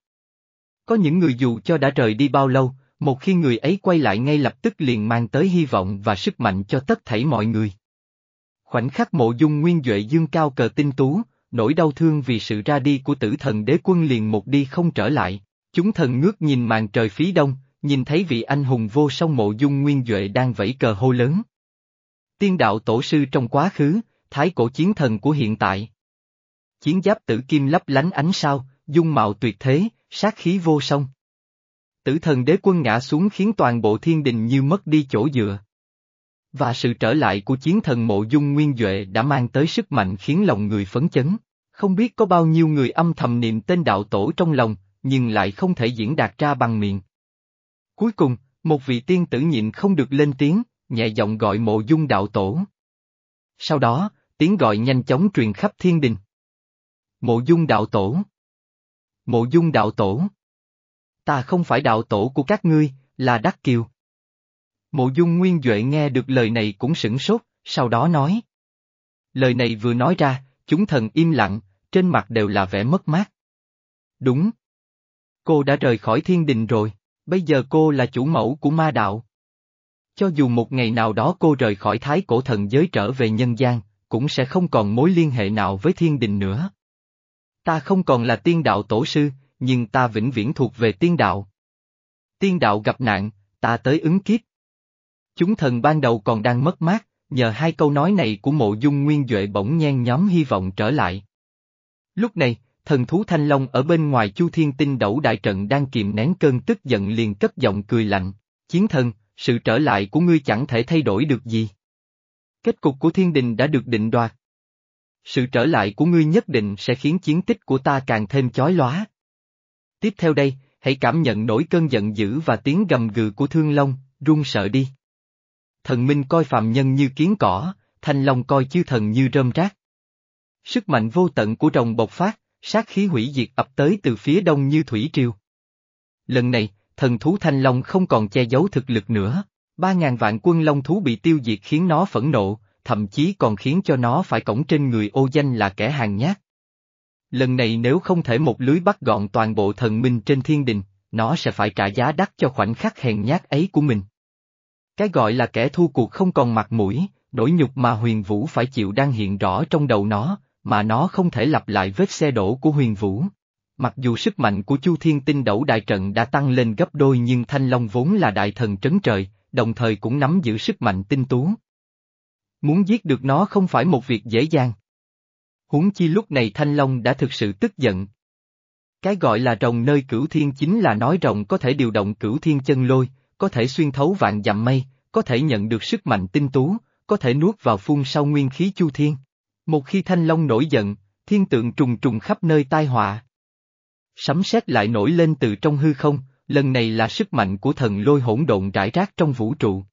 Có những người dù cho đã rời đi bao lâu, một khi người ấy quay lại ngay lập tức liền mang tới hy vọng và sức mạnh cho tất thảy mọi người. Khoảnh khắc mộ dung nguyên Duệ dương cao cờ tinh tú, nỗi đau thương vì sự ra đi của tử thần đế quân liền một đi không trở lại, chúng thần ngước nhìn màn trời phía đông, nhìn thấy vị anh hùng vô song mộ dung nguyên Duệ đang vẫy cờ hô lớn. Tiên đạo tổ sư trong quá khứ, thái cổ chiến thần của hiện tại. Chiến giáp tử kim lấp lánh ánh sao, dung mạo tuyệt thế, sát khí vô song. Tử thần đế quân ngã xuống khiến toàn bộ thiên đình như mất đi chỗ dựa. Và sự trở lại của chiến thần mộ dung nguyên Duệ đã mang tới sức mạnh khiến lòng người phấn chấn. Không biết có bao nhiêu người âm thầm niệm tên đạo tổ trong lòng, nhưng lại không thể diễn đạt ra bằng miệng. Cuối cùng, một vị tiên tử nhịn không được lên tiếng, nhẹ giọng gọi mộ dung đạo tổ. Sau đó, tiếng gọi nhanh chóng truyền khắp thiên đình. Mộ dung đạo tổ. Mộ dung đạo tổ. Ta không phải đạo tổ của các ngươi, là Đắc Kiều. Mộ dung nguyên Duệ nghe được lời này cũng sửng sốt, sau đó nói. Lời này vừa nói ra, chúng thần im lặng, trên mặt đều là vẻ mất mát. Đúng. Cô đã rời khỏi thiên đình rồi, bây giờ cô là chủ mẫu của ma đạo. Cho dù một ngày nào đó cô rời khỏi thái cổ thần giới trở về nhân gian, cũng sẽ không còn mối liên hệ nào với thiên đình nữa. Ta không còn là tiên đạo tổ sư, nhưng ta vĩnh viễn thuộc về tiên đạo. Tiên đạo gặp nạn, ta tới ứng kiếp. Chúng thần ban đầu còn đang mất mát, nhờ hai câu nói này của mộ dung nguyên Duệ bỗng nhen nhóm hy vọng trở lại. Lúc này, thần thú thanh long ở bên ngoài chu thiên tinh đẩu đại trận đang kìm nén cơn tức giận liền cất giọng cười lạnh, chiến thần, sự trở lại của ngươi chẳng thể thay đổi được gì. Kết cục của thiên đình đã được định đoạt. Sự trở lại của ngươi nhất định sẽ khiến chiến tích của ta càng thêm chói lóa. Tiếp theo đây, hãy cảm nhận nỗi cơn giận dữ và tiếng gầm gừ của thương long, run sợ đi. Thần minh coi phạm nhân như kiến cỏ, thanh long coi chư thần như rơm rác. Sức mạnh vô tận của rồng bộc phát, sát khí hủy diệt ập tới từ phía đông như thủy triều. Lần này, thần thú thanh long không còn che giấu thực lực nữa, ba ngàn vạn quân long thú bị tiêu diệt khiến nó phẫn nộ, thậm chí còn khiến cho nó phải cổng trên người ô danh là kẻ hàng nhát. Lần này nếu không thể một lưới bắt gọn toàn bộ thần minh trên thiên đình, nó sẽ phải trả giá đắt cho khoảnh khắc hèn nhát ấy của mình. Cái gọi là kẻ thua cuộc không còn mặt mũi, nỗi nhục mà huyền vũ phải chịu đang hiện rõ trong đầu nó, mà nó không thể lặp lại vết xe đổ của huyền vũ. Mặc dù sức mạnh của Chu Thiên Tinh Đẩu Đại Trận đã tăng lên gấp đôi nhưng Thanh Long vốn là đại thần trấn trời, đồng thời cũng nắm giữ sức mạnh tinh tú. Muốn giết được nó không phải một việc dễ dàng. Huống chi lúc này Thanh Long đã thực sự tức giận. Cái gọi là rồng nơi cửu thiên chính là nói rồng có thể điều động cửu thiên chân lôi, có thể xuyên thấu vạn dặm mây, có thể nhận được sức mạnh tinh tú, có thể nuốt vào phun sau nguyên khí chu thiên. Một khi Thanh Long nổi giận, thiên tượng trùng trùng khắp nơi tai họa. Sấm sét lại nổi lên từ trong hư không, lần này là sức mạnh của thần lôi hỗn độn rải rác trong vũ trụ.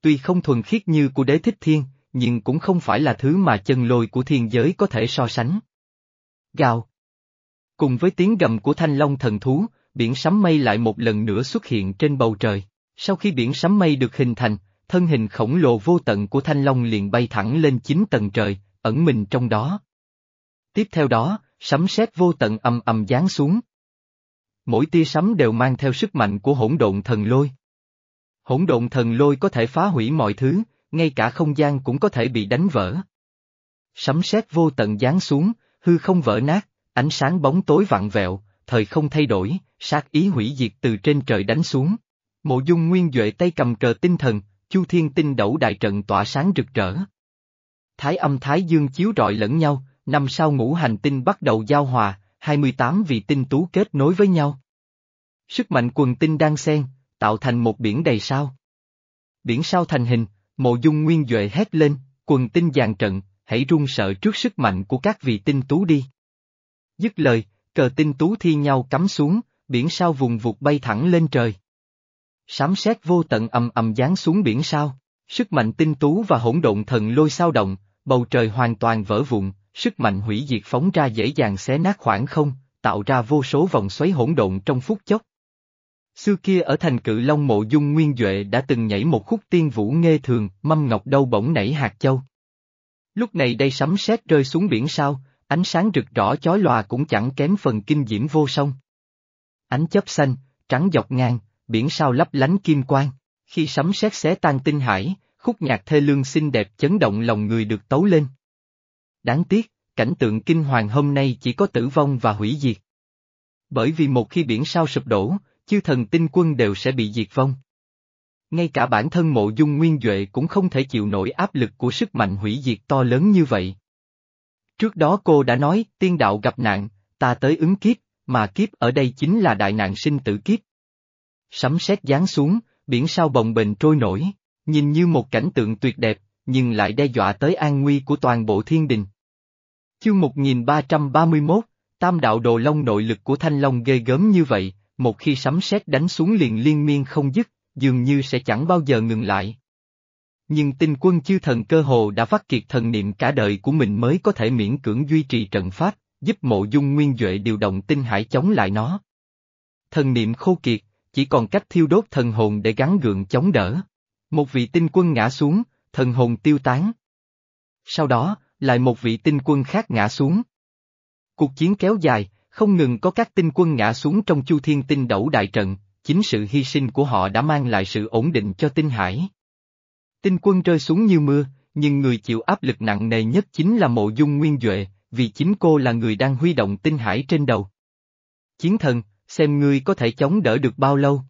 Tuy không thuần khiết như của đế thích thiên, nhưng cũng không phải là thứ mà chân lôi của thiên giới có thể so sánh. Gào. Cùng với tiếng gầm của thanh long thần thú, biển sấm mây lại một lần nữa xuất hiện trên bầu trời. Sau khi biển sấm mây được hình thành, thân hình khổng lồ vô tận của thanh long liền bay thẳng lên chín tầng trời, ẩn mình trong đó. Tiếp theo đó, sấm sét vô tận ầm ầm giáng xuống. Mỗi tia sấm đều mang theo sức mạnh của hỗn độn thần lôi. Hỗn độn thần lôi có thể phá hủy mọi thứ, ngay cả không gian cũng có thể bị đánh vỡ. Sấm sét vô tận giáng xuống, hư không vỡ nát, ánh sáng bóng tối vặn vẹo, thời không thay đổi, sát ý hủy diệt từ trên trời đánh xuống. Mộ dung nguyên Duệ tay cầm cờ tinh thần, chu thiên tinh đẩu đại trận tỏa sáng rực rỡ. Thái âm thái dương chiếu rọi lẫn nhau, năm sao ngũ hành tinh bắt đầu giao hòa, 28 vị tinh tú kết nối với nhau. Sức mạnh quần tinh đang xen, tạo thành một biển đầy sao. Biển sao thành hình, mộ dung nguyên Duệ hét lên, quần tinh dàn trận, hãy run sợ trước sức mạnh của các vị tinh tú đi. Dứt lời, cờ tinh tú thi nhau cắm xuống, biển sao vùng vụt bay thẳng lên trời. Sám sét vô tận ầm ầm giáng xuống biển sao, sức mạnh tinh tú và hỗn độn thần lôi sao động, bầu trời hoàn toàn vỡ vụn, sức mạnh hủy diệt phóng ra dễ dàng xé nát khoảng không, tạo ra vô số vòng xoáy hỗn độn trong phút chốc. Xưa kia ở thành cự Long Mộ Dung Nguyên Duệ đã từng nhảy một khúc tiên vũ nghê thường, mâm ngọc đâu bỗng nảy hạt châu. Lúc này đây sấm sét rơi xuống biển sao, ánh sáng rực rõ chói lòa cũng chẳng kém phần kinh diễm vô song. Ánh chớp xanh, trắng dọc ngang, biển sao lấp lánh kim quang, khi sấm sét xé tan tinh hải, khúc nhạc thê lương xinh đẹp chấn động lòng người được tấu lên. Đáng tiếc, cảnh tượng kinh hoàng hôm nay chỉ có tử vong và hủy diệt. Bởi vì một khi biển sao sụp đổ, chư thần tinh quân đều sẽ bị diệt vong. Ngay cả bản thân mộ dung nguyên Duệ cũng không thể chịu nổi áp lực của sức mạnh hủy diệt to lớn như vậy. Trước đó cô đã nói, tiên đạo gặp nạn, ta tới ứng kiếp, mà kiếp ở đây chính là đại nạn sinh tử kiếp. Sấm sét giáng xuống, biển sao bồng bềnh trôi nổi, nhìn như một cảnh tượng tuyệt đẹp, nhưng lại đe dọa tới an nguy của toàn bộ thiên đình. Chương 1331, Tam đạo đồ long nội lực của Thanh Long ghê gớm như vậy, một khi sấm sét đánh xuống liền liên miên không dứt, dường như sẽ chẳng bao giờ ngừng lại. Nhưng tinh quân chư thần cơ hồ đã phát kiệt thần niệm cả đời của mình mới có thể miễn cưỡng duy trì trận pháp, giúp mộ dung nguyên Duệ điều động tinh hải chống lại nó. Thần niệm khô kiệt, chỉ còn cách thiêu đốt thần hồn để gắn gượng chống đỡ. Một vị tinh quân ngã xuống, thần hồn tiêu tán. Sau đó, lại một vị tinh quân khác ngã xuống. Cuộc chiến kéo dài, không ngừng có các tinh quân ngã xuống trong chu thiên tinh đẩu đại trận, chính sự hy sinh của họ đã mang lại sự ổn định cho tinh hải. Tinh quân rơi xuống như mưa, nhưng người chịu áp lực nặng nề nhất chính là mộ dung nguyên Duệ, vì chính cô là người đang huy động tinh hải trên đầu. Chiến thần, xem ngươi có thể chống đỡ được bao lâu.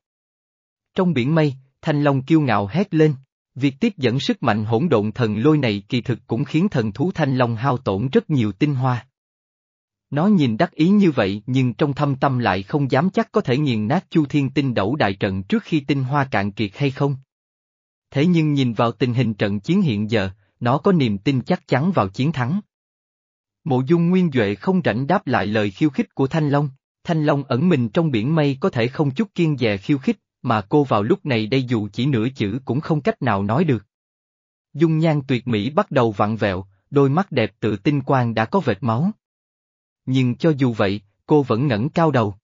Trong biển mây, Thanh Long kiêu ngạo hét lên, việc tiếp dẫn sức mạnh hỗn độn thần lôi này kỳ thực cũng khiến thần thú Thanh Long hao tổn rất nhiều tinh hoa. Nó nhìn đắc ý như vậy nhưng trong thâm tâm lại không dám chắc có thể nghiền nát Chu Thiên Tinh đẩu đại trận trước khi tinh hoa cạn kiệt hay không. Thế nhưng nhìn vào tình hình trận chiến hiện giờ, nó có niềm tin chắc chắn vào chiến thắng. Mộ dung nguyên Duệ không rảnh đáp lại lời khiêu khích của Thanh Long, Thanh Long ẩn mình trong biển mây có thể không chút kiên dè khiêu khích, mà cô vào lúc này đây dù chỉ nửa chữ cũng không cách nào nói được. Dung nhan tuyệt mỹ bắt đầu vặn vẹo, đôi mắt đẹp tự tinh quang đã có vệt máu. Nhưng cho dù vậy, cô vẫn ngẩng cao đầu.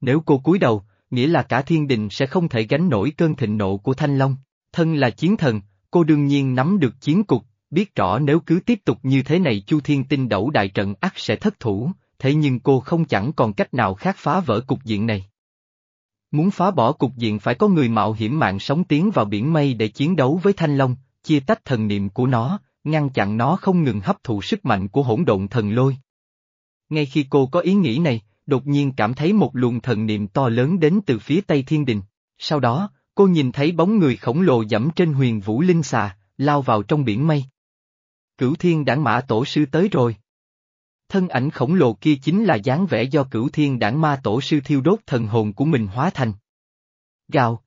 Nếu cô cúi đầu, nghĩa là cả thiên đình sẽ không thể gánh nổi cơn thịnh nộ của Thanh Long. Thân là chiến thần, cô đương nhiên nắm được chiến cục, biết rõ nếu cứ tiếp tục như thế này Chu Thiên Tinh đẩu đại trận ắt sẽ thất thủ, thế nhưng cô không chẳng còn cách nào khác phá vỡ cục diện này. Muốn phá bỏ cục diện phải có người mạo hiểm mạng sống tiến vào biển mây để chiến đấu với Thanh Long, chia tách thần niệm của nó, ngăn chặn nó không ngừng hấp thụ sức mạnh của hỗn độn thần lôi. Ngay khi cô có ý nghĩ này, đột nhiên cảm thấy một luồng thần niệm to lớn đến từ phía Tây Thiên Đình. Sau đó, cô nhìn thấy bóng người khổng lồ dẫm trên huyền vũ linh xà, lao vào trong biển mây. Cửu thiên đảng mã tổ sư tới rồi. Thân ảnh khổng lồ kia chính là dáng vẻ do cửu thiên đảng ma tổ sư thiêu đốt thần hồn của mình hóa thành. Gào.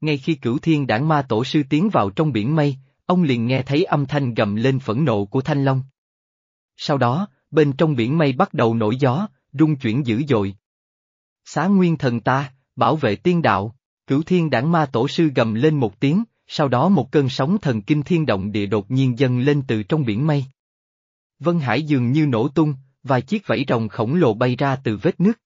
Ngay khi cửu thiên đảng ma tổ sư tiến vào trong biển mây, ông liền nghe thấy âm thanh gầm lên phẫn nộ của thanh long. Sau đó, bên trong biển mây bắt đầu nổi gió, rung chuyển dữ dội. Xá nguyên thần ta, bảo vệ tiên đạo. Cửu thiên đảng ma tổ sư gầm lên một tiếng, sau đó một cơn sóng thần kinh thiên động địa đột nhiên dâng lên từ trong biển mây. Vân Hải dường như nổ tung, vài chiếc vảy rồng khổng lồ bay ra từ vết nước.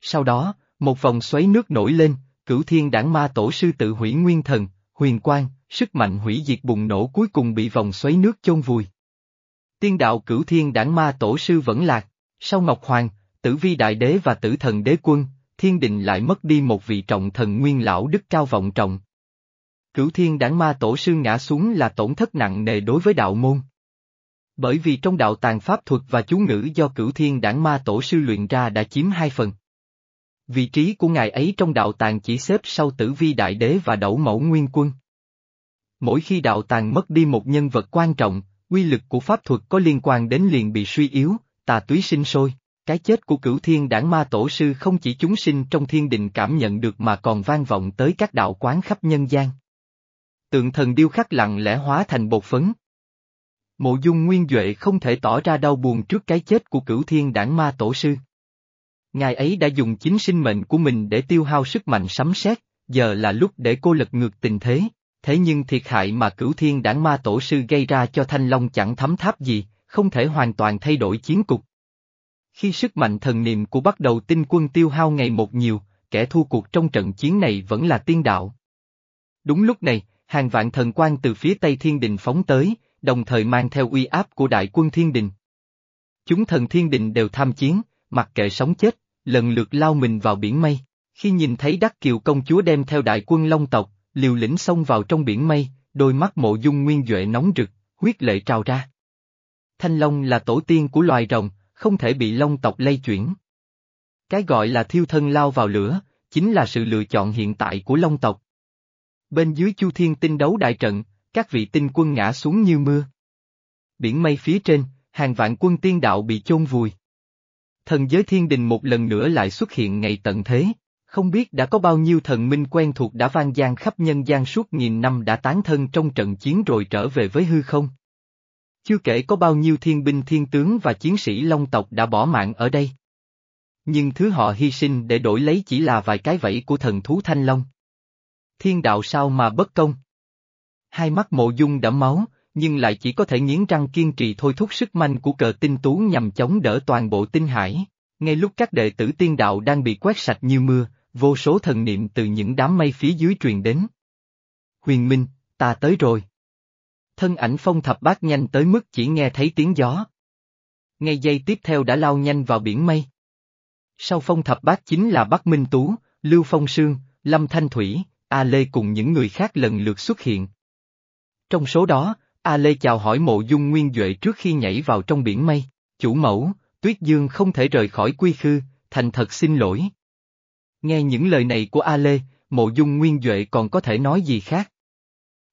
Sau đó, một vòng xoáy nước nổi lên, cửu thiên đảng ma tổ sư tự hủy nguyên thần, huyền quang, sức mạnh hủy diệt bùng nổ cuối cùng bị vòng xoáy nước chôn vùi. Tiên đạo cửu thiên đảng ma tổ sư vẫn lạc, sau Ngọc Hoàng, tử vi đại đế và tử thần đế quân, thiên đình lại mất đi một vị trọng thần nguyên lão đức cao vọng trọng. Cửu thiên đảng ma tổ sư ngã xuống là tổn thất nặng nề đối với đạo môn. Bởi vì trong đạo tàng pháp thuật và chú ngữ do cửu thiên đảng ma tổ sư luyện ra đã chiếm hai phần. Vị trí của ngài ấy trong đạo tàng chỉ xếp sau tử vi đại đế và đẩu mẫu nguyên quân. Mỗi khi đạo tàng mất đi một nhân vật quan trọng, quy lực của pháp thuật có liên quan đến liền bị suy yếu, tà túy sinh sôi. Cái chết của cửu thiên đảng ma tổ sư không chỉ chúng sinh trong thiên đình cảm nhận được mà còn vang vọng tới các đạo quán khắp nhân gian. Tượng thần điêu khắc lặng lẽ hóa thành bột phấn. Mộ dung nguyên Duệ không thể tỏ ra đau buồn trước cái chết của cửu thiên đảng ma tổ sư. Ngài ấy đã dùng chính sinh mệnh của mình để tiêu hao sức mạnh sấm sét, giờ là lúc để cô lật ngược tình thế, thế nhưng thiệt hại mà cửu thiên đảng ma tổ sư gây ra cho Thanh Long chẳng thấm tháp gì, không thể hoàn toàn thay đổi chiến cục. Khi sức mạnh thần niệm của bắt đầu tinh quân tiêu hao ngày một nhiều, kẻ thua cuộc trong trận chiến này vẫn là tiên đạo. Đúng lúc này, hàng vạn thần quan từ phía Tây Thiên Đình phóng tới, đồng thời mang theo uy áp của đại quân Thiên Đình. Chúng thần Thiên Đình đều tham chiến, mặc kệ sống chết, lần lượt lao mình vào biển mây. Khi nhìn thấy Đắc Kiều công chúa đem theo đại quân Long tộc, liều lĩnh xông vào trong biển mây, đôi mắt mộ dung nguyên Duệ nóng rực, huyết lệ trào ra. Thanh Long là tổ tiên của loài rồng, không thể bị Long tộc lây chuyển. Cái gọi là thiêu thân lao vào lửa, chính là sự lựa chọn hiện tại của Long tộc. Bên dưới Chu Thiên tinh đấu đại trận, các vị tinh quân ngã xuống như mưa. Biển mây phía trên, hàng vạn quân tiên đạo bị chôn vùi. Thần giới thiên đình một lần nữa lại xuất hiện ngày tận thế, không biết đã có bao nhiêu thần minh quen thuộc đã vang gian khắp nhân gian suốt nghìn năm đã tán thân trong trận chiến rồi trở về với hư không. Chưa kể có bao nhiêu thiên binh thiên tướng và chiến sĩ Long tộc đã bỏ mạng ở đây. Nhưng thứ họ hy sinh để đổi lấy chỉ là vài cái vẫy của thần thú Thanh Long. Thiên đạo sao mà bất công? Hai mắt mộ dung đẫm máu, nhưng lại chỉ có thể nghiến răng kiên trì thôi thúc sức mạnh của cờ tinh tú nhằm chống đỡ toàn bộ tinh hải. Ngay lúc các đệ tử tiên đạo đang bị quét sạch như mưa, vô số thần niệm từ những đám mây phía dưới truyền đến. Huyền Minh, ta tới rồi. Thân ảnh phong thập bát nhanh tới mức chỉ nghe thấy tiếng gió. Ngay giây tiếp theo đã lao nhanh vào biển mây. Sau phong thập bát chính là Bắc Minh Tú, Lưu Phong Sương, Lâm Thanh Thủy, A Lê cùng những người khác lần lượt xuất hiện. Trong số đó, A Lê chào hỏi mộ dung nguyên Duệ trước khi nhảy vào trong biển mây, chủ mẫu, Tuyết Dương không thể rời khỏi quy khư, thành thật xin lỗi. Nghe những lời này của A Lê, mộ dung nguyên Duệ còn có thể nói gì khác.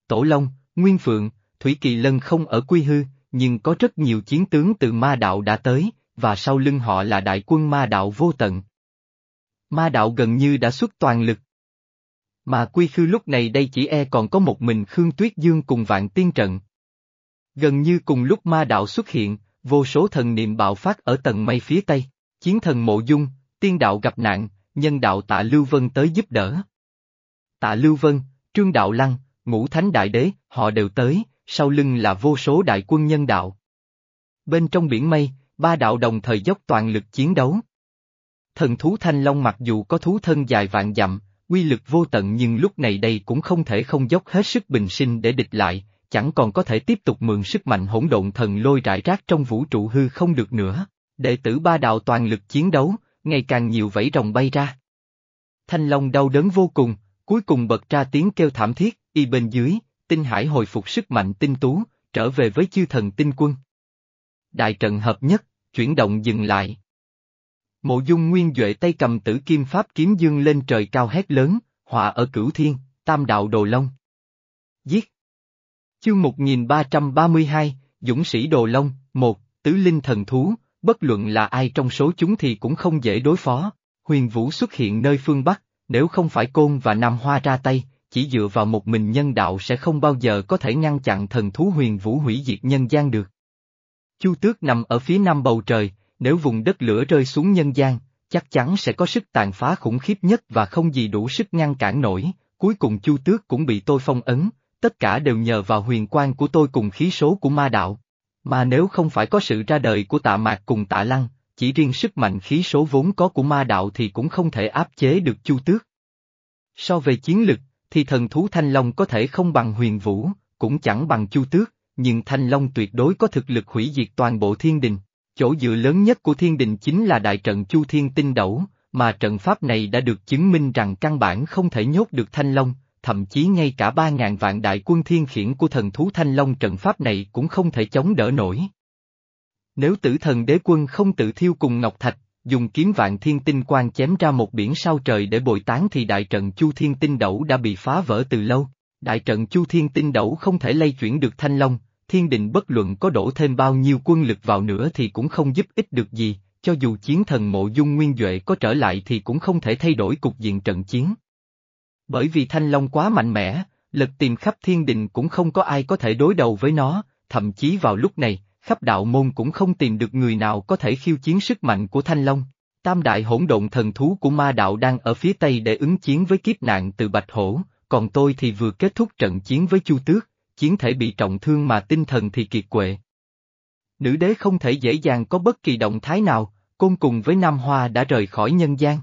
Tổ Long, Nguyên Phượng, Thủy Kỳ Lân không ở quy hư, nhưng có rất nhiều chiến tướng từ ma đạo đã tới, và sau lưng họ là đại quân ma đạo vô tận. Ma đạo gần như đã xuất toàn lực. Mà quy khư lúc này đây chỉ e còn có một mình Khương Tuyết Dương cùng vạn tiên trận. Gần như cùng lúc ma đạo xuất hiện, vô số thần niệm bạo phát ở tầng mây phía tây, chiến thần mộ dung, tiên đạo gặp nạn, nhân đạo tạ Lưu Vân tới giúp đỡ. Tạ Lưu Vân, Trương Đạo Lăng, Ngũ Thánh Đại Đế, họ đều tới, sau lưng là vô số đại quân nhân đạo. Bên trong biển mây, ba đạo đồng thời dốc toàn lực chiến đấu. Thần thú Thanh Long mặc dù có thú thân dài vạn dặm, quy lực vô tận nhưng lúc này đây cũng không thể không dốc hết sức bình sinh để địch lại, chẳng còn có thể tiếp tục mượn sức mạnh hỗn độn thần lôi rải rác trong vũ trụ hư không được nữa. Đệ tử ba đạo toàn lực chiến đấu, ngày càng nhiều vẫy rồng bay ra. Thanh Long đau đớn vô cùng, cuối cùng bật ra tiếng kêu thảm thiết, y bên dưới, tinh hải hồi phục sức mạnh tinh tú, trở về với chư thần tinh quân. Đại trận hợp nhất, chuyển động dừng lại. Mộ dung nguyên Duệ tay cầm tử kim pháp kiếm dương lên trời cao hét lớn, họa ở cửu thiên, tam đạo đồ long. Giết! Chương 1332, Dũng sĩ Đồ Long, một, Tứ Linh Thần Thú, bất luận là ai trong số chúng thì cũng không dễ đối phó. Huyền Vũ xuất hiện nơi phương Bắc, nếu không phải Côn và Nam Hoa ra tay, chỉ dựa vào một mình nhân đạo sẽ không bao giờ có thể ngăn chặn thần thú huyền vũ hủy diệt nhân gian được. Chu tước nằm ở phía nam bầu trời, nếu vùng đất lửa rơi xuống nhân gian, chắc chắn sẽ có sức tàn phá khủng khiếp nhất và không gì đủ sức ngăn cản nổi, cuối cùng chu tước cũng bị tôi phong ấn, tất cả đều nhờ vào huyền quan của tôi cùng khí số của ma đạo. Mà nếu không phải có sự ra đời của tạ mạc cùng tạ lăng, chỉ riêng sức mạnh khí số vốn có của ma đạo thì cũng không thể áp chế được chu tước. So về chiến lực, thì thần thú Thanh Long có thể không bằng huyền vũ, cũng chẳng bằng chu tước, nhưng Thanh Long tuyệt đối có thực lực hủy diệt toàn bộ thiên đình. Chỗ dựa lớn nhất của thiên đình chính là đại trận Chu Thiên Tinh Đẩu, mà trận pháp này đã được chứng minh rằng căn bản không thể nhốt được Thanh Long, thậm chí ngay cả ba ngàn vạn đại quân thiên khiển của thần thú thanh long trận pháp này cũng không thể chống đỡ nổi. Nếu tử thần đế quân không tự thiêu cùng Ngọc Thạch, dùng kiếm vạn thiên tinh quang chém ra một biển sao trời để bồi tán thì đại trận Chu Thiên Tinh Đẩu đã bị phá vỡ từ lâu. Đại trận Chu Thiên Tinh Đẩu không thể lay chuyển được Thanh Long, thiên định bất luận có đổ thêm bao nhiêu quân lực vào nữa thì cũng không giúp ích được gì, cho dù chiến thần mộ dung nguyên Duệ có trở lại thì cũng không thể thay đổi cục diện trận chiến. Bởi vì Thanh Long quá mạnh mẽ, lật tìm khắp thiên đình cũng không có ai có thể đối đầu với nó, thậm chí vào lúc này, khắp đạo môn cũng không tìm được người nào có thể khiêu chiến sức mạnh của Thanh Long. Tam đại hỗn độn thần thú của ma đạo đang ở phía tây để ứng chiến với kiếp nạn từ Bạch Hổ, còn tôi thì vừa kết thúc trận chiến với Chu Tước, chiến thể bị trọng thương mà tinh thần thì kiệt quệ. Nữ đế không thể dễ dàng có bất kỳ động thái nào, côn cùng với Nam Hoa đã rời khỏi nhân gian.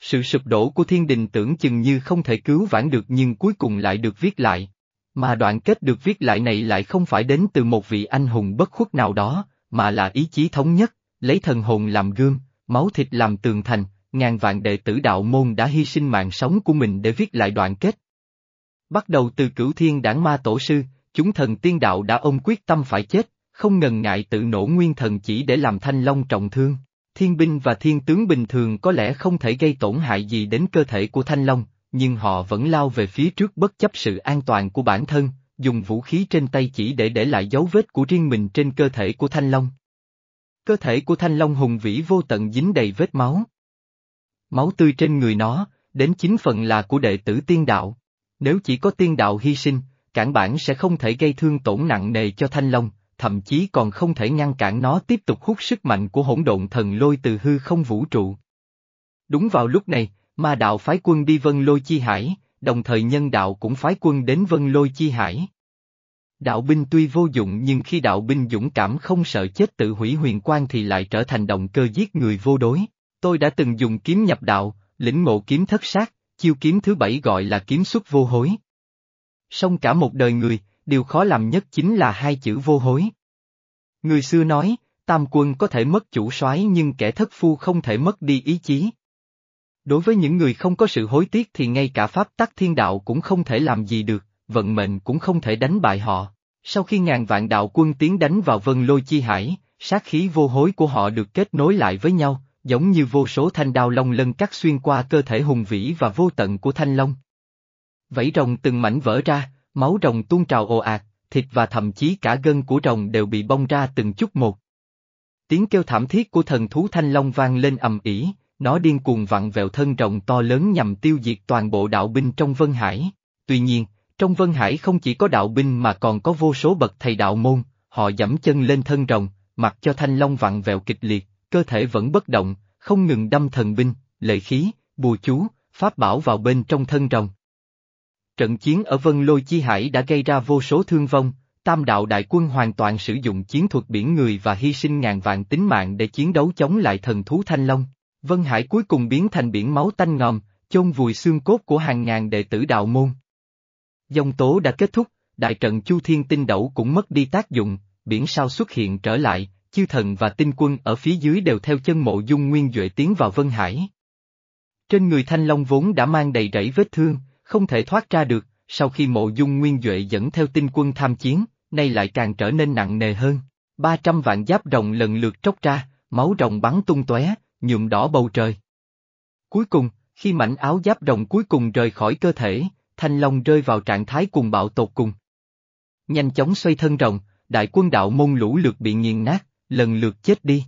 Sự sụp đổ của thiên đình tưởng chừng như không thể cứu vãn được nhưng cuối cùng lại được viết lại. Mà đoạn kết được viết lại này lại không phải đến từ một vị anh hùng bất khuất nào đó, mà là ý chí thống nhất, lấy thần hồn làm gương, máu thịt làm tường thành, ngàn vạn đệ tử đạo môn đã hy sinh mạng sống của mình để viết lại đoạn kết. Bắt đầu từ cửu thiên đảng ma tổ sư, chúng thần tiên đạo đã ôm quyết tâm phải chết, không ngần ngại tự nổ nguyên thần chỉ để làm thanh long trọng thương. Thiên binh và thiên tướng bình thường có lẽ không thể gây tổn hại gì đến cơ thể của thanh long, nhưng họ vẫn lao về phía trước bất chấp sự an toàn của bản thân, dùng vũ khí trên tay chỉ để để lại dấu vết của riêng mình trên cơ thể của thanh long. Cơ thể của thanh long hùng vĩ vô tận dính đầy vết máu. Máu tươi trên người nó, đến chín phần là của đệ tử tiên đạo. Nếu chỉ có tiên đạo hy sinh, cản bản sẽ không thể gây thương tổn nặng nề cho thanh long, thậm chí còn không thể ngăn cản nó tiếp tục hút sức mạnh của hỗn độn thần lôi từ hư không vũ trụ. Đúng vào lúc này, ma đạo phái quân đi vân lôi chi hải, đồng thời nhân đạo cũng phái quân đến vân lôi chi hải. Đạo binh tuy vô dụng nhưng khi đạo binh dũng cảm không sợ chết tự hủy huyền quan thì lại trở thành động cơ giết người vô đối. Tôi đã từng dùng kiếm nhập đạo, lĩnh ngộ kiếm thất sát, chiêu kiếm thứ bảy gọi là kiếm xuất vô hối. Song cả một đời người, điều khó làm nhất chính là hai chữ vô hối. Người xưa nói, tam quân có thể mất chủ soái nhưng kẻ thất phu không thể mất đi ý chí. Đối với những người không có sự hối tiếc thì ngay cả pháp tắc thiên đạo cũng không thể làm gì được, vận mệnh cũng không thể đánh bại họ. Sau khi ngàn vạn đạo quân tiến đánh vào vân lôi chi hải, sát khí vô hối của họ được kết nối lại với nhau, giống như vô số thanh đao long lân cắt xuyên qua cơ thể hùng vĩ và vô tận của thanh long. Vảy rồng từng mảnh vỡ ra, máu rồng tuôn trào ồ ạt, thịt và thậm chí cả gân của rồng đều bị bong ra từng chút một. Tiếng kêu thảm thiết của thần thú thanh long vang lên ầm ỉ, nó điên cuồng vặn vẹo thân rồng to lớn nhằm tiêu diệt toàn bộ đạo binh trong Vân Hải. Tuy nhiên, trong Vân Hải không chỉ có đạo binh mà còn có vô số bậc thầy đạo môn, họ dẫm chân lên thân rồng, mặc cho thanh long vặn vẹo kịch liệt, cơ thể vẫn bất động, không ngừng đâm thần binh, lệ khí, bùa chú, pháp bảo vào bên trong thân rồng. Trận chiến ở Vân Lôi Chi Hải đã gây ra vô số thương vong, tam đạo đại quân hoàn toàn sử dụng chiến thuật biển người và hy sinh ngàn vạn tính mạng để chiến đấu chống lại thần thú Thanh Long. Vân Hải cuối cùng biến thành biển máu tanh ngòm, chôn vùi xương cốt của hàng ngàn đệ tử đạo môn. Dòng tố đã kết thúc, đại trận Chu Thiên Tinh Đẩu cũng mất đi tác dụng, biển sao xuất hiện trở lại, chư thần và tinh quân ở phía dưới đều theo chân mộ dung nguyên Duệ tiến vào Vân Hải. Trên người Thanh Long vốn đã mang đầy rẫy vết thương, không thể thoát ra được, sau khi mộ dung nguyên Duệ dẫn theo tinh quân tham chiến, nay lại càng trở nên nặng nề hơn. 300 vạn giáp rồng lần lượt tróc ra, máu rồng bắn tung tóe, nhuộm đỏ bầu trời. Cuối cùng, khi mảnh áo giáp rồng cuối cùng rời khỏi cơ thể, Thanh Long rơi vào trạng thái cùng bạo tột cùng. Nhanh chóng xoay thân rồng, đại quân đạo môn lũ lượt bị nghiền nát, lần lượt chết đi.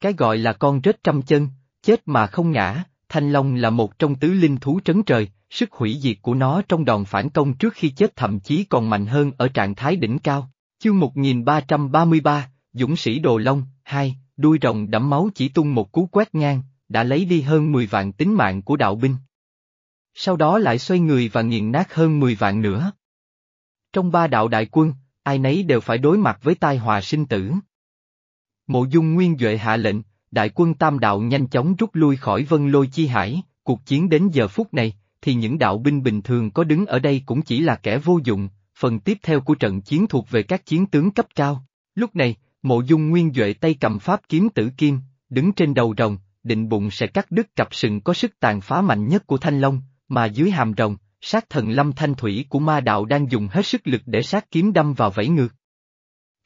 Cái gọi là con rết trăm chân, chết mà không ngã, Thanh Long là một trong tứ linh thú trấn trời, sức hủy diệt của nó trong đòn phản công trước khi chết thậm chí còn mạnh hơn ở trạng thái đỉnh cao. Chương 1333, Dũng sĩ Đồ Long, 2, đuôi rồng đẫm máu chỉ tung một cú quét ngang, đã lấy đi hơn 10 vạn tính mạng của đạo binh. Sau đó lại xoay người và nghiền nát hơn 10 vạn nữa. Trong ba đạo đại quân, ai nấy đều phải đối mặt với tai họa sinh tử. Mộ dung nguyên Duệ hạ lệnh, đại quân tam đạo nhanh chóng rút lui khỏi vân lôi chi hải, cuộc chiến đến giờ phút này, thì những đạo binh bình thường có đứng ở đây cũng chỉ là kẻ vô dụng, phần tiếp theo của trận chiến thuộc về các chiến tướng cấp cao. Lúc này, mộ dung nguyên Duệ tay cầm pháp kiếm tử kim, đứng trên đầu rồng, định bụng sẽ cắt đứt cặp sừng có sức tàn phá mạnh nhất của thanh long, mà dưới hàm rồng, sát thần lâm thanh thủy của ma đạo đang dùng hết sức lực để sát kiếm đâm vào vẫy ngược.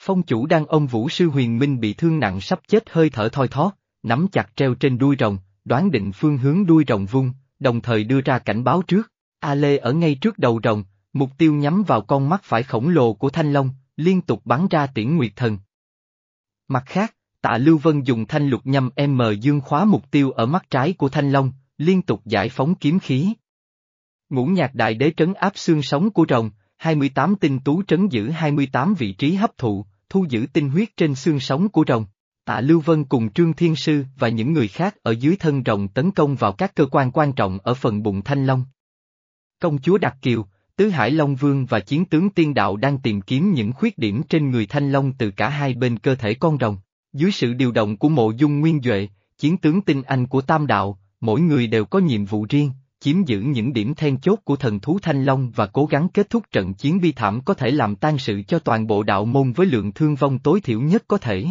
Phong chủ đang ông vũ sư huyền minh bị thương nặng sắp chết hơi thở thoi thót, nắm chặt treo trên đuôi rồng, đoán định phương hướng đuôi rồng vung, đồng thời đưa ra cảnh báo trước. A Lê ở ngay trước đầu rồng, mục tiêu nhắm vào con mắt phải khổng lồ của Thanh Long, liên tục bắn ra tiễn nguyệt thần. Mặt khác, tạ Lưu Vân dùng thanh lục nhâm M dương khóa mục tiêu ở mắt trái của Thanh Long, liên tục giải phóng kiếm khí. Ngũ nhạc đại đế trấn áp xương sống của rồng, 28 tinh tú trấn giữ 28 vị trí hấp thụ, thu giữ tinh huyết trên xương sống của rồng. Tạ Lưu Vân cùng Trương Thiên Sư và những người khác ở dưới thân rồng tấn công vào các cơ quan quan trọng ở phần bụng Thanh Long. Công chúa Đặc Kiều, Tứ Hải Long Vương và chiến tướng Tiên Đạo đang tìm kiếm những khuyết điểm trên người Thanh Long từ cả hai bên cơ thể con rồng. Dưới sự điều động của mộ dung nguyên Duệ, chiến tướng tinh anh của Tam Đạo, mỗi người đều có nhiệm vụ riêng, chiếm giữ những điểm then chốt của thần thú Thanh Long và cố gắng kết thúc trận chiến bi thảm có thể làm tan sự cho toàn bộ đạo môn với lượng thương vong tối thiểu nhất có thể.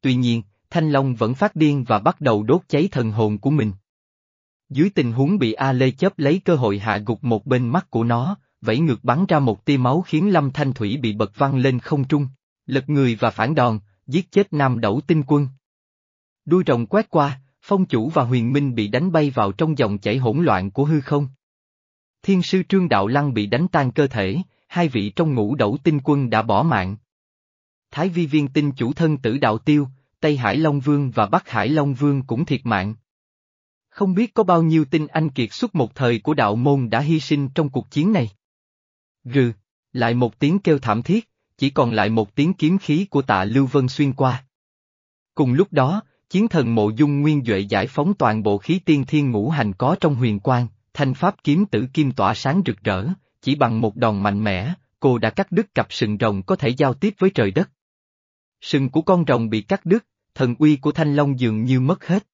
Tuy nhiên, Thanh Long vẫn phát điên và bắt đầu đốt cháy thần hồn của mình. Dưới tình huống bị A Lê chấp lấy cơ hội hạ gục một bên mắt của nó, vẫy ngược bắn ra một tia máu khiến Lâm Thanh Thủy bị bật văng lên không trung, lật người và phản đòn, giết chết Nam Đẩu Tinh Quân. Đuôi rồng quét qua, Phong Chủ và Huyền Minh bị đánh bay vào trong dòng chảy hỗn loạn của hư không. Thiên sư Trương Đạo Lăng bị đánh tan cơ thể, hai vị trong ngũ đẩu tinh quân đã bỏ mạng. Thái vi viên tinh chủ thân tử đạo tiêu, Tây Hải Long Vương và Bắc Hải Long Vương cũng thiệt mạng. Không biết có bao nhiêu tinh anh kiệt xuất một thời của đạo môn đã hy sinh trong cuộc chiến này. Rừ, lại một tiếng kêu thảm thiết, chỉ còn lại một tiếng kiếm khí của tạ Lưu Vân xuyên qua. Cùng lúc đó, chiến thần mộ dung nguyên Duệ giải phóng toàn bộ khí tiên thiên ngũ hành có trong huyền quang, thanh pháp kiếm tử kim tỏa sáng rực rỡ, chỉ bằng một đòn mạnh mẽ, cô đã cắt đứt cặp sừng rồng có thể giao tiếp với trời đất. Sừng của con rồng bị cắt đứt, thần uy của thanh long dường như mất hết.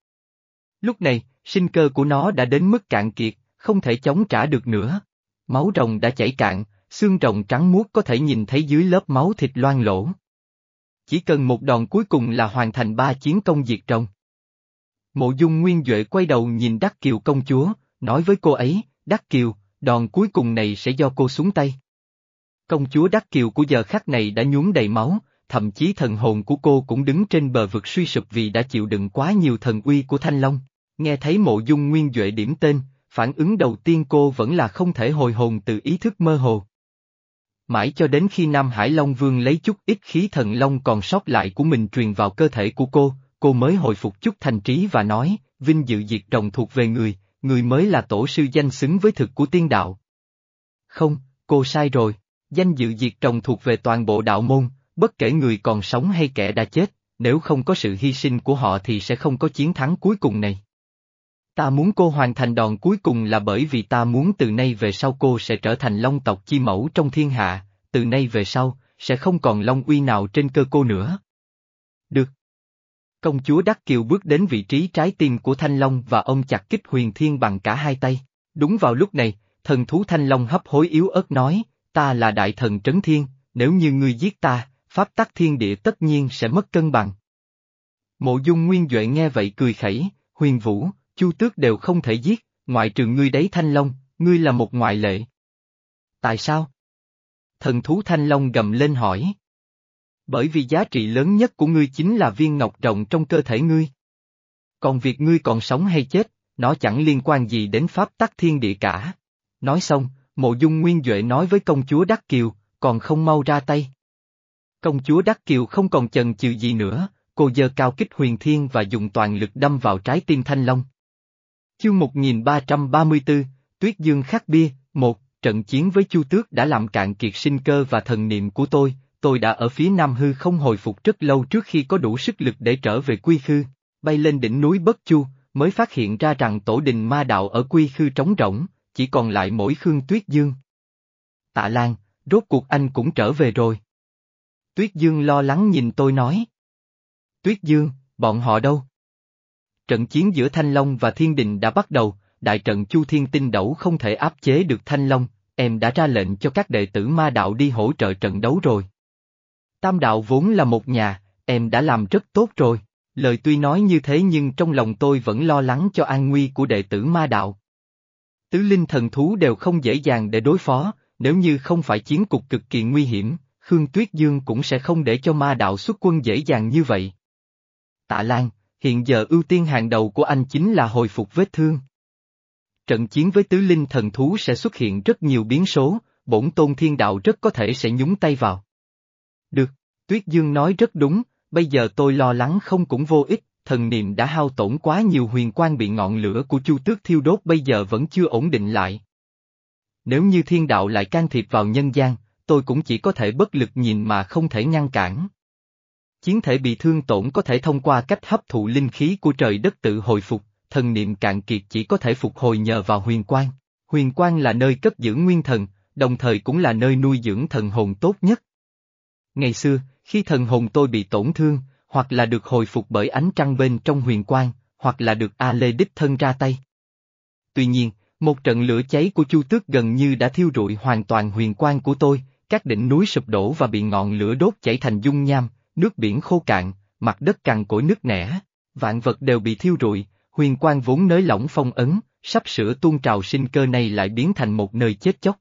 Lúc này, sinh cơ của nó đã đến mức cạn kiệt, không thể chống trả được nữa. Máu rồng đã chảy cạn, xương rồng trắng muốt có thể nhìn thấy dưới lớp máu thịt loang lỗ. Chỉ cần một đòn cuối cùng là hoàn thành ba chiến công diệt trồng. Mộ dung nguyên Duệ quay đầu nhìn Đắc Kiều công chúa, nói với cô ấy, Đắc Kiều, đòn cuối cùng này sẽ do cô xuống tay. Công chúa Đắc Kiều của giờ khắc này đã nhuốm đầy máu, thậm chí thần hồn của cô cũng đứng trên bờ vực suy sụp vì đã chịu đựng quá nhiều thần uy của Thanh Long. Nghe thấy mộ dung nguyên Duệ điểm tên, phản ứng đầu tiên cô vẫn là không thể hồi hồn từ ý thức mơ hồ. Mãi cho đến khi Nam Hải Long Vương lấy chút ít khí thần long còn sót lại của mình truyền vào cơ thể của cô, cô mới hồi phục chút thành trí và nói, vinh dự diệt rồng thuộc về người, người mới là tổ sư danh xứng với thực của tiên đạo. Không, cô sai rồi, danh dự diệt rồng thuộc về toàn bộ đạo môn, bất kể người còn sống hay kẻ đã chết, nếu không có sự hy sinh của họ thì sẽ không có chiến thắng cuối cùng này. Ta muốn cô hoàn thành đòn cuối cùng là bởi vì ta muốn từ nay về sau cô sẽ trở thành long tộc chi mẫu trong thiên hạ, từ nay về sau, sẽ không còn long uy nào trên cơ cô nữa. Được. Công chúa Đắc Kiều bước đến vị trí trái tim của Thanh Long và ông chặt kích huyền thiên bằng cả hai tay. Đúng vào lúc này, thần thú Thanh Long hấp hối yếu ớt nói, ta là đại thần Trấn Thiên, nếu như ngươi giết ta, pháp tắc thiên địa tất nhiên sẽ mất cân bằng. Mộ dung nguyên Duệ nghe vậy cười khẩy, huyền vũ, chu tước đều không thể giết, ngoại trừ ngươi đấy thanh long, ngươi là một ngoại lệ. Tại sao? Thần thú thanh long gầm lên hỏi. Bởi vì giá trị lớn nhất của ngươi chính là viên ngọc rộng trong cơ thể ngươi. Còn việc ngươi còn sống hay chết, nó chẳng liên quan gì đến pháp tắc thiên địa cả. Nói xong, mộ dung nguyên Duệ nói với công chúa Đắc Kiều, còn không mau ra tay. Công chúa Đắc Kiều không còn chần chừ gì nữa, cô giơ cao kích huyền thiên và dùng toàn lực đâm vào trái tim thanh long. Chương 1334, Tuyết Dương khắc bia, một, trận chiến với Chu Tước đã làm cạn kiệt sinh cơ và thần niệm của tôi, tôi đã ở phía Nam Hư không hồi phục rất lâu trước khi có đủ sức lực để trở về Quy Khư, bay lên đỉnh núi Bất Chu, mới phát hiện ra rằng tổ đình ma đạo ở Quy Khư trống rỗng, chỉ còn lại mỗi Khương Tuyết Dương. Tạ Lan, rốt cuộc anh cũng trở về rồi. Tuyết Dương lo lắng nhìn tôi nói. Tuyết Dương, bọn họ đâu? Trận chiến giữa Thanh Long và Thiên Đình đã bắt đầu, đại trận Chu Thiên Tinh Đẩu không thể áp chế được Thanh Long, em đã ra lệnh cho các đệ tử ma đạo đi hỗ trợ trận đấu rồi. Tam đạo vốn là một nhà, em đã làm rất tốt rồi, lời tuy nói như thế nhưng trong lòng tôi vẫn lo lắng cho an nguy của đệ tử ma đạo. Tứ linh thần thú đều không dễ dàng để đối phó, nếu như không phải chiến cục cực kỳ nguy hiểm, Khương Tuyết Dương cũng sẽ không để cho ma đạo xuất quân dễ dàng như vậy. Tạ Lan, hiện giờ ưu tiên hàng đầu của anh chính là hồi phục vết thương. Trận chiến với tứ linh thần thú sẽ xuất hiện rất nhiều biến số, bổn tôn thiên đạo rất có thể sẽ nhúng tay vào. Được, Tuyết Dương nói rất đúng, bây giờ tôi lo lắng không cũng vô ích, thần niệm đã hao tổn quá nhiều huyền quan bị ngọn lửa của chu tước thiêu đốt bây giờ vẫn chưa ổn định lại. Nếu như thiên đạo lại can thiệp vào nhân gian, tôi cũng chỉ có thể bất lực nhìn mà không thể ngăn cản. Chiến thể bị thương tổn có thể thông qua cách hấp thụ linh khí của trời đất tự hồi phục, thần niệm cạn kiệt chỉ có thể phục hồi nhờ vào huyền quan. Huyền quan là nơi cất giữ nguyên thần, đồng thời cũng là nơi nuôi dưỡng thần hồn tốt nhất. Ngày xưa, khi thần hồn tôi bị tổn thương, hoặc là được hồi phục bởi ánh trăng bên trong huyền quang, hoặc là được A Lê đích thân ra tay. Tuy nhiên, một trận lửa cháy của Chu Tước gần như đã thiêu rụi hoàn toàn huyền quang của tôi, các đỉnh núi sụp đổ và bị ngọn lửa đốt chảy thành dung nham, nước biển khô cạn, mặt đất cằn cỗi nước nẻ, vạn vật đều bị thiêu rụi, huyền quang vốn nới lỏng phong ấn, sắp sửa tuôn trào sinh cơ này lại biến thành một nơi chết chóc.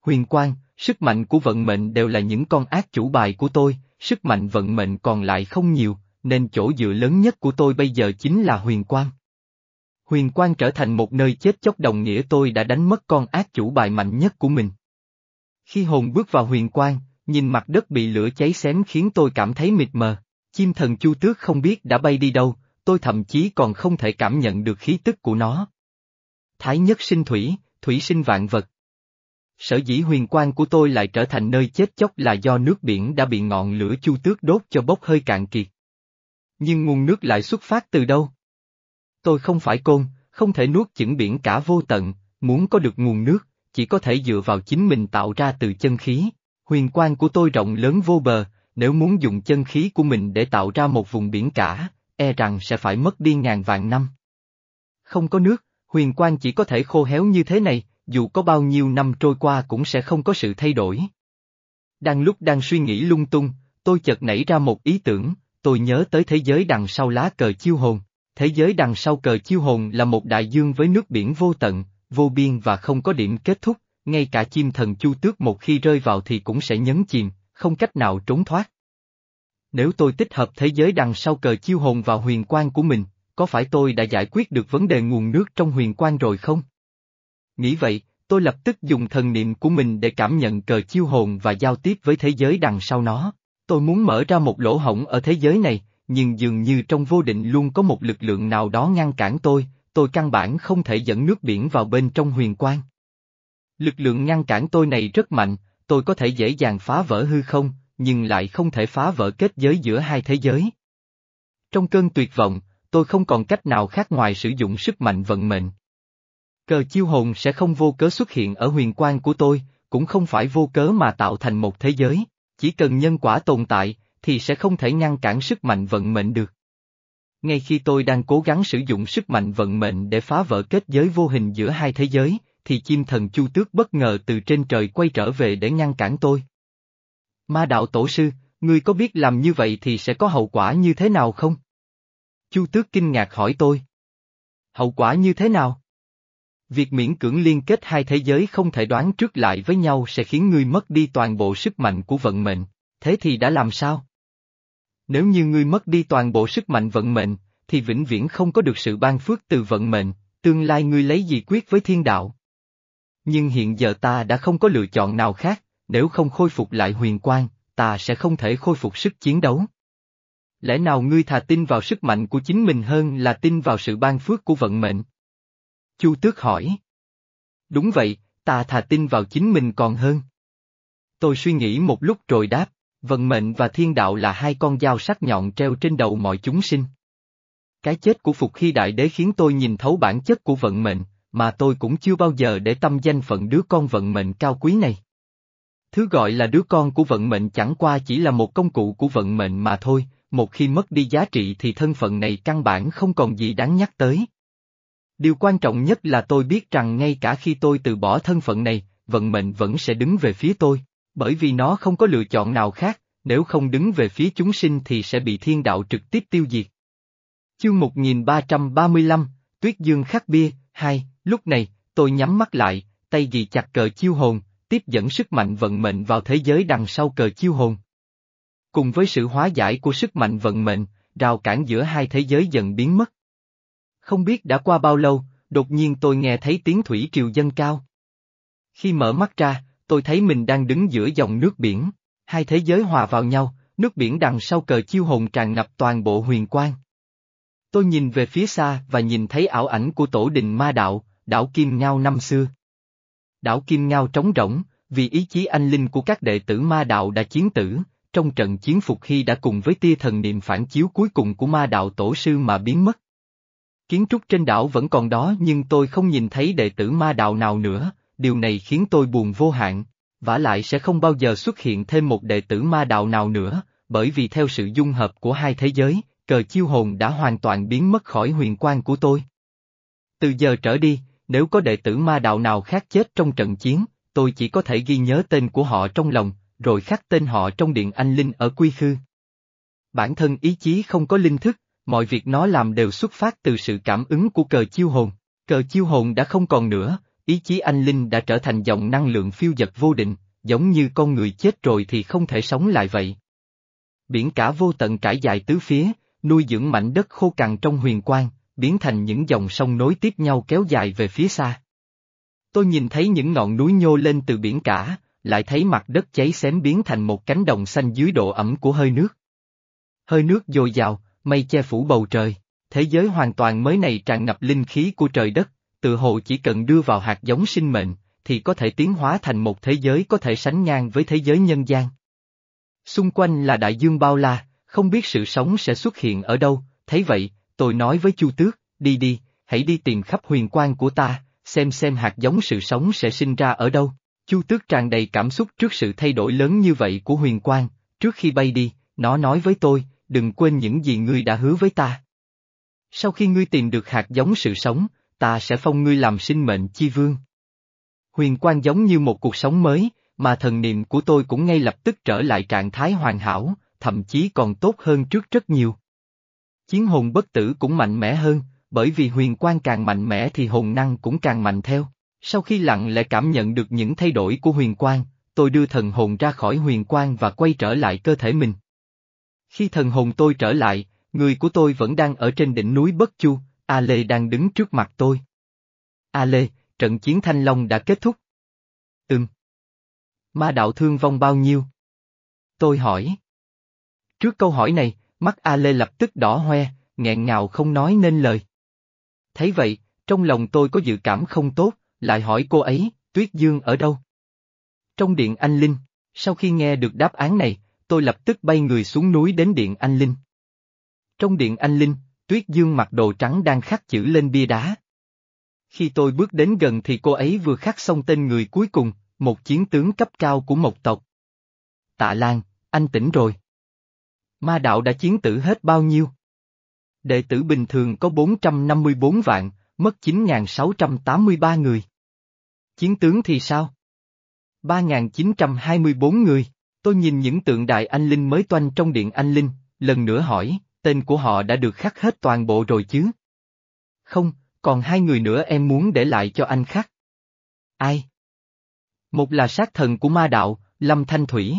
Huyền quang, sức mạnh của vận mệnh đều là những con ác chủ bài của tôi, sức mạnh vận mệnh còn lại không nhiều, nên chỗ dựa lớn nhất của tôi bây giờ chính là huyền quang. Huyền quang trở thành một nơi chết chóc đồng nghĩa tôi đã đánh mất con ác chủ bài mạnh nhất của mình. Khi hồn bước vào huyền quang, nhìn mặt đất bị lửa cháy xém khiến tôi cảm thấy mịt mờ, chim thần chu tước không biết đã bay đi đâu, tôi thậm chí còn không thể cảm nhận được khí tức của nó. Thái nhất sinh thủy, thủy sinh vạn vật. Sở dĩ huyền quan của tôi lại trở thành nơi chết chóc là do nước biển đã bị ngọn lửa chu tước đốt cho bốc hơi cạn kiệt. Nhưng nguồn nước lại xuất phát từ đâu? Tôi không phải côn, không thể nuốt chửng biển cả vô tận, muốn có được nguồn nước, chỉ có thể dựa vào chính mình tạo ra từ chân khí. Huyền quang của tôi rộng lớn vô bờ, nếu muốn dùng chân khí của mình để tạo ra một vùng biển cả, e rằng sẽ phải mất đi ngàn vạn năm. Không có nước, huyền quang chỉ có thể khô héo như thế này, dù có bao nhiêu năm trôi qua cũng sẽ không có sự thay đổi. Đang lúc đang suy nghĩ lung tung, tôi chợt nảy ra một ý tưởng, tôi nhớ tới thế giới đằng sau lá cờ chiêu hồn. Thế giới đằng sau cờ chiêu hồn là một đại dương với nước biển vô tận, vô biên và không có điểm kết thúc, ngay cả chim thần chu tước một khi rơi vào thì cũng sẽ nhấn chìm, không cách nào trốn thoát. Nếu tôi tích hợp thế giới đằng sau cờ chiêu hồn vào huyền quan của mình, có phải tôi đã giải quyết được vấn đề nguồn nước trong huyền quan rồi không? Nghĩ vậy, tôi lập tức dùng thần niệm của mình để cảm nhận cờ chiêu hồn và giao tiếp với thế giới đằng sau nó. Tôi muốn mở ra một lỗ hổng ở thế giới này, nhưng dường như trong vô định luôn có một lực lượng nào đó ngăn cản tôi, tôi căn bản không thể dẫn nước biển vào bên trong huyền quan. Lực lượng ngăn cản tôi này rất mạnh, tôi có thể dễ dàng phá vỡ hư không, nhưng lại không thể phá vỡ kết giới giữa hai thế giới. Trong cơn tuyệt vọng, tôi không còn cách nào khác ngoài sử dụng sức mạnh vận mệnh. Cờ chiêu hồn sẽ không vô cớ xuất hiện ở huyền quan của tôi, cũng không phải vô cớ mà tạo thành một thế giới, chỉ cần nhân quả tồn tại, thì sẽ không thể ngăn cản sức mạnh vận mệnh được. Ngay khi tôi đang cố gắng sử dụng sức mạnh vận mệnh để phá vỡ kết giới vô hình giữa hai thế giới, thì chim thần chu tước bất ngờ từ trên trời quay trở về để ngăn cản tôi. Ma đạo tổ sư, ngươi có biết làm như vậy thì sẽ có hậu quả như thế nào không? Chu tước kinh ngạc hỏi tôi. Hậu quả như thế nào? Việc miễn cưỡng liên kết hai thế giới không thể đoán trước lại với nhau sẽ khiến ngươi mất đi toàn bộ sức mạnh của vận mệnh, thế thì đã làm sao? Nếu như ngươi mất đi toàn bộ sức mạnh vận mệnh, thì vĩnh viễn không có được sự ban phước từ vận mệnh, tương lai ngươi lấy gì quyết với thiên đạo? Nhưng hiện giờ ta đã không có lựa chọn nào khác, nếu không khôi phục lại huyền quang, ta sẽ không thể khôi phục sức chiến đấu. Lẽ nào ngươi thà tin vào sức mạnh của chính mình hơn là tin vào sự ban phước của vận mệnh? Chu Tước hỏi. Đúng vậy, ta thà tin vào chính mình còn hơn. Tôi suy nghĩ một lúc rồi đáp, vận mệnh và thiên đạo là hai con dao sắc nhọn treo trên đầu mọi chúng sinh. Cái chết của Phục Hy Đại Đế khiến tôi nhìn thấu bản chất của vận mệnh, mà tôi cũng chưa bao giờ để tâm danh phận đứa con vận mệnh cao quý này. Thứ gọi là đứa con của vận mệnh chẳng qua chỉ là một công cụ của vận mệnh mà thôi, một khi mất đi giá trị thì thân phận này căn bản không còn gì đáng nhắc tới. Điều quan trọng nhất là tôi biết rằng ngay cả khi tôi từ bỏ thân phận này, vận mệnh vẫn sẽ đứng về phía tôi, bởi vì nó không có lựa chọn nào khác, nếu không đứng về phía chúng sinh thì sẽ bị thiên đạo trực tiếp tiêu diệt. Chương 1335, Tuyết Dương khắc bia, 2, lúc này, tôi nhắm mắt lại, tay ghi chặt cờ chiêu hồn, tiếp dẫn sức mạnh vận mệnh vào thế giới đằng sau cờ chiêu hồn. Cùng với sự hóa giải của sức mạnh vận mệnh, rào cản giữa hai thế giới dần biến mất. Không biết đã qua bao lâu, đột nhiên tôi nghe thấy tiếng thủy triều dâng cao. Khi mở mắt ra, tôi thấy mình đang đứng giữa dòng nước biển, hai thế giới hòa vào nhau, nước biển đằng sau cờ chiêu hồn tràn ngập toàn bộ huyền quang. Tôi nhìn về phía xa và nhìn thấy ảo ảnh của tổ đình ma đạo, đảo Kim Ngao năm xưa. Đảo Kim Ngao trống rỗng, vì ý chí anh linh của các đệ tử ma đạo đã chiến tử, trong trận chiến phục khi đã cùng với tia thần niệm phản chiếu cuối cùng của ma đạo tổ sư mà biến mất. Kiến trúc trên đảo vẫn còn đó nhưng tôi không nhìn thấy đệ tử ma đạo nào nữa, điều này khiến tôi buồn vô hạn, vả lại sẽ không bao giờ xuất hiện thêm một đệ tử ma đạo nào nữa, bởi vì theo sự dung hợp của hai thế giới, cờ chiêu hồn đã hoàn toàn biến mất khỏi huyền quan của tôi. Từ giờ trở đi, nếu có đệ tử ma đạo nào khác chết trong trận chiến, tôi chỉ có thể ghi nhớ tên của họ trong lòng, rồi khắc tên họ trong điện anh linh ở quy khư. Bản thân ý chí không có linh thức, mọi việc nó làm đều xuất phát từ sự cảm ứng của cờ chiêu hồn. Cờ chiêu hồn đã không còn nữa, ý chí anh linh đã trở thành dòng năng lượng phiêu dật vô định, giống như con người chết rồi thì không thể sống lại vậy. Biển cả vô tận trải dài tứ phía, nuôi dưỡng mảnh đất khô cằn trong huyền quang, biến thành những dòng sông nối tiếp nhau kéo dài về phía xa. Tôi nhìn thấy những ngọn núi nhô lên từ biển cả, lại thấy mặt đất cháy xém biến thành một cánh đồng xanh dưới độ ẩm của hơi nước. Hơi nước dồi dào, mây che phủ bầu trời, thế giới hoàn toàn mới này tràn ngập linh khí của trời đất, tự hồ chỉ cần đưa vào hạt giống sinh mệnh, thì có thể tiến hóa thành một thế giới có thể sánh ngang với thế giới nhân gian. Xung quanh là đại dương bao la, không biết sự sống sẽ xuất hiện ở đâu, thấy vậy, tôi nói với Chu Tước, đi đi, hãy đi tìm khắp huyền quan của ta, xem xem hạt giống sự sống sẽ sinh ra ở đâu. Chu Tước tràn đầy cảm xúc trước sự thay đổi lớn như vậy của huyền quan, trước khi bay đi, nó nói với tôi, đừng quên những gì ngươi đã hứa với ta. Sau khi ngươi tìm được hạt giống sự sống, ta sẽ phong ngươi làm sinh mệnh chi vương. Huyền quan giống như một cuộc sống mới, mà thần niệm của tôi cũng ngay lập tức trở lại trạng thái hoàn hảo, thậm chí còn tốt hơn trước rất nhiều. Chiến hồn bất tử cũng mạnh mẽ hơn, bởi vì huyền quan càng mạnh mẽ thì hồn năng cũng càng mạnh theo. Sau khi lặng lẽ cảm nhận được những thay đổi của huyền quan, tôi đưa thần hồn ra khỏi huyền quan và quay trở lại cơ thể mình. Khi thần hồn tôi trở lại, người của tôi vẫn đang ở trên đỉnh núi Bất Chu, A Lê đang đứng trước mặt tôi. A Lê, trận chiến Thanh Long đã kết thúc. Ừm. Ma đạo thương vong bao nhiêu? Tôi hỏi. Trước câu hỏi này, mắt A Lê lập tức đỏ hoe, nghẹn ngào không nói nên lời. Thấy vậy, trong lòng tôi có dự cảm không tốt, lại hỏi cô ấy, Tuyết Dương ở đâu? Trong điện anh Linh, sau khi nghe được đáp án này, tôi lập tức bay người xuống núi đến điện anh Linh. Trong điện anh Linh, Tuyết Dương mặc đồ trắng đang khắc chữ lên bia đá. Khi tôi bước đến gần thì cô ấy vừa khắc xong tên người cuối cùng, một chiến tướng cấp cao của một tộc. Tạ Lan, anh tỉnh rồi. Ma đạo đã chiến tử hết bao nhiêu? Đệ tử bình thường có 454 vạn, mất 9.683 người. Chiến tướng thì sao? 3.924 người. Tôi nhìn những tượng đại anh linh mới toanh trong điện anh linh, lần nữa hỏi, tên của họ đã được khắc hết toàn bộ rồi chứ? Không, còn hai người nữa em muốn để lại cho anh khắc. Ai? Một là sát thần của ma đạo, Lâm Thanh Thủy.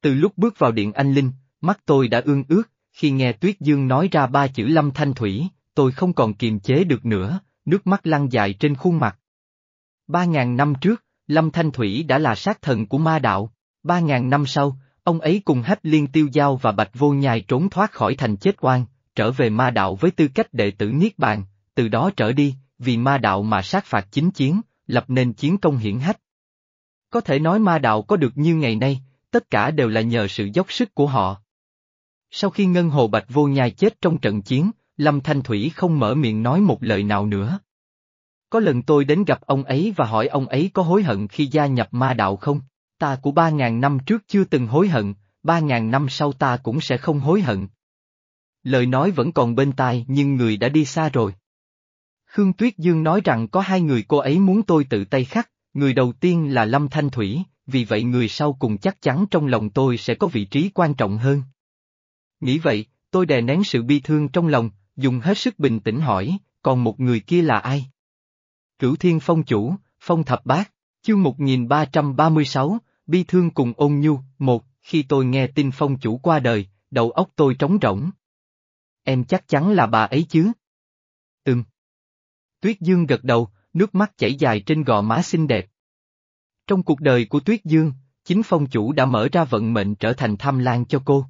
Từ lúc bước vào điện anh linh, mắt tôi đã ương ướt, khi nghe Tuyết Dương nói ra ba chữ Lâm Thanh Thủy, tôi không còn kiềm chế được nữa, nước mắt lăn dài trên khuôn mặt. Ba ngàn năm trước, Lâm Thanh Thủy đã là sát thần của ma đạo, ba ngàn năm sau, ông ấy cùng Hách Liên Tiêu Giao và Bạch Vô Nhai trốn thoát khỏi thành chết oan, trở về ma đạo với tư cách đệ tử Niết Bàn, từ đó trở đi, vì ma đạo mà sát phạt chính chiến, lập nên chiến công hiển hách. Có thể nói ma đạo có được như ngày nay, tất cả đều là nhờ sự dốc sức của họ. Sau khi Ngân Hồ Bạch Vô Nhai chết trong trận chiến, Lâm Thanh Thủy không mở miệng nói một lời nào nữa. Có lần tôi đến gặp ông ấy và hỏi ông ấy có hối hận khi gia nhập ma đạo không? Ta của ba ngàn năm trước chưa từng hối hận, ba ngàn năm sau ta cũng sẽ không hối hận. Lời nói vẫn còn bên tai nhưng người đã đi xa rồi. Khương Tuyết Dương nói rằng có hai người cô ấy muốn tôi tự tay khắc, người đầu tiên là Lâm Thanh Thủy, vì vậy người sau cùng chắc chắn trong lòng tôi sẽ có vị trí quan trọng hơn. Nghĩ vậy, tôi đè nén sự bi thương trong lòng, dùng hết sức bình tĩnh hỏi, còn một người kia là ai? Cửu Thiên Phong Chủ, Phong Thập Bác. chương 1336, Bi Thương cùng ôn nhu, một, khi tôi nghe tin Phong Chủ qua đời, đầu óc tôi trống rỗng. Em chắc chắn là bà ấy chứ? Ừm. Tuyết Dương gật đầu, nước mắt chảy dài trên gò má xinh đẹp. Trong cuộc đời của Tuyết Dương, chính Phong Chủ đã mở ra vận mệnh trở thành tham lan cho cô.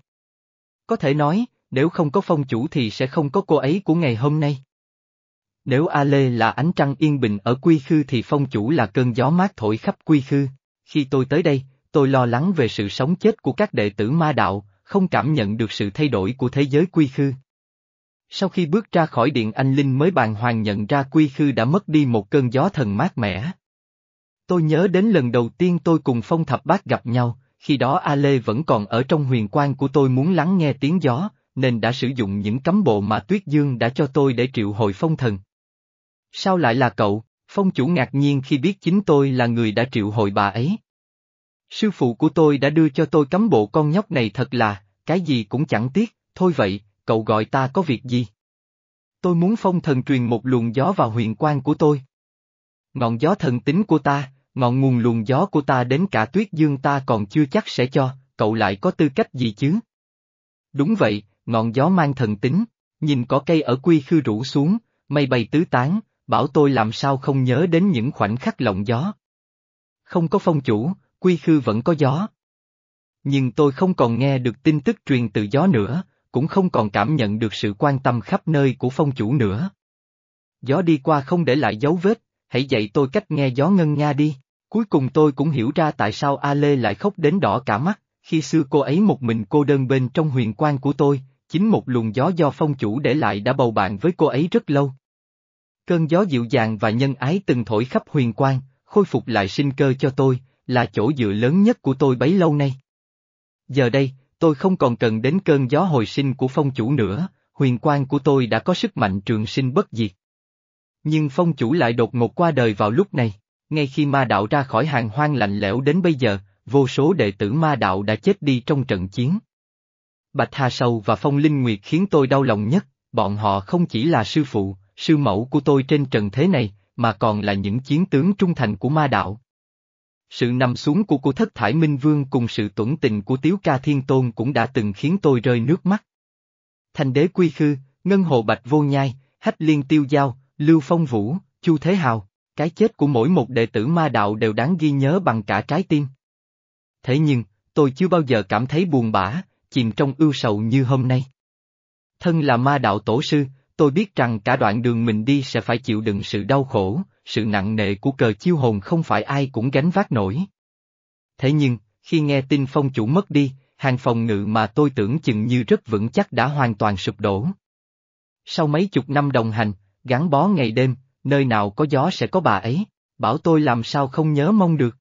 Có thể nói, nếu không có Phong Chủ thì sẽ không có cô ấy của ngày hôm nay. Nếu A Lê là ánh trăng yên bình ở Quy Khư thì phong chủ là cơn gió mát thổi khắp Quy Khư. Khi tôi tới đây, tôi lo lắng về sự sống chết của các đệ tử ma đạo, không cảm nhận được sự thay đổi của thế giới Quy Khư. Sau khi bước ra khỏi điện anh Linh mới bàn hoàng nhận ra Quy Khư đã mất đi một cơn gió thần mát mẻ. Tôi nhớ đến lần đầu tiên tôi cùng Phong Thập Bát gặp nhau, khi đó A Lê vẫn còn ở trong huyền quan của tôi muốn lắng nghe tiếng gió, nên đã sử dụng những cấm bộ mà Tuyết Dương đã cho tôi để triệu hồi phong thần. Sao lại là cậu? Phong chủ ngạc nhiên khi biết chính tôi là người đã triệu hồi bà ấy. Sư phụ của tôi đã đưa cho tôi cấm bộ con nhóc này thật là, cái gì cũng chẳng tiếc, thôi vậy, cậu gọi ta có việc gì? Tôi muốn phong thần truyền một luồng gió vào huyền quan của tôi. Ngọn gió thần tính của ta, ngọn nguồn luồng gió của ta đến cả tuyết dương ta còn chưa chắc sẽ cho, cậu lại có tư cách gì chứ? Đúng vậy, ngọn gió mang thần tính, nhìn có cây ở quy khư rủ xuống, mây bay tứ tán, bảo tôi làm sao không nhớ đến những khoảnh khắc lộng gió. Không có phong chủ, quy khư vẫn có gió. Nhưng tôi không còn nghe được tin tức truyền từ gió nữa, cũng không còn cảm nhận được sự quan tâm khắp nơi của phong chủ nữa. Gió đi qua không để lại dấu vết, hãy dạy tôi cách nghe gió ngân nga đi. Cuối cùng tôi cũng hiểu ra tại sao A Lê lại khóc đến đỏ cả mắt, khi xưa cô ấy một mình cô đơn bên trong huyền quan của tôi, chính một luồng gió do phong chủ để lại đã bầu bạn với cô ấy rất lâu. Cơn gió dịu dàng và nhân ái từng thổi khắp huyền quan, khôi phục lại sinh cơ cho tôi, là chỗ dựa lớn nhất của tôi bấy lâu nay. Giờ đây, tôi không còn cần đến cơn gió hồi sinh của phong chủ nữa, huyền quan của tôi đã có sức mạnh trường sinh bất diệt. Nhưng phong chủ lại đột ngột qua đời vào lúc này, ngay khi ma đạo ra khỏi hàng hoang lạnh lẽo đến bây giờ, vô số đệ tử ma đạo đã chết đi trong trận chiến. Bạch Hà Sầu và Phong Linh Nguyệt khiến tôi đau lòng nhất, bọn họ không chỉ là sư phụ, sư mẫu của tôi trên trần thế này, mà còn là những chiến tướng trung thành của ma đạo. Sự nằm xuống của cô thất thải minh vương cùng sự tuẩn tình của tiếu ca thiên tôn cũng đã từng khiến tôi rơi nước mắt. Thành đế quy khư, ngân hồ bạch vô nhai, hách liên tiêu giao, lưu phong vũ, chu thế hào, cái chết của mỗi một đệ tử ma đạo đều đáng ghi nhớ bằng cả trái tim. Thế nhưng, tôi chưa bao giờ cảm thấy buồn bã, chìm trong ưu sầu như hôm nay. Thân là ma đạo tổ sư, tôi biết rằng cả đoạn đường mình đi sẽ phải chịu đựng sự đau khổ, sự nặng nề của cờ chiêu hồn không phải ai cũng gánh vác nổi. Thế nhưng, khi nghe tin phong chủ mất đi, hàng phòng ngự mà tôi tưởng chừng như rất vững chắc đã hoàn toàn sụp đổ. Sau mấy chục năm đồng hành, gắn bó ngày đêm, nơi nào có gió sẽ có bà ấy, bảo tôi làm sao không nhớ mong được.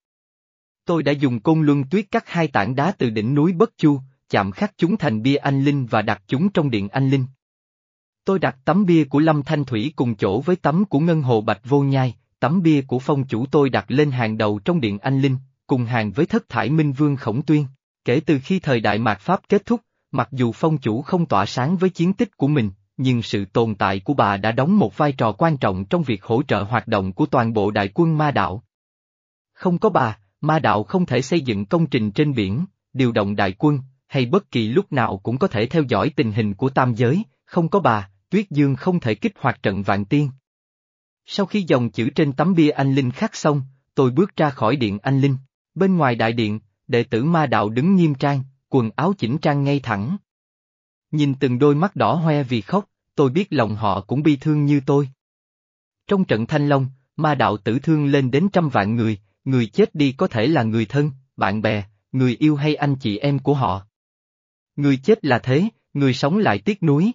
Tôi đã dùng côn luân tuyết cắt hai tảng đá từ đỉnh núi Bất Chu, chạm khắc chúng thành bia anh linh và đặt chúng trong điện anh linh. Tôi đặt tấm bia của Lâm Thanh Thủy cùng chỗ với tấm của Ngân Hồ Bạch Vô Nhai, tấm bia của phong chủ tôi đặt lên hàng đầu trong điện anh linh, cùng hàng với thất thải minh vương khổng tuyên. Kể từ khi thời đại mạt Pháp kết thúc, mặc dù phong chủ không tỏa sáng với chiến tích của mình, nhưng sự tồn tại của bà đã đóng một vai trò quan trọng trong việc hỗ trợ hoạt động của toàn bộ đại quân ma đạo. Không có bà, ma đạo không thể xây dựng công trình trên biển, điều động đại quân, hay bất kỳ lúc nào cũng có thể theo dõi tình hình của tam giới, không có bà, Tuyết Dương không thể kích hoạt trận vạn tiên. Sau khi dòng chữ trên tấm bia anh Linh khắc xong, tôi bước ra khỏi điện anh Linh. Bên ngoài đại điện, đệ tử ma đạo đứng nghiêm trang, quần áo chỉnh trang ngay thẳng. Nhìn từng đôi mắt đỏ hoe vì khóc, tôi biết lòng họ cũng bi thương như tôi. Trong trận thanh long, ma đạo tử thương lên đến trăm vạn người, người chết đi có thể là người thân, bạn bè, người yêu hay anh chị em của họ. Người chết là thế, người sống lại tiếc nuối.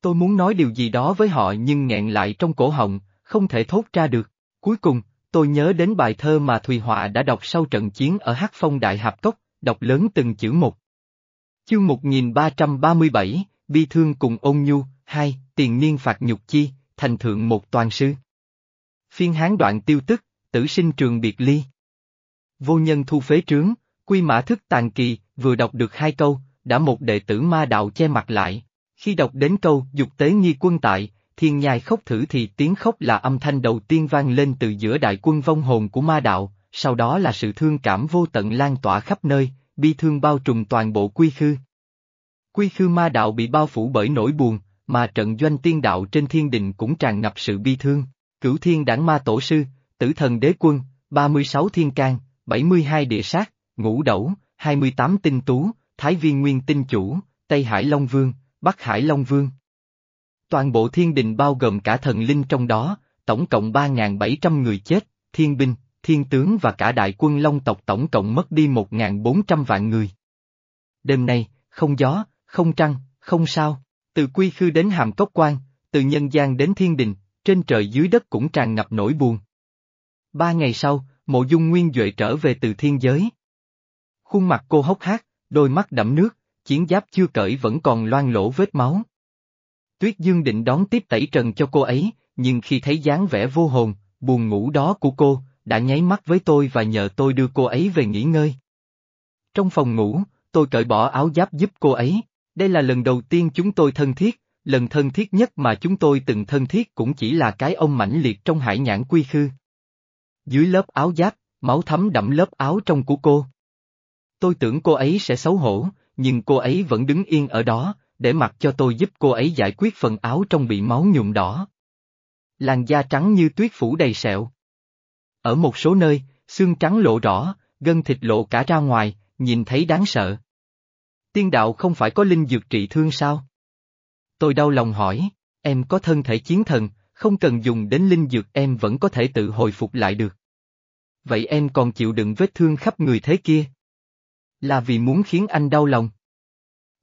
Tôi muốn nói điều gì đó với họ nhưng nghẹn lại trong cổ họng, không thể thốt ra được. Cuối cùng, tôi nhớ đến bài thơ mà Thùy Họa đã đọc sau trận chiến ở Hát Phong Đại Hạp Cốc, đọc lớn từng chữ một. Chương 1337, Bi Thương cùng ôn nhu, hai, Tiền niên phạt nhục chi, thành thượng một toàn sư. Phiên hán đoạn tiêu tức, tử sinh trường biệt ly. Vô nhân thu phế trướng, quy mã thức tàn kỳ, vừa đọc được hai câu, đã một đệ tử ma đạo che mặt lại, khi đọc đến câu dục tế nghi quân tại, thiên nhai khóc thử thì tiếng khóc là âm thanh đầu tiên vang lên từ giữa đại quân vong hồn của ma đạo, sau đó là sự thương cảm vô tận lan tỏa khắp nơi, bi thương bao trùm toàn bộ quy khư. Quy khư ma đạo bị bao phủ bởi nỗi buồn, mà trận doanh tiên đạo trên thiên đình cũng tràn ngập sự bi thương. Cửu thiên đảng ma tổ sư, tử thần đế quân, 36 thiên can, 72 địa sát, ngũ đẩu, 28 tinh tú, thái viên nguyên tinh chủ, Tây Hải Long Vương, Bắc Hải Long Vương. Toàn bộ thiên đình bao gồm cả thần linh trong đó, tổng cộng 3.700 người chết, thiên binh, thiên tướng và cả đại quân Long tộc tổng cộng mất đi 1.400 vạn người. Đêm nay, không gió, không trăng, không sao, từ quy khư đến hàm cốc quan, từ nhân gian đến thiên đình, trên trời dưới đất cũng tràn ngập nỗi buồn. Ba ngày sau, mộ dung nguyên Duệ trở về từ thiên giới. Khuôn mặt cô hốc hác, đôi mắt đẫm nước, chiến giáp chưa cởi vẫn còn loang lỗ vết máu. Tuyết Dương định đón tiếp tẩy trần cho cô ấy, nhưng khi thấy dáng vẻ vô hồn, buồn ngủ đó của cô, đã nháy mắt với tôi và nhờ tôi đưa cô ấy về nghỉ ngơi. Trong phòng ngủ, tôi cởi bỏ áo giáp giúp cô ấy. Đây là lần đầu tiên chúng tôi thân thiết, lần thân thiết nhất mà chúng tôi từng thân thiết cũng chỉ là cái ông mãnh liệt trong hải nhãn quy khư. Dưới lớp áo giáp, máu thấm đậm lớp áo trong của cô. Tôi tưởng cô ấy sẽ xấu hổ, nhưng cô ấy vẫn đứng yên ở đó, để mặc cho tôi giúp cô ấy giải quyết phần áo trong bị máu nhuộm đỏ. Làn da trắng như tuyết phủ đầy sẹo. Ở một số nơi, xương trắng lộ rõ, gân thịt lộ cả ra ngoài, nhìn thấy đáng sợ. Tiên đạo không phải có linh dược trị thương sao? Tôi đau lòng hỏi, em có thân thể chiến thần, không cần dùng đến linh dược em vẫn có thể tự hồi phục lại được. Vậy em còn chịu đựng vết thương khắp người thế kia? Là vì muốn khiến anh đau lòng.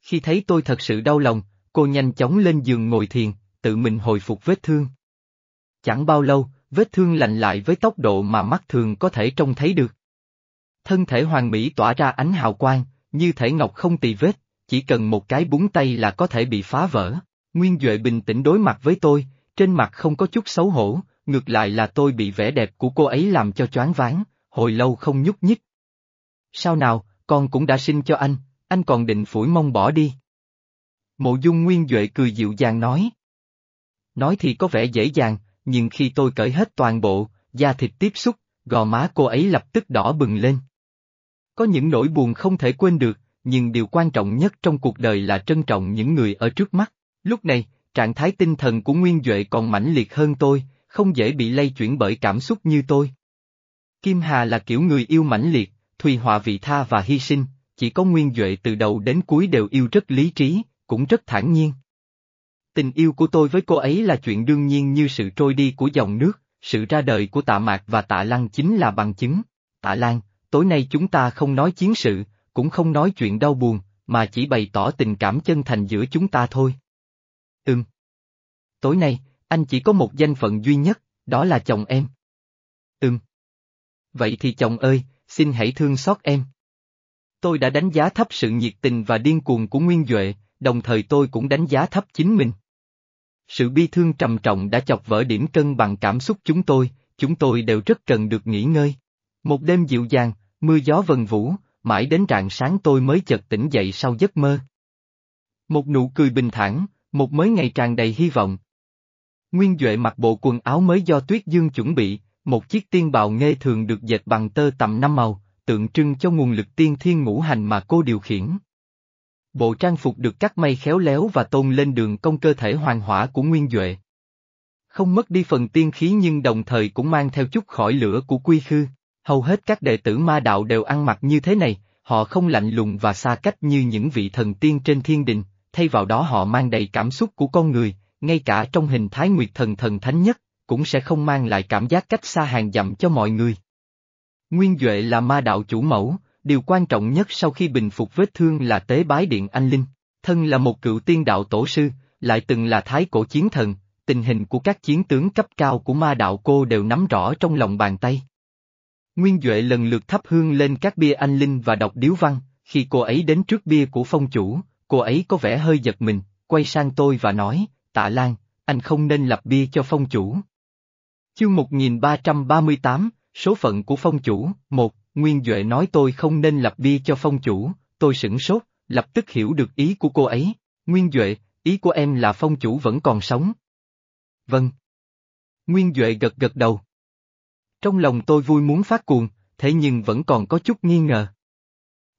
Khi thấy tôi thật sự đau lòng, cô nhanh chóng lên giường ngồi thiền, tự mình hồi phục vết thương. Chẳng bao lâu, vết thương lành lại với tốc độ mà mắt thường có thể trông thấy được. Thân thể hoàng mỹ tỏa ra ánh hào quang, như thể ngọc không tì vết, chỉ cần một cái búng tay là có thể bị phá vỡ. Nguyên Duệ bình tĩnh đối mặt với tôi, trên mặt không có chút xấu hổ, ngược lại là tôi bị vẻ đẹp của cô ấy làm cho choáng váng, hồi lâu không nhúc nhích. Sao nào, con cũng đã sinh cho anh, anh còn định phủi mông bỏ đi. Mộ dung Nguyên Duệ cười dịu dàng nói. Nói thì có vẻ dễ dàng, nhưng khi tôi cởi hết toàn bộ, da thịt tiếp xúc, gò má cô ấy lập tức đỏ bừng lên. Có những nỗi buồn không thể quên được, nhưng điều quan trọng nhất trong cuộc đời là trân trọng những người ở trước mắt. Lúc này, trạng thái tinh thần của Nguyên Duệ còn mãnh liệt hơn tôi, không dễ bị lay chuyển bởi cảm xúc như tôi. Kim Hà là kiểu người yêu mãnh liệt, Thùy Họa vị tha và hy sinh, chỉ có Nguyên Duệ từ đầu đến cuối đều yêu rất lý trí, cũng rất thản nhiên. Tình yêu của tôi với cô ấy là chuyện đương nhiên như sự trôi đi của dòng nước, sự ra đời của tạ mạc và tạ lăng chính là bằng chứng. Tạ Lan, tối nay chúng ta không nói chiến sự, cũng không nói chuyện đau buồn, mà chỉ bày tỏ tình cảm chân thành giữa chúng ta thôi. Ừm. Tối nay, anh chỉ có một danh phận duy nhất, đó là chồng em. Ừm. Vậy thì chồng ơi, xin hãy thương xót em. Tôi đã đánh giá thấp sự nhiệt tình và điên cuồng của Nguyên Duệ, đồng thời tôi cũng đánh giá thấp chính mình. Sự bi thương trầm trọng đã chọc vỡ điểm cân bằng cảm xúc chúng tôi, chúng tôi đều rất cần được nghỉ ngơi. Một đêm dịu dàng, mưa gió vần vũ, mãi đến rạng sáng tôi mới chợt tỉnh dậy sau giấc mơ. Một nụ cười bình thản, một mới ngày tràn đầy hy vọng. Nguyên Duệ mặc bộ quần áo mới do Tuyết Dương chuẩn bị, một chiếc tiên bào nghê thường được dệt bằng tơ tầm năm màu, tượng trưng cho nguồn lực tiên thiên ngũ hành mà cô điều khiển. Bộ trang phục được cắt may khéo léo và tôn lên đường công cơ thể hoàng hỏa của Nguyên Duệ. Không mất đi phần tiên khí nhưng đồng thời cũng mang theo chút khỏi lửa của quy khư. Hầu hết các đệ tử ma đạo đều ăn mặc như thế này, họ không lạnh lùng và xa cách như những vị thần tiên trên thiên đình, thay vào đó họ mang đầy cảm xúc của con người, ngay cả trong hình thái nguyệt thần thần thánh nhất, cũng sẽ không mang lại cảm giác cách xa hàng dặm cho mọi người. Nguyên Duệ là ma đạo chủ mẫu, điều quan trọng nhất sau khi bình phục vết thương là tế bái điện anh linh, thân là một cựu tiên đạo tổ sư, lại từng là thái cổ chiến thần, tình hình của các chiến tướng cấp cao của ma đạo cô đều nắm rõ trong lòng bàn tay. Nguyên Duệ lần lượt thắp hương lên các bia anh linh và đọc điếu văn, khi cô ấy đến trước bia của phong chủ, cô ấy có vẻ hơi giật mình, quay sang tôi và nói, tạ Lan, anh không nên lập bia cho phong chủ. Chương 1338, số phận của phong chủ, một, Nguyên Duệ nói tôi không nên lập bia cho phong chủ, tôi sửng sốt, lập tức hiểu được ý của cô ấy, Nguyên Duệ, ý của em là phong chủ vẫn còn sống. Vâng. Nguyên Duệ gật gật đầu. Trong lòng tôi vui muốn phát cuồng, thế nhưng vẫn còn có chút nghi ngờ.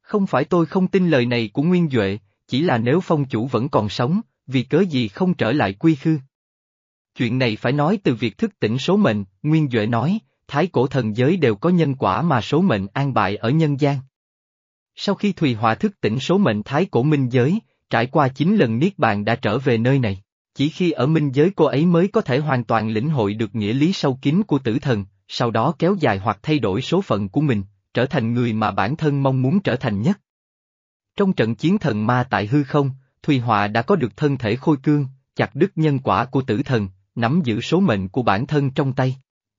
Không phải tôi không tin lời này của Nguyên Duệ, chỉ là nếu phong chủ vẫn còn sống, vì cớ gì không trở lại quy khư. Chuyện này phải nói từ việc thức tỉnh số mệnh, Nguyên Duệ nói, thái cổ thần giới đều có nhân quả mà số mệnh an bại ở nhân gian. Sau khi Thùy Họa thức tỉnh số mệnh thái cổ minh giới, trải qua 9 lần niết bàn đã trở về nơi này. Chỉ khi ở minh giới cô ấy mới có thể hoàn toàn lĩnh hội được nghĩa lý sâu kín của tử thần, sau đó kéo dài hoặc thay đổi số phận của mình, trở thành người mà bản thân mong muốn trở thành nhất. Trong trận chiến thần ma tại hư không, Thùy Họa đã có được thân thể khôi cương, chặt đứt nhân quả của tử thần, nắm giữ số mệnh của bản thân trong tay.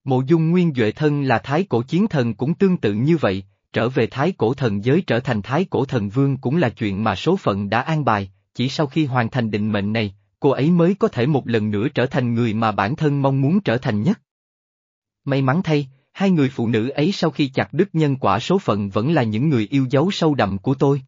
Mộ dung nguyên Duệ thân là thái cổ chiến thần cũng tương tự như vậy, trở về thái cổ thần giới trở thành thái cổ thần vương cũng là chuyện mà số phận đã an bài, chỉ sau khi hoàn thành định mệnh này, cô ấy mới có thể một lần nữa trở thành người mà bản thân mong muốn trở thành nhất. May mắn thay, hai người phụ nữ ấy sau khi chặt đứt nhân quả số phận vẫn là những người yêu dấu sâu đậm của tôi.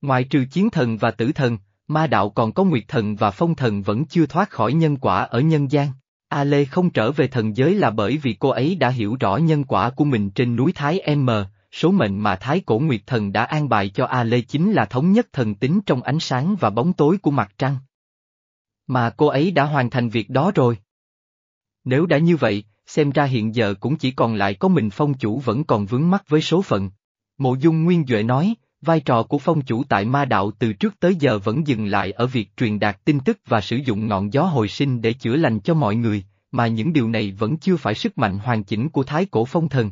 Ngoài trừ chiến thần và tử thần, ma đạo còn có nguyệt thần và phong thần vẫn chưa thoát khỏi nhân quả ở nhân gian. A Lê không trở về thần giới là bởi vì cô ấy đã hiểu rõ nhân quả của mình trên núi Thái M, số mệnh mà Thái Cổ Nguyệt Thần đã an bài cho A Lê chính là thống nhất thần tính trong ánh sáng và bóng tối của mặt trăng. Mà cô ấy đã hoàn thành việc đó rồi. Nếu đã như vậy, xem ra hiện giờ cũng chỉ còn lại có mình phong chủ vẫn còn vướng mắc với số phận. Mộ dung Nguyên Duệ nói, vai trò của phong chủ tại ma đạo từ trước tới giờ vẫn dừng lại ở việc truyền đạt tin tức và sử dụng ngọn gió hồi sinh để chữa lành cho mọi người, mà những điều này vẫn chưa phải sức mạnh hoàn chỉnh của thái cổ phong thần.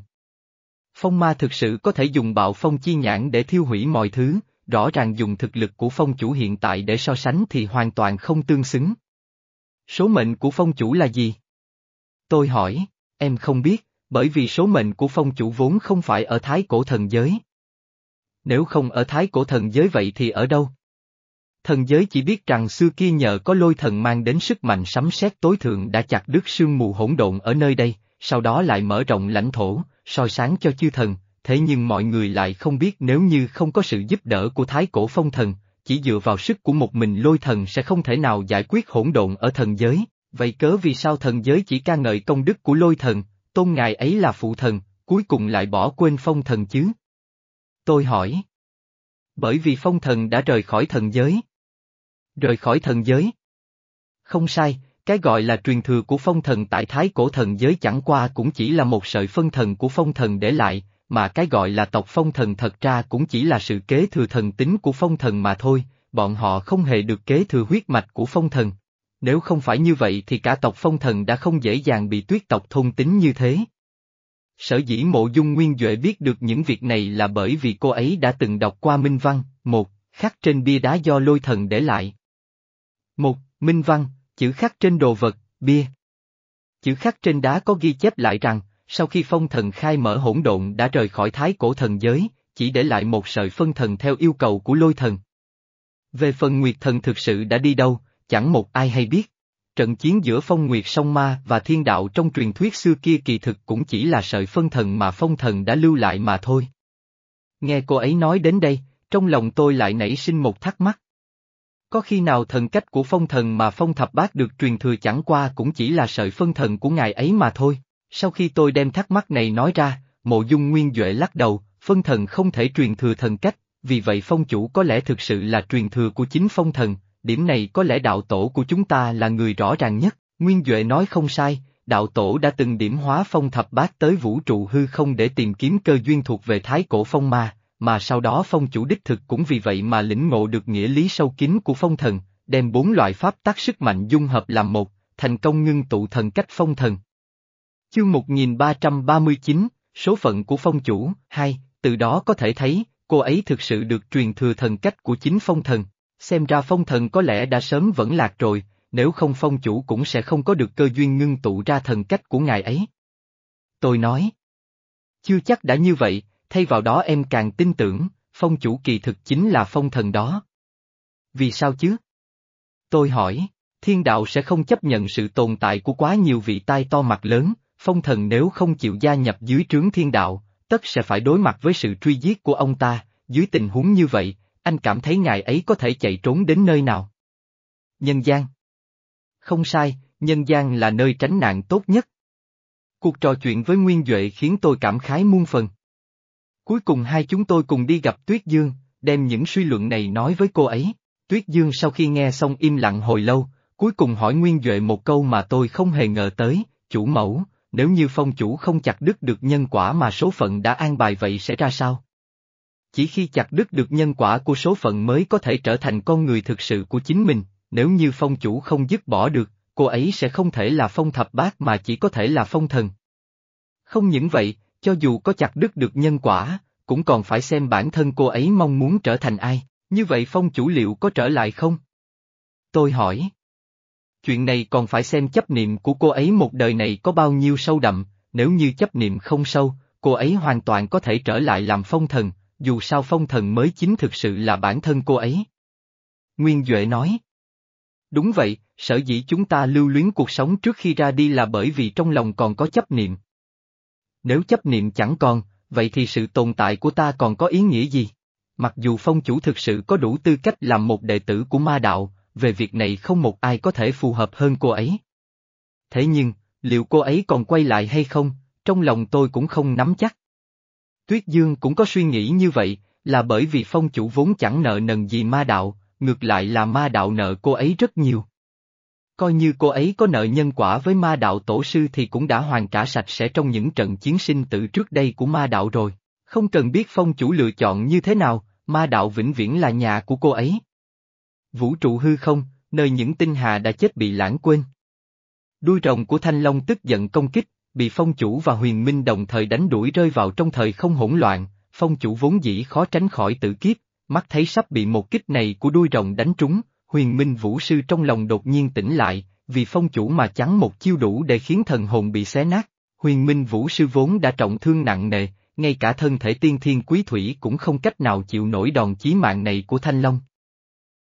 Phong ma thực sự có thể dùng bạo phong chi nhãn để thiêu hủy mọi thứ, rõ ràng dùng thực lực của phong chủ hiện tại để so sánh thì hoàn toàn không tương xứng. Số mệnh của phong chủ là gì? Tôi hỏi, em không biết, bởi vì số mệnh của phong chủ vốn không phải ở thái cổ thần giới. Nếu không ở thái cổ thần giới vậy thì ở đâu? Thần giới chỉ biết rằng xưa kia nhờ có lôi thần mang đến sức mạnh sấm sét tối thượng đã chặt đứt sương mù hỗn độn ở nơi đây, sau đó lại mở rộng lãnh thổ, soi sáng cho chư thần, thế nhưng mọi người lại không biết nếu như không có sự giúp đỡ của thái cổ phong thần, chỉ dựa vào sức của một mình lôi thần sẽ không thể nào giải quyết hỗn độn ở thần giới, vậy cớ vì sao thần giới chỉ ca ngợi công đức của lôi thần, tôn ngài ấy là phụ thần, cuối cùng lại bỏ quên phong thần chứ? Tôi hỏi. Bởi vì phong thần đã rời khỏi thần giới. Rời khỏi thần giới? Không sai, cái gọi là truyền thừa của phong thần tại thái cổ thần giới chẳng qua cũng chỉ là một sợi phân thần của phong thần để lại, mà cái gọi là tộc phong thần thật ra cũng chỉ là sự kế thừa thần tính của phong thần mà thôi, bọn họ không hề được kế thừa huyết mạch của phong thần. Nếu không phải như vậy thì cả tộc phong thần đã không dễ dàng bị tuyết tộc thôn tính như thế. Sở dĩ mộ dung nguyên Duệ biết được những việc này là bởi vì cô ấy đã từng đọc qua Minh Văn, một, khắc trên bia đá do lôi thần để lại. Một, Minh Văn, chữ khắc trên đồ vật, bia. Chữ khắc trên đá có ghi chép lại rằng, sau khi phong thần khai mở hỗn độn đã rời khỏi thái cổ thần giới, chỉ để lại một sợi phân thần theo yêu cầu của lôi thần. Về phần nguyệt thần thực sự đã đi đâu, chẳng một ai hay biết. Trận chiến giữa phong nguyệt sông ma và thiên đạo trong truyền thuyết xưa kia kỳ thực cũng chỉ là sợi phân thần mà phong thần đã lưu lại mà thôi. Nghe cô ấy nói đến đây, trong lòng tôi lại nảy sinh một thắc mắc. Có khi nào thần cách của phong thần mà phong thập bát được truyền thừa chẳng qua cũng chỉ là sợi phân thần của ngài ấy mà thôi? Sau khi tôi đem thắc mắc này nói ra, mộ dung nguyên Duệ lắc đầu, phân thần không thể truyền thừa thần cách, vì vậy phong chủ có lẽ thực sự là truyền thừa của chính phong thần, điểm này có lẽ đạo tổ của chúng ta là người rõ ràng nhất, Nguyên Duệ nói không sai, đạo tổ đã từng điểm hóa phong thập bát tới vũ trụ hư không để tìm kiếm cơ duyên thuộc về thái cổ phong ma, mà sau đó phong chủ đích thực cũng vì vậy mà lĩnh ngộ được nghĩa lý sâu kín của phong thần, đem bốn loại pháp tác sức mạnh dung hợp làm một, thành công ngưng tụ thần cách phong thần. Chương 1339, số phận của phong chủ, hai, từ đó có thể thấy, cô ấy thực sự được truyền thừa thần cách của chính phong thần. Xem ra phong thần có lẽ đã sớm vẫn lạc rồi, nếu không phong chủ cũng sẽ không có được cơ duyên ngưng tụ ra thần cách của ngài ấy. Tôi nói. Chưa chắc đã như vậy, thay vào đó em càng tin tưởng, phong chủ kỳ thực chính là phong thần đó. Vì sao chứ? Tôi hỏi, thiên đạo sẽ không chấp nhận sự tồn tại của quá nhiều vị tai to mặt lớn, phong thần nếu không chịu gia nhập dưới trướng thiên đạo, tất sẽ phải đối mặt với sự truy giết của ông ta, dưới tình huống như vậy, anh cảm thấy ngài ấy có thể chạy trốn đến nơi nào? Nhân gian. Không sai, nhân gian là nơi tránh nạn tốt nhất. Cuộc trò chuyện với Nguyên Duệ khiến tôi cảm khái muôn phần. Cuối cùng hai chúng tôi cùng đi gặp Tuyết Dương, đem những suy luận này nói với cô ấy. Tuyết Dương sau khi nghe xong im lặng hồi lâu, cuối cùng hỏi Nguyên Duệ một câu mà tôi không hề ngờ tới, chủ mẫu, nếu như phong chủ không chặt đứt được nhân quả mà số phận đã an bài vậy sẽ ra sao? Chỉ khi chặt đứt được nhân quả của số phận mới có thể trở thành con người thực sự của chính mình, nếu như phong chủ không dứt bỏ được, cô ấy sẽ không thể là phong thập bát mà chỉ có thể là phong thần. Không những vậy, cho dù có chặt đứt được nhân quả, cũng còn phải xem bản thân cô ấy mong muốn trở thành ai, như vậy phong chủ liệu có trở lại không? Tôi hỏi. Chuyện này còn phải xem chấp niệm của cô ấy một đời này có bao nhiêu sâu đậm, nếu như chấp niệm không sâu, cô ấy hoàn toàn có thể trở lại làm phong thần, dù sao phong thần mới chính thực sự là bản thân cô ấy. Nguyên Duệ nói. Đúng vậy, sở dĩ chúng ta lưu luyến cuộc sống trước khi ra đi là bởi vì trong lòng còn có chấp niệm. Nếu chấp niệm chẳng còn, vậy thì sự tồn tại của ta còn có ý nghĩa gì? Mặc dù phong chủ thực sự có đủ tư cách làm một đệ tử của ma đạo, về việc này không một ai có thể phù hợp hơn cô ấy. Thế nhưng, liệu cô ấy còn quay lại hay không, trong lòng tôi cũng không nắm chắc. Tuyết Dương cũng có suy nghĩ như vậy, là bởi vì phong chủ vốn chẳng nợ nần gì ma đạo, ngược lại là ma đạo nợ cô ấy rất nhiều. Coi như cô ấy có nợ nhân quả với ma đạo tổ sư thì cũng đã hoàn trả sạch sẽ trong những trận chiến sinh tử trước đây của ma đạo rồi. Không cần biết phong chủ lựa chọn như thế nào, ma đạo vĩnh viễn là nhà của cô ấy. Vũ trụ hư không, nơi những tinh hà đã chết bị lãng quên. Đuôi rồng của Thanh Long tức giận công kích, bị phong chủ và huyền minh đồng thời đánh đuổi rơi vào trong thời không hỗn loạn, phong chủ vốn dĩ khó tránh khỏi tử kiếp, mắt thấy sắp bị một kích này của đuôi rồng đánh trúng, huyền minh vũ sư trong lòng đột nhiên tỉnh lại, vì phong chủ mà chắn một chiêu đủ để khiến thần hồn bị xé nát, huyền minh vũ sư vốn đã trọng thương nặng nề, ngay cả thân thể tiên thiên quý thủy cũng không cách nào chịu nổi đòn chí mạng này của thanh long.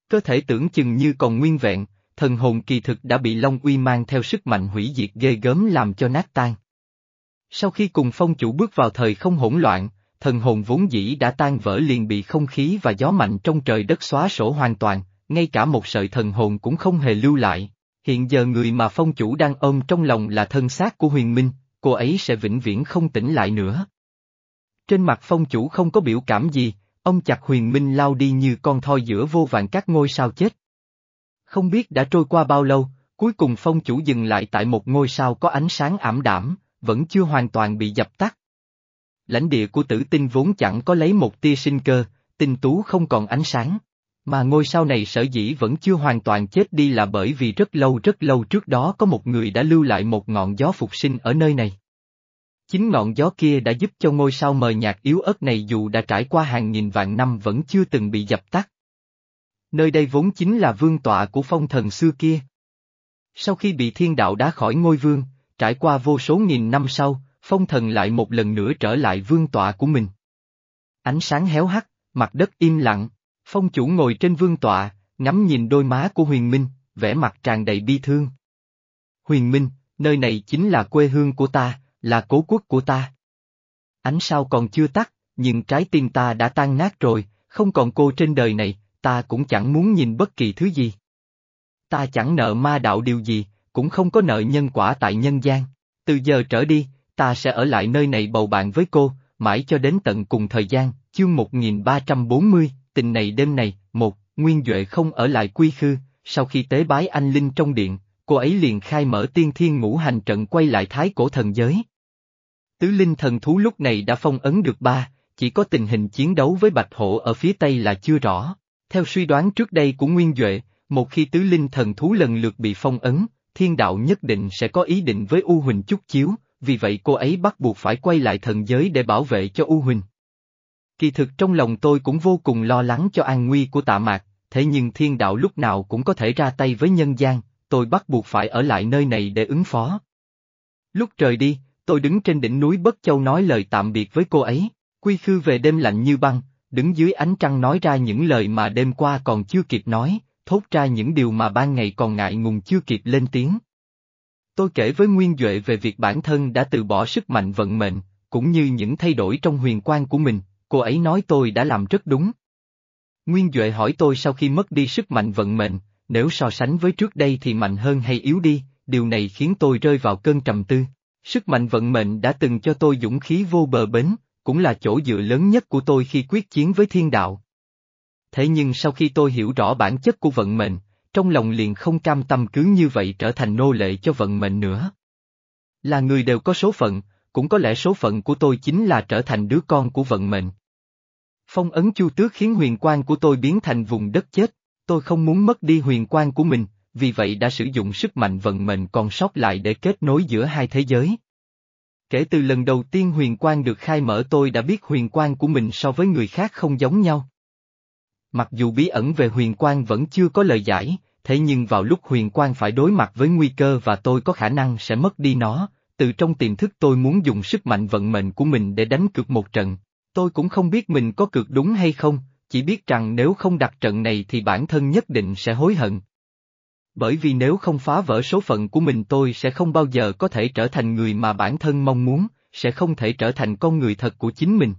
Cơ thể tưởng chừng như còn nguyên vẹn, thần hồn kỳ thực đã bị Long Uy mang theo sức mạnh hủy diệt ghê gớm làm cho nát tan. Sau khi cùng phong chủ bước vào thời không hỗn loạn, thần hồn vốn dĩ đã tan vỡ liền bị không khí và gió mạnh trong trời đất xóa sổ hoàn toàn, ngay cả một sợi thần hồn cũng không hề lưu lại. Hiện giờ người mà phong chủ đang ôm trong lòng là thân xác của huyền minh, cô ấy sẽ vĩnh viễn không tỉnh lại nữa. Trên mặt phong chủ không có biểu cảm gì, ông chặt huyền minh lao đi như con thoi giữa vô vàng các ngôi sao chết. Không biết đã trôi qua bao lâu, cuối cùng phong chủ dừng lại tại một ngôi sao có ánh sáng ảm đạm, vẫn chưa hoàn toàn bị dập tắt. Lãnh địa của tử tinh vốn chẳng có lấy một tia sinh cơ, tinh tú không còn ánh sáng. Mà ngôi sao này sở dĩ vẫn chưa hoàn toàn chết đi là bởi vì rất lâu rất lâu trước đó có một người đã lưu lại một ngọn gió phục sinh ở nơi này. Chính ngọn gió kia đã giúp cho ngôi sao mờ nhạt yếu ớt này dù đã trải qua hàng nghìn vạn năm vẫn chưa từng bị dập tắt. Nơi đây vốn chính là vương tọa của phong thần xưa kia. Sau khi bị thiên đạo đá khỏi ngôi vương, trải qua vô số nghìn năm sau, phong thần lại một lần nữa trở lại vương tọa của mình. Ánh sáng héo hắt, mặt đất im lặng, phong chủ ngồi trên vương tọa, ngắm nhìn đôi má của huyền minh, vẻ mặt tràn đầy bi thương. Huyền minh, nơi này chính là quê hương của ta, là cố quốc của ta. Ánh sao còn chưa tắt, nhưng trái tim ta đã tan nát rồi, không còn cô trên đời này, ta cũng chẳng muốn nhìn bất kỳ thứ gì. Ta chẳng nợ ma đạo điều gì, cũng không có nợ nhân quả tại nhân gian. Từ giờ trở đi, ta sẽ ở lại nơi này bầu bạn với cô, mãi cho đến tận cùng thời gian, chương 1340, tình này đêm này, một, Nguyên Duệ không ở lại quy khư, sau khi tế bái anh Linh trong điện, cô ấy liền khai mở tiên thiên ngũ hành trận quay lại thái cổ thần giới. Tứ linh thần thú lúc này đã phong ấn được ba, chỉ có tình hình chiến đấu với Bạch Hổ ở phía Tây là chưa rõ. Theo suy đoán trước đây của Nguyên Duệ, một khi tứ linh thần thú lần lượt bị phong ấn, thiên đạo nhất định sẽ có ý định với U Huỳnh chút chiếu, vì vậy cô ấy bắt buộc phải quay lại thần giới để bảo vệ cho U Huỳnh. Kỳ thực trong lòng tôi cũng vô cùng lo lắng cho an nguy của tạ mạc, thế nhưng thiên đạo lúc nào cũng có thể ra tay với nhân gian, tôi bắt buộc phải ở lại nơi này để ứng phó. Lúc trời đi, tôi đứng trên đỉnh núi Bất Châu nói lời tạm biệt với cô ấy, quy khư về đêm lạnh như băng, đứng dưới ánh trăng nói ra những lời mà đêm qua còn chưa kịp nói, thốt ra những điều mà ban ngày còn ngại ngùng chưa kịp lên tiếng. Tôi kể với Nguyên Duệ về việc bản thân đã từ bỏ sức mạnh vận mệnh, cũng như những thay đổi trong huyền quan của mình, cô ấy nói tôi đã làm rất đúng. Nguyên Duệ hỏi tôi sau khi mất đi sức mạnh vận mệnh, nếu so sánh với trước đây thì mạnh hơn hay yếu đi, điều này khiến tôi rơi vào cơn trầm tư. Sức mạnh vận mệnh đã từng cho tôi dũng khí vô bờ bến, cũng là chỗ dựa lớn nhất của tôi khi quyết chiến với thiên đạo. Thế nhưng sau khi tôi hiểu rõ bản chất của vận mệnh, trong lòng liền không cam tâm cứ như vậy trở thành nô lệ cho vận mệnh nữa. Là người đều có số phận, cũng có lẽ số phận của tôi chính là trở thành đứa con của vận mệnh. Phong ấn chu tước khiến huyền quan của tôi biến thành vùng đất chết, tôi không muốn mất đi huyền quan của mình, vì vậy đã sử dụng sức mạnh vận mệnh còn sót lại để kết nối giữa hai thế giới. Kể từ lần đầu tiên huyền quang được khai mở tôi đã biết huyền quang của mình so với người khác không giống nhau. Mặc dù bí ẩn về huyền quang vẫn chưa có lời giải, thế nhưng vào lúc huyền quang phải đối mặt với nguy cơ và tôi có khả năng sẽ mất đi nó, từ trong tiềm thức tôi muốn dùng sức mạnh vận mệnh của mình để đánh cược một trận. Tôi cũng không biết mình có cược đúng hay không, chỉ biết rằng nếu không đặt trận này thì bản thân nhất định sẽ hối hận. Bởi vì nếu không phá vỡ số phận của mình tôi sẽ không bao giờ có thể trở thành người mà bản thân mong muốn, sẽ không thể trở thành con người thật của chính mình.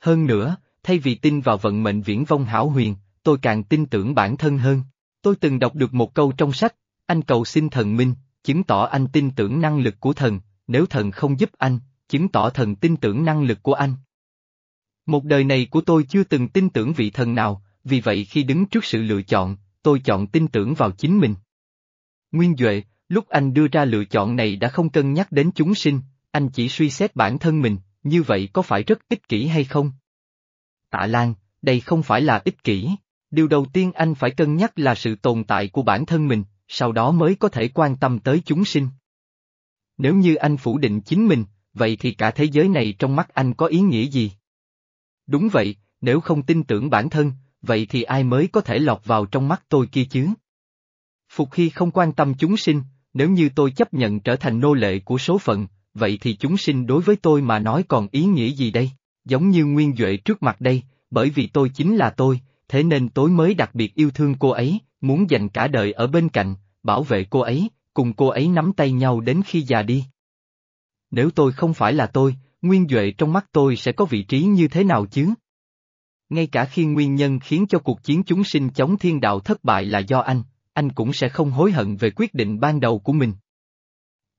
Hơn nữa, thay vì tin vào vận mệnh viễn vong hảo huyền, tôi càng tin tưởng bản thân hơn. Tôi từng đọc được một câu trong sách, anh cầu xin thần minh, chứng tỏ anh tin tưởng năng lực của thần, nếu thần không giúp anh, chứng tỏ thần tin tưởng năng lực của anh. Một đời này của tôi chưa từng tin tưởng vị thần nào, vì vậy khi đứng trước sự lựa chọn, tôi chọn tin tưởng vào chính mình. Nguyên Duệ, lúc anh đưa ra lựa chọn này đã không cân nhắc đến chúng sinh, anh chỉ suy xét bản thân mình, như vậy có phải rất ích kỷ hay không? Tạ Lan, đây không phải là ích kỷ, điều đầu tiên anh phải cân nhắc là sự tồn tại của bản thân mình, sau đó mới có thể quan tâm tới chúng sinh. Nếu như anh phủ định chính mình, vậy thì cả thế giới này trong mắt anh có ý nghĩa gì? Đúng vậy, nếu không tin tưởng bản thân, vậy thì ai mới có thể lọt vào trong mắt tôi kia chứ? Phục Hy không quan tâm chúng sinh, nếu như tôi chấp nhận trở thành nô lệ của số phận, vậy thì chúng sinh đối với tôi mà nói còn ý nghĩa gì đây? Giống như Nguyên Duệ trước mặt đây, bởi vì tôi chính là tôi, thế nên tôi mới đặc biệt yêu thương cô ấy, muốn dành cả đời ở bên cạnh, bảo vệ cô ấy, cùng cô ấy nắm tay nhau đến khi già đi. Nếu tôi không phải là tôi, Nguyên Duệ trong mắt tôi sẽ có vị trí như thế nào chứ? Ngay cả khi nguyên nhân khiến cho cuộc chiến chúng sinh chống thiên đạo thất bại là do anh, anh cũng sẽ không hối hận về quyết định ban đầu của mình.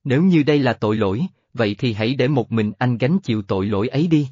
Nếu như đây là tội lỗi, vậy thì hãy để một mình anh gánh chịu tội lỗi ấy đi.